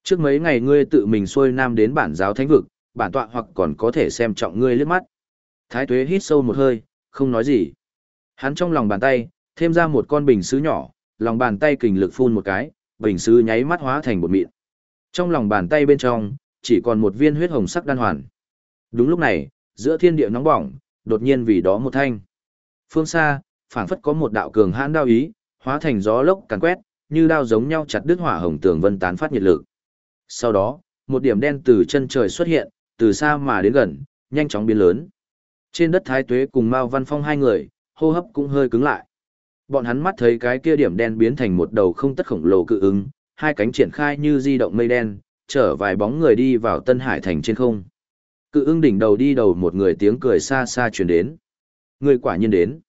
Trước mấy ngày ngươi tự mình xuôi nam đến bản giáo thánh vực, bản tọa hoặc còn có thể xem trọng ngươi liếc mắt. Thái Tuế hít sâu một hơi, không nói gì. Hắn trong lòng bàn tay, thêm ra một con bình sứ nhỏ, lòng bàn tay kình lực phun một cái, bình sứ nháy mắt hóa thành một mịn. Trong lòng bàn tay bên trong, chỉ còn một viên huyết hồng sắc đan hoàn. Đúng lúc này, giữa thiên địa nóng bỏng, đột nhiên vì đó một thanh. Phương xa, phảng phất có một đạo cường hãn đao ý, hóa thành gió lốc càn quét, như đao giống nhau chặt đứt hỏa hồng tường vân tán phát nhiệt lực. Sau đó, một điểm đen từ chân trời xuất hiện, từ xa mà đến gần, nhanh chóng biến lớn. Trên đất Thái Tuế cùng Mao Văn Phong hai người, hô hấp cũng hơi cứng lại. Bọn hắn mắt thấy cái kia điểm đen biến thành một đầu không tất khổng lồ cự ứng, hai cánh triển khai như di động mây đen, chở vài bóng người đi vào Tân Hải thành trên không. Cự ưng đỉnh đầu đi đầu một người tiếng cười xa xa truyền đến. Người quả nhiên đến.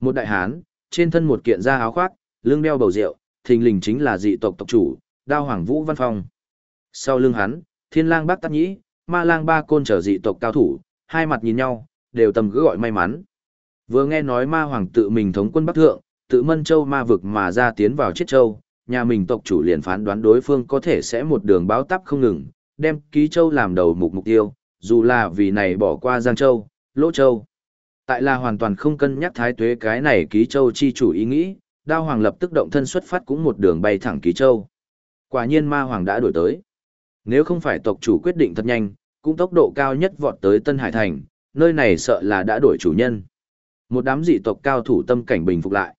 Một đại hán, trên thân một kiện da áo khoác, lưng đeo bầu rượu, thình lình chính là dị tộc tộc chủ, Đao Hoàng Vũ Văn Phong. Sau lưng hắn, Thiên Lang bác Tát Nhĩ, Ma Lang Ba Côn trở dị tộc cao thủ, hai mặt nhìn nhau, đều tầm cứ gọi may mắn. Vừa nghe nói Ma Hoàng tự mình thống quân Bắc Thượng, tự Mân Châu Ma vực mà ra tiến vào Chiết Châu, nhà mình tộc chủ liền phán đoán đối phương có thể sẽ một đường báo tắp không ngừng, đem Ký Châu làm đầu mục mục tiêu, dù là vì này bỏ qua Giang Châu, Lỗ Châu. Tại là hoàn toàn không cân nhắc thái tuế cái này Ký Châu chi chủ ý nghĩ, Đao Hoàng lập tức động thân xuất phát cũng một đường bay thẳng Ký Châu. Quả nhiên Ma Hoàng đã đổi tới. Nếu không phải tộc chủ quyết định thật nhanh, cũng tốc độ cao nhất vọt tới Tân Hải Thành, nơi này sợ là đã đổi chủ nhân. Một đám dị tộc cao thủ tâm cảnh bình phục lại.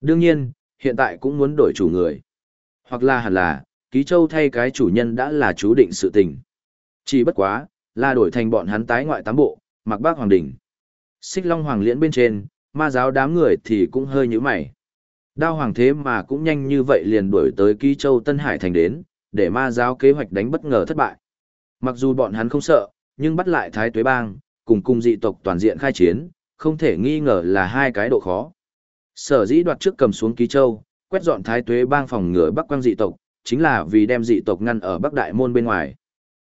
Đương nhiên, hiện tại cũng muốn đổi chủ người. Hoặc là hẳn là, ký châu thay cái chủ nhân đã là chú định sự tình. Chỉ bất quá, là đổi thành bọn hắn tái ngoại tám bộ, mặc bác hoàng đỉnh. Xích long hoàng liễn bên trên, ma giáo đám người thì cũng hơi như mày. Đao hoàng thế mà cũng nhanh như vậy liền đuổi tới ký châu Tân Hải thành đến, để ma giáo kế hoạch đánh bất ngờ thất bại. Mặc dù bọn hắn không sợ, nhưng bắt lại thái tuế bang, cùng cung dị tộc toàn diện khai chiến, không thể nghi ngờ là hai cái độ khó. Sở dĩ đoạt trước cầm xuống ký châu, quét dọn thái tuế bang phòng ngừa bắc quang dị tộc, chính là vì đem dị tộc ngăn ở bắc đại môn bên ngoài.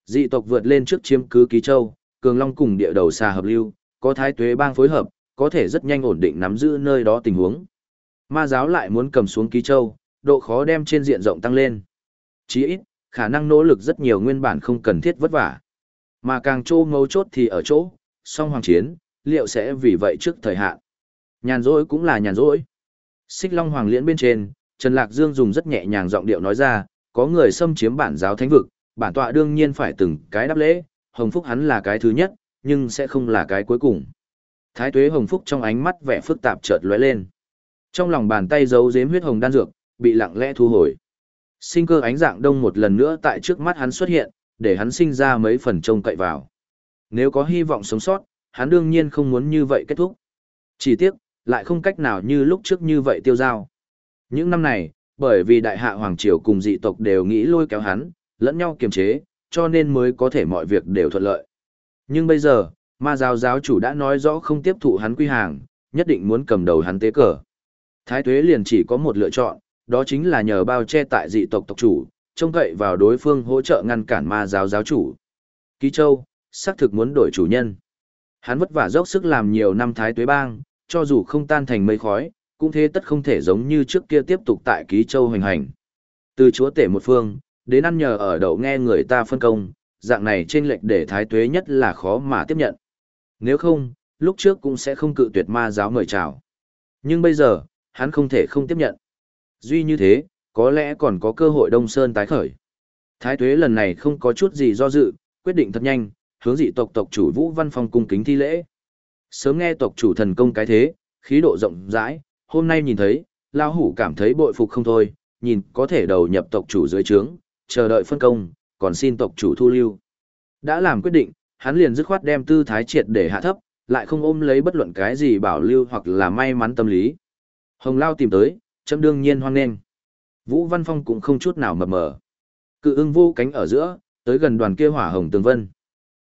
Dị tộc vượt lên trước chiếm cứ ký châu, cường long cùng địa đầu xa hợp lưu, có thái tuế bang phối hợp, có thể rất nhanh ổn định nắm giữ nơi đó tình huống. Ma giáo lại muốn cầm xuống ký châu, độ khó đem trên diện rộng tăng lên. Chí ít, khả năng nỗ lực rất nhiều nguyên bản không cần thiết vất vả. Mà càng trô ngấu chốt thì ở chỗ, song hoàng chiến, liệu sẽ vì vậy trước thời hạn. Nhàn rỗi cũng là nhàn rỗi. Xích Long Hoàng Liễn bên trên, Trần Lạc Dương dùng rất nhẹ nhàng giọng điệu nói ra, có người xâm chiếm bản giáo thánh vực, bản tọa đương nhiên phải từng cái đáp lễ, Hồng Phúc hắn là cái thứ nhất, nhưng sẽ không là cái cuối cùng. Thái tuế Hồng Phúc trong ánh mắt vẻ phức tạp chợt lóe lên. Trong lòng bàn tay giấu giếm huyết hồng đan dược, bị lặng lẽ thu hồi. Sinh cơ ánh dạng đông một lần nữa tại trước mắt hắn xuất hiện, để hắn sinh ra mấy phần trông cậy vào. Nếu có hy vọng sống sót, hắn đương nhiên không muốn như vậy kết thúc. Chỉ tiếc, lại không cách nào như lúc trước như vậy tiêu dao. Những năm này, bởi vì đại hạ hoàng triều cùng dị tộc đều nghĩ lôi kéo hắn, lẫn nhau kiềm chế, cho nên mới có thể mọi việc đều thuận lợi. Nhưng bây giờ, ma giáo giáo chủ đã nói rõ không tiếp thụ hắn quy hàng, nhất định muốn cầm đầu hắn tế cờ. Thái tuế liền chỉ có một lựa chọn, đó chính là nhờ bao che tại dị tộc tộc chủ, trông cậy vào đối phương hỗ trợ ngăn cản ma giáo giáo chủ. Ký Châu, xác thực muốn đổi chủ nhân. Hắn vất vả dốc sức làm nhiều năm thái tuế bang, cho dù không tan thành mây khói, cũng thế tất không thể giống như trước kia tiếp tục tại Ký Châu hành hành. Từ chúa tể một phương, đến ăn nhờ ở đậu nghe người ta phân công, dạng này trên lệch để thái tuế nhất là khó mà tiếp nhận. Nếu không, lúc trước cũng sẽ không cự tuyệt ma giáo mời chào. Nhưng bây giờ, hắn không thể không tiếp nhận. Duy như thế, có lẽ còn có cơ hội Đông Sơn tái khởi. Thái tuế lần này không có chút gì do dự, quyết định thật nhanh, hướng dị tộc tộc chủ Vũ Văn Phong cung kính thi lễ. Sớm nghe tộc chủ thần công cái thế, khí độ rộng rãi, hôm nay nhìn thấy, lao hủ cảm thấy bội phục không thôi, nhìn có thể đầu nhập tộc chủ dưới trướng, chờ đợi phân công, còn xin tộc chủ thu lưu. Đã làm quyết định, hắn liền dứt khoát đem tư thái triệt để hạ thấp, lại không ôm lấy bất luận cái gì bảo lưu hoặc là may mắn tâm lý. Hồng Lao tìm tới, chấm đương nhiên hoan nghênh. Vũ Văn Phong cũng không chút nào mập mờ. Cự ưng vô cánh ở giữa, tới gần đoàn kia hỏa hồng tường vân.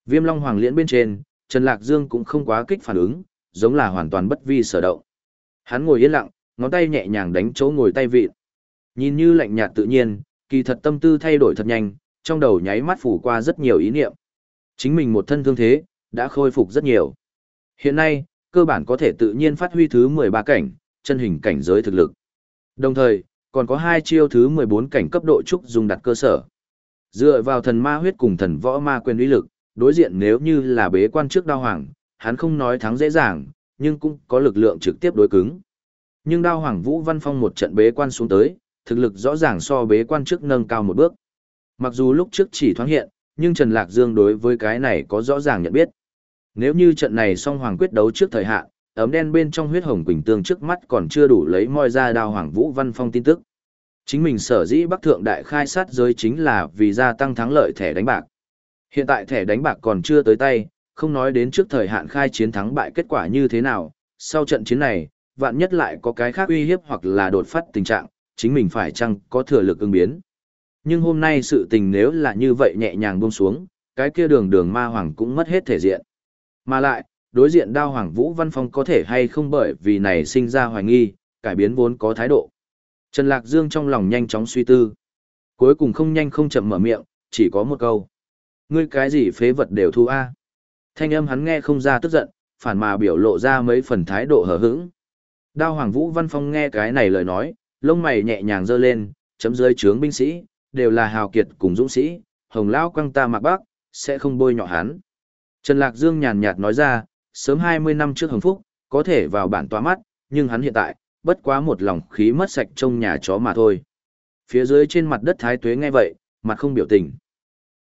Viêm Long Hoàng liễn bên trên, Trần Lạc Dương cũng không quá kích phản ứng, giống là hoàn toàn bất vi sở động. Hắn ngồi yên lặng, ngón tay nhẹ nhàng đánh chỗ ngồi tay vịt. Nhìn như lạnh nhạt tự nhiên, kỳ thật tâm tư thay đổi thật nhanh, trong đầu nháy mắt phủ qua rất nhiều ý niệm. Chính mình một thân thương thế, đã khôi phục rất nhiều. Hiện nay, cơ bản có thể tự nhiên phát huy thứ 13 cảnh, chân hình cảnh giới thực lực. Đồng thời, còn có hai chiêu thứ 14 cảnh cấp độ trúc dùng đặt cơ sở. Dựa vào thần ma huyết cùng thần võ ma quyền uy lực, đối diện nếu như là bế quan trước đao hoàng, hắn không nói thắng dễ dàng, nhưng cũng có lực lượng trực tiếp đối cứng. Nhưng đao hoàng Vũ Văn Phong một trận bế quan xuống tới, thực lực rõ ràng so bế quan trước nâng cao một bước. Mặc dù lúc trước chỉ thoáng hiện, nhưng Trần Lạc Dương đối với cái này có rõ ràng nhận biết. Nếu như trận này song hoàng quyết đấu trước thời hạn, ấm đen bên trong huyết hồng quỳnh tương trước mắt còn chưa đủ lấy moi ra đao hoàng Vũ Văn Phong tin tức. Chính mình sở dĩ Bắc Thượng Đại khai sát giới chính là vì gia tăng thắng lợi thẻ đánh bạc. Hiện tại thẻ đánh bạc còn chưa tới tay, không nói đến trước thời hạn khai chiến thắng bại kết quả như thế nào, sau trận chiến này, vạn nhất lại có cái khác uy hiếp hoặc là đột phát tình trạng, chính mình phải chăng có thừa lực ứng biến. Nhưng hôm nay sự tình nếu là như vậy nhẹ nhàng buông xuống, cái kia đường đường ma hoàng cũng mất hết thể diện. Mà lại, đối diện đao hoàng Vũ Văn Phong có thể hay không bởi vì này sinh ra hoài nghi, cải biến vốn có thái độ. Trần Lạc Dương trong lòng nhanh chóng suy tư. Cuối cùng không nhanh không chậm mở miệng, chỉ có một câu. Ngươi cái gì phế vật đều thu a Thanh âm hắn nghe không ra tức giận, phản mà biểu lộ ra mấy phần thái độ hờ hững. Đao Hoàng Vũ Văn Phong nghe cái này lời nói, lông mày nhẹ nhàng giơ lên, chấm dưới trướng binh sĩ, đều là hào kiệt cùng dũng sĩ, hồng lão quăng ta mặc bác, sẽ không bôi nhọ hắn. Trần Lạc Dương nhàn nhạt nói ra, sớm 20 năm trước hồng phúc, có thể vào bản tòa mắt, nhưng hắn hiện tại, bất quá một lòng khí mất sạch trong nhà chó mà thôi. Phía dưới trên mặt đất thái tuế nghe vậy, mặt không biểu tình.